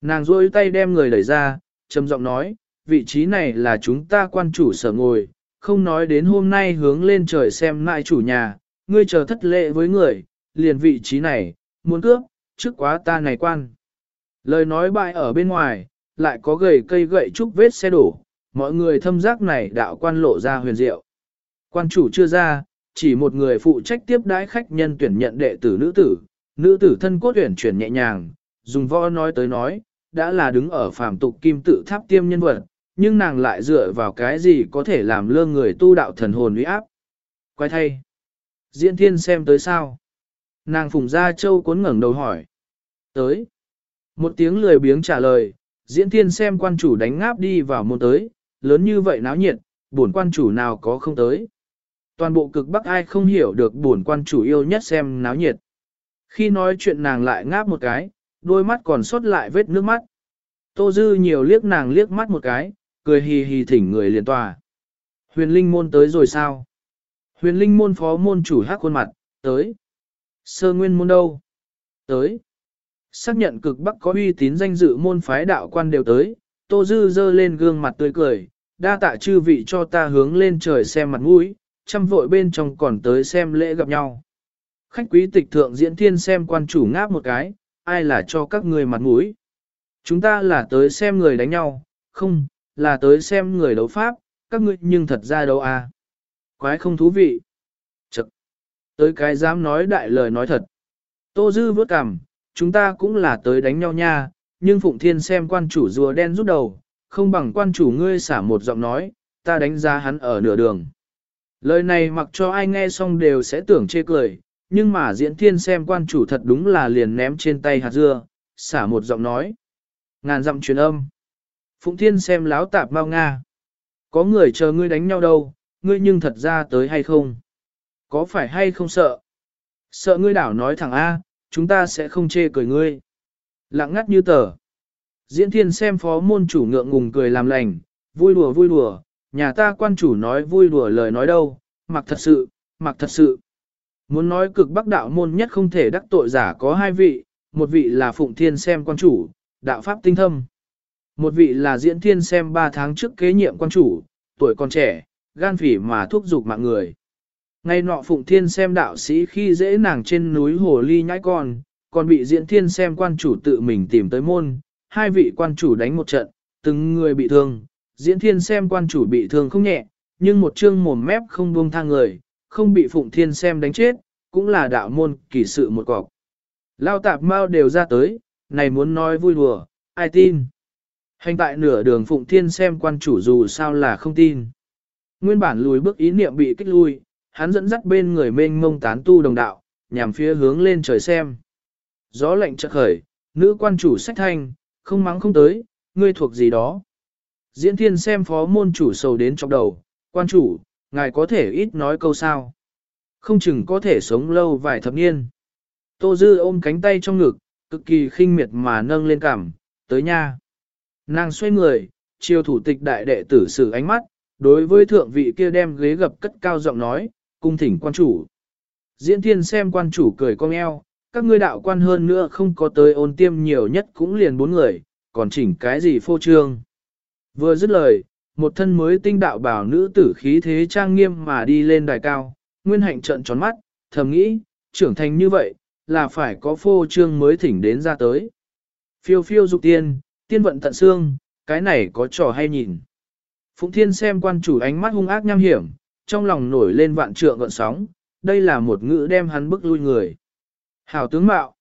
Nàng rôi tay đem người đẩy ra, trầm giọng nói, vị trí này là chúng ta quan chủ sở ngồi, không nói đến hôm nay hướng lên trời xem lại chủ nhà, ngươi chờ thất lệ với người, liền vị trí này, muốn cướp, trước quá ta này quan. Lời nói bại ở bên ngoài, lại có gầy cây gậy trúc vết xe đổ, mọi người thâm giác này đạo quan lộ ra huyền diệu. Quan chủ chưa ra, chỉ một người phụ trách tiếp đãi khách nhân tuyển nhận đệ tử nữ tử, nữ tử thân cốt tuyển chuyển nhẹ nhàng, dùng võ nói tới nói, đã là đứng ở phàm tục kim tự tháp tiêm nhân vật, nhưng nàng lại dựa vào cái gì có thể làm lơ người tu đạo thần hồn uy áp. Quay thay. Diễn thiên xem tới sao? Nàng phùng ra châu cuốn ngẩng đầu hỏi. Tới. Một tiếng lười biếng trả lời, diễn thiên xem quan chủ đánh ngáp đi vào môn tới, lớn như vậy náo nhiệt, buồn quan chủ nào có không tới. Toàn bộ cực bắc ai không hiểu được buồn quan chủ yêu nhất xem náo nhiệt. Khi nói chuyện nàng lại ngáp một cái, đôi mắt còn sót lại vết nước mắt. Tô Dư nhiều liếc nàng liếc mắt một cái, cười hì hì thỉnh người liền tòa. Huyền Linh môn tới rồi sao? Huyền Linh môn phó môn chủ hát khuôn mặt, tới. Sơ nguyên môn đâu? Tới. Xác nhận cực bắc có uy tín danh dự môn phái đạo quan đều tới, Tô Dư dơ lên gương mặt tươi cười, đa tạ chư vị cho ta hướng lên trời xem mặt mũi, chăm vội bên trong còn tới xem lễ gặp nhau. Khách quý tịch thượng diễn thiên xem quan chủ ngáp một cái, ai là cho các người mặt mũi. Chúng ta là tới xem người đánh nhau, không, là tới xem người đấu pháp, các ngươi nhưng thật ra đâu à. Quái không thú vị. Chật. Tới cái dám nói đại lời nói thật. Tô Dư vớt cằm, chúng ta cũng là tới đánh nhau nha, nhưng Phụng Thiên xem quan chủ rùa đen rút đầu, không bằng quan chủ ngươi xả một giọng nói, ta đánh giá hắn ở nửa đường. Lời này mặc cho ai nghe xong đều sẽ tưởng chê cười, nhưng mà diễn thiên xem quan chủ thật đúng là liền ném trên tay hạt dưa, xả một giọng nói. Ngàn dặm truyền âm. Phụng thiên xem láo tạp bao nga. Có người chờ ngươi đánh nhau đâu, ngươi nhưng thật ra tới hay không? Có phải hay không sợ? Sợ ngươi đảo nói thẳng A, chúng ta sẽ không chê cười ngươi. Lặng ngắt như tờ. Diễn thiên xem phó môn chủ ngượng ngùng cười làm lành, vui đùa vui đùa, nhà ta quan chủ nói vui đùa lời nói đâu, mặc thật sự, mặc thật sự. Muốn nói cực bắc đạo môn nhất không thể đắc tội giả có hai vị, một vị là Phụng Thiên xem quan chủ, đạo pháp tinh thâm. Một vị là diễn thiên xem ba tháng trước kế nhiệm quan chủ, tuổi còn trẻ, gan phỉ mà thúc giục mạng người. Ngay nọ Phụng Thiên xem đạo sĩ khi dễ nàng trên núi Hồ Ly nhãi con, còn bị diễn thiên xem quan chủ tự mình tìm tới môn, hai vị quan chủ đánh một trận, từng người bị thương, diễn thiên xem quan chủ bị thương không nhẹ, nhưng một chương mồm mép không buông thang người, không bị Phụng Thiên xem đánh chết, cũng là đạo môn kỳ sự một cọc. Lao tạp mau đều ra tới, này muốn nói vui đùa, ai tin. Hành tại nửa đường Phụng Thiên xem quan chủ dù sao là không tin. Nguyên bản lùi bước ý niệm bị kích lui, hắn dẫn dắt bên người mênh mông tán tu đồng đạo, nhằm phía hướng lên trời xem. Gió lạnh chợt khởi, nữ quan chủ sách thanh, không mắng không tới, ngươi thuộc gì đó. Diễn thiên xem phó môn chủ sầu đến trong đầu, quan chủ, ngài có thể ít nói câu sao. Không chừng có thể sống lâu vài thập niên. Tô Dư ôm cánh tay trong ngực, cực kỳ khinh miệt mà nâng lên cằm, tới nha. Nàng xoay người, chiều thủ tịch đại đệ tử sử ánh mắt, đối với thượng vị kia đem ghế gập cất cao giọng nói, cung thỉnh quan chủ. Diễn thiên xem quan chủ cười cong eo, các ngươi đạo quan hơn nữa không có tới ôn tiêm nhiều nhất cũng liền bốn người, còn chỉnh cái gì phô trương. Vừa dứt lời, một thân mới tinh đạo bảo nữ tử khí thế trang nghiêm mà đi lên đài cao, nguyên hạnh trận tròn mắt, thầm nghĩ, trưởng thành như vậy, là phải có phô trương mới thỉnh đến ra tới. Phiêu phiêu dục tiên, tiên vận tận xương, cái này có trò hay nhìn. Phụng Thiên xem quan chủ ánh mắt hung ác nham hiểm, trong lòng nổi lên vạn trượng gợn sóng, đây là một ngữ đem hắn bức lui người. Hảo tướng mạo,